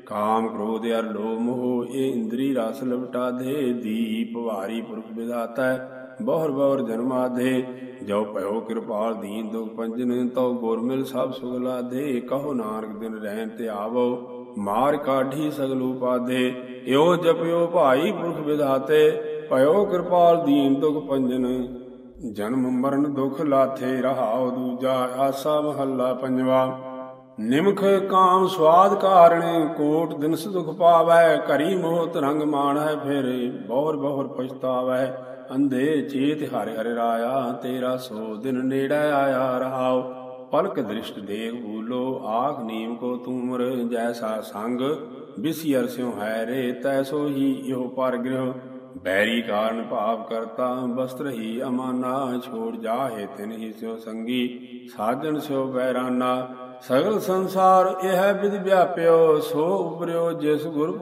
ਕਾਮ ਕ੍ਰੋਧ ਅਰ ਲੋਭ ਮੋਹ, ਇਹ ਇੰਦਰੀ ਰਸ ਲਵਟਾ ਦੇ ਦੀਪ ਵਾਰੀ ਪੁਰਖ ਵਿਦਾਤਾ ਬਹੁਰ ਬਹੁਰ ਜਨਮਾ ਦੇ ਜੋ ਭਇਓ ਕਿਰਪਾਲ ਦੀਨ ਦੁਖ ਪੰਜਨ, ਤਉ ਗੁਰ ਮਿਲ ਸਭ ਸੁਗਲਾ ਦੇ ਕਹੋ ਨਾਨਕ ਦਿਨ ਰਹਿਣ ਤੇ ਆਵੋ। ਮਾਰ ਕਾਢੀ ਸਗਲੂ ਪਾਦੇ ਇਓ ਜਪਿਓ ਭਾਈ ਪੁਰਖ ਵਿਧਾਤੇ, ਭਇਓ ਕਿਰਪਾਲ ਦੀਨ ਦੁਖ ਪੰਜਨ। ਜਨਮ ਮਰਨ ਦੁਖ ਲਾਥੇ ਰਹਾਉ ਦੂਜਾ, ਆਸਾ ਮਹੱਲਾ ਪੰਜਵਾ। ਨਿਮਖ ਕਾਮ ਸਵਾਦ ਕਾਰਣ, ਕੋਟ ਦਿਨਸ ਦੁਖ ਪਾਵੈ ਕਰੀ ਮੋਹ ਰੰਗ ਮਾਣੈ, ਫਿਰ ਬਹੁਰ ਬਹੁਰ ਪਛਤਾਵੈ। ਅੰਧੇ ਚੇਤ ਹਰਿ ਹਰਿ ਰਾਇਆ, ਤੇਰਾ ਸੋ ਦਿਨ ਨੇੜੇ ਆਇਆ ਰਹਾਉ। ਪਲਕ ਦ੍ਰਿਸ਼ਟ ਦੇਖ ਬੂਲੋ ਆਖ ਨੀਮ ਕੋ ਤੂਮਰ, ਜੈਸਾ ਸੰਗ ਬਿਸਿਅਰ ਸਿਉ ਹੈ ਰੇ ਤੈਸੋ ਹੀ ਇਹੋ ਪਰ ਗ੍ਰਹ ਬੈਰੀ ਕਾਰਨ ਭਾਵ ਕਰਤਾ ਬਸਤਰ ਹੀ ਅਮਾਨਾ, ਛੋੜ ਜਾਹੇ ਤਿਨ ਹੀ ਸਿਉ ਸੰਗੀ, ਸਾਜਣ ਸਿਉ ਬੈਰਾਨਾ। ਸਗਲ ਸੰਸਾਰ ਇਹ ਵਿਦ ਵਿਆਪਿਓ, ਸੋ ਉਪਰਿਓ ਜਿਸ ਗੁਰ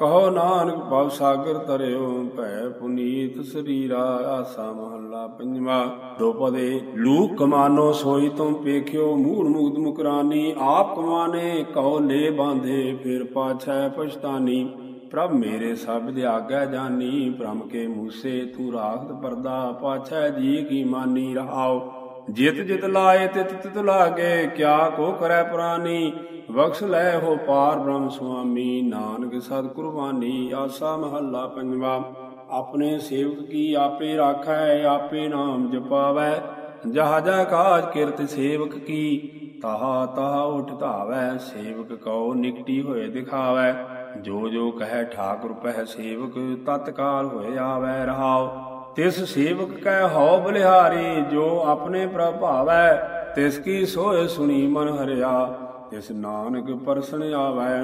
ਕਹੋ ਨਾਨਕ ਭਵ ਸਾਗਰ ਤਰਿਓ, ਭੈ ਪੁਨੀਤ ਸਰੀਰਾ, ਆਸਾ ਮਹੱਲਾ ਪੰਜਵਾ। ਦੋਪਦੇ ਲੂਕ ਕਮਾਨੋ ਸੋਈ ਤੁਮ ਪੇਖਿਓ, ਮੂੜ ਮੁਗਦ ਮੁਕਰਾਨੀ, ਆਪ ਕਮਾਨੇ, ਕਹੋ ਲੈ ਬਾਂਧੇ, ਫਿਰ ਪਾਛੈ ਪਛਤਾਨੀ। ਪ੍ਰਭ ਮੇਰੇ ਸਭ ਦੇ ਆਗੈ ਜਾਨੀ ਭ੍ਰਮ ਕੇ ਮੂਸੇ ਤੂੰ ਰਾਖਤ ਪਰਦਾ, ਪਾਛੈ ਜੀ ਕੀ ਮਾਨੀ ਰਹਾਓ। ਜਿਤ ਜਿਤ ਲਾਏ ਤਿਤ ਤਿਤ ਲਾਗੇ, ਕਿਆ ਕੋ ਕਰੈ ਪੁਰਾਨੀ? ਬਖਸ਼ ਲੈ ਹੋ ਪਾਰ ਬ੍ਰਹਮ ਸੁਆਮੀ, ਨਾਨਕ ਸਤ ਕੁਰਬਾਨੀ, ਆਸਾ ਮਹੱਲਾ ਪੰਜਵਾ। ਆਪਣੇ ਸੇਵਕ ਕੀ ਆਪੇ ਰਾਖੈ, ਆਪੇ ਨਾਮ ਜਪਾਵੈ। ਜਹਾ ਜਾ ਕਾਜ ਕਿਰਤ ਸੇਵਕ ਕੀ, ਤਹਾ ਤਹਾ ਉਠ ਧਾਵੈ। ਸੇਵਕ ਕਉ ਨਿਕਟੀ ਹੋਏ ਦਿਖਾਵੈ। ਜੋ ਜੋ ਕਹੈ ਠਾਕੁਰ ਪਹਿ ਸੇਵਕ, ਤਤਕਾਲ ਹੋਏ ਆਵੈ ਰਹਾਓ ਤਿਸ ਸੇਵਕ ਕੈ ਹਉ ਬਲਿਹਾਰੀ, ਜੋ ਆਪਣੇ ਪ੍ਰਭਾਵੈ ਤਿਸ ਕੀ ਸੋਏ ਸੁਣੀ ਮਨ ਹਰਿਆ, ਤਿਸ ਨਾਨਕ ਪਰਸਨ ਆਵੈ।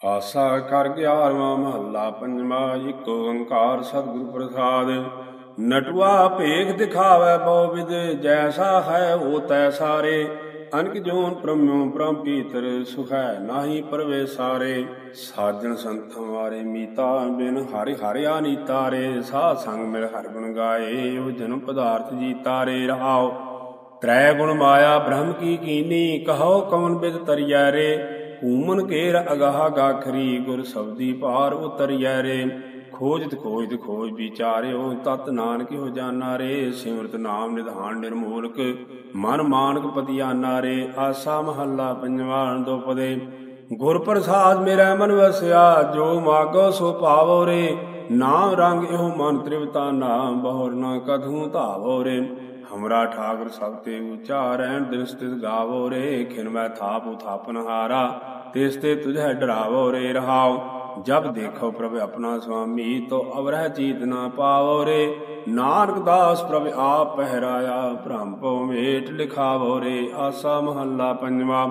ਆਸਾ ਕਰ 11ਵਾਂ ਮਹੱਲਾ, ਪੰਜਵਾ ਇੱਕ ਓੰਕਾਰ ਸਤਿਗੁਰ ਪ੍ਰਸਾਦ। ਨਟਵਾ ਭੇਖ ਦਿਖਾਵੇ ਬਹੁ ਵਿਦ, ਜੈਸਾ ਹੈ ਉਹ ਤੈ ਸਾਰੇ। ਅਨਕ ਜੋਨ ਪ੍ਰਮਿਉ ਪ੍ਰਮ ਪੀਤਰ ਸੁਖੈ ਨਾਹੀ ਪਰਵੇ ਸਾਰੇ, ਸਾਜਣ ਸੰਤਾਂ ਵਾਰੇ ਮੀਤਾ ਬਿਨ ਹਰਿ ਹਰਿਆ ਨੀ ਤਾਰੇ, ਸਾਧ ਸੰਗ ਮਿਲ ਹਰ ਗੁਣ ਗਾਏ, ਉਹ ਜਨਮ ਪਦਾਰਥ ਜੀ ਤਾਰੇ ਰਹਾਓ ਤ੍ਰੈ ਗੁਣ ਮਾਇਆ ਬ੍ਰਹਮ ਕੀ ਕੀਨੀ, ਕਹੋ ਕਵਨ ਬਿਦ ਤਰਿਐ ਰੇ ਕੂਮਨ ਕੇਰ ਅਗਾਹ ਗਾਖਰੀ, ਗੁਰ ਸਬਦੀ ਭਾਰ ਉਤਰਿਐ ਰੇ। ਖੋਜਤ ਖੋਜਤ ਖੋਜ ਵਿਚਾਰਿਓ, ਤਤ ਨਾਨਕ ਹੋ ਜਾਣਾ ਰੇ, ਸਿਮਰਤ ਨਾਮ ਨਿਧਾਨ ਨਿਰਮੂਲਕ, ਮਨ ਮਾਨਕ ਪਤਿਆਨਾ ਰੇ, ਆਸਾ ਮਹੱਲਾ ਪੰਜਵਾ ਦੋ ਗੁਰ ਪ੍ਰਸਾਦ ਮੇਰਾ ਮਨ ਵਸਿਆ, ਜੋ ਮਾਗੋ ਸੋ ਪਾਵੋ ਰੇ। ਨਾਮ ਰੰਗ ਇਹੋ ਮਨ ਤ੍ਰਿਵਤਾ ਨਾਮ, ਬਹੁਰ ਨਾ ਕਧੂ ਧਾਵੋ ਰੇ। ਹਮਰਾ ਠਾਕੁਰ ਸਭ ਤੇ ਉਚਾ ਰਹਿਣ, ਦਿਨ ਸਤਿ ਗਾਵੋ ਰੇ। ਖਿਨ ਮੈਂ ਥਾਪ ਉਥਾਪਨ ਹਾਰਾ, ਤਿਸ ਤੇ ਤੁਝੈ ਡਰਾਵੋ ਰੇ ਰਹਾਓ ਜਬ ਦੇਖੋ ਪ੍ਰਭ ਆਪਣਾ ਸੁਆਮੀ, ਤੋ ਅਵਰਹ ਚੀਤ ਨਾ ਪਾਵੋ ਰੇ। ਨਾਨਕ ਦਾਸ ਪ੍ਰਭ ਆਪ ਪਹਿਰਾਇਆ, ਭ੍ਰਮ ਭਉ ਮੇਟ ਲਿਖਾਵੋ ਰੇ। ਆਸਾ ਮਹੱਲਾ ਪੰਜਵਾ।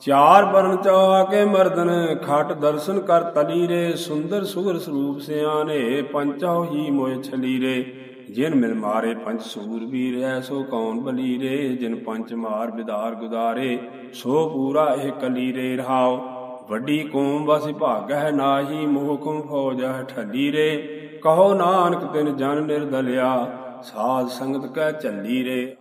ਚਾਰ ਬਰਨ ਚੌਆ ਕੇ ਮਰਦਨ, ਖਟ ਦਰਸ਼ਨ ਕਰ ਤਲੀ ਰੇ। ਸੁੰਦਰ ਸੁਗਰ ਸਰੂਪ ਸਿਆਨੇ ਪੰਚੋ ਹੀ ਮੋਇ ਛਲੀ ਰੇ। ਜਿਨ ਮਿਲ ਮਾਰੇ ਪੰਜ ਸੂਰ ਵੀਰ ਐਸੋ ਕੌਣ ਬਲੀ ਰੇ। ਜਿਨ ਪੰਚ ਮਾਰ ਬਿਦਾਰ ਗੁਦਾਰੇ, ਸੋ ਪੂਰਾ ਇਹ ਕਲੀ ਰੇ ਰਹਾਓ ਵੱਡੀ ਕੌਮ ਵਸ ਭਾਗਹਿ ਨਾਹੀ, ਮੋਹ ਕੁਮ ਫੌਜ ਹੈ ਠੱਲੀ ਰੇ ਕਹੋ ਨਾਨਕ ਤਿਨ ਜਨ ਨਿਰਦਲਿਆ, ਸਾਧ ਸੰਗਤ ਕੈ ਚੱਲੀ ਰੇ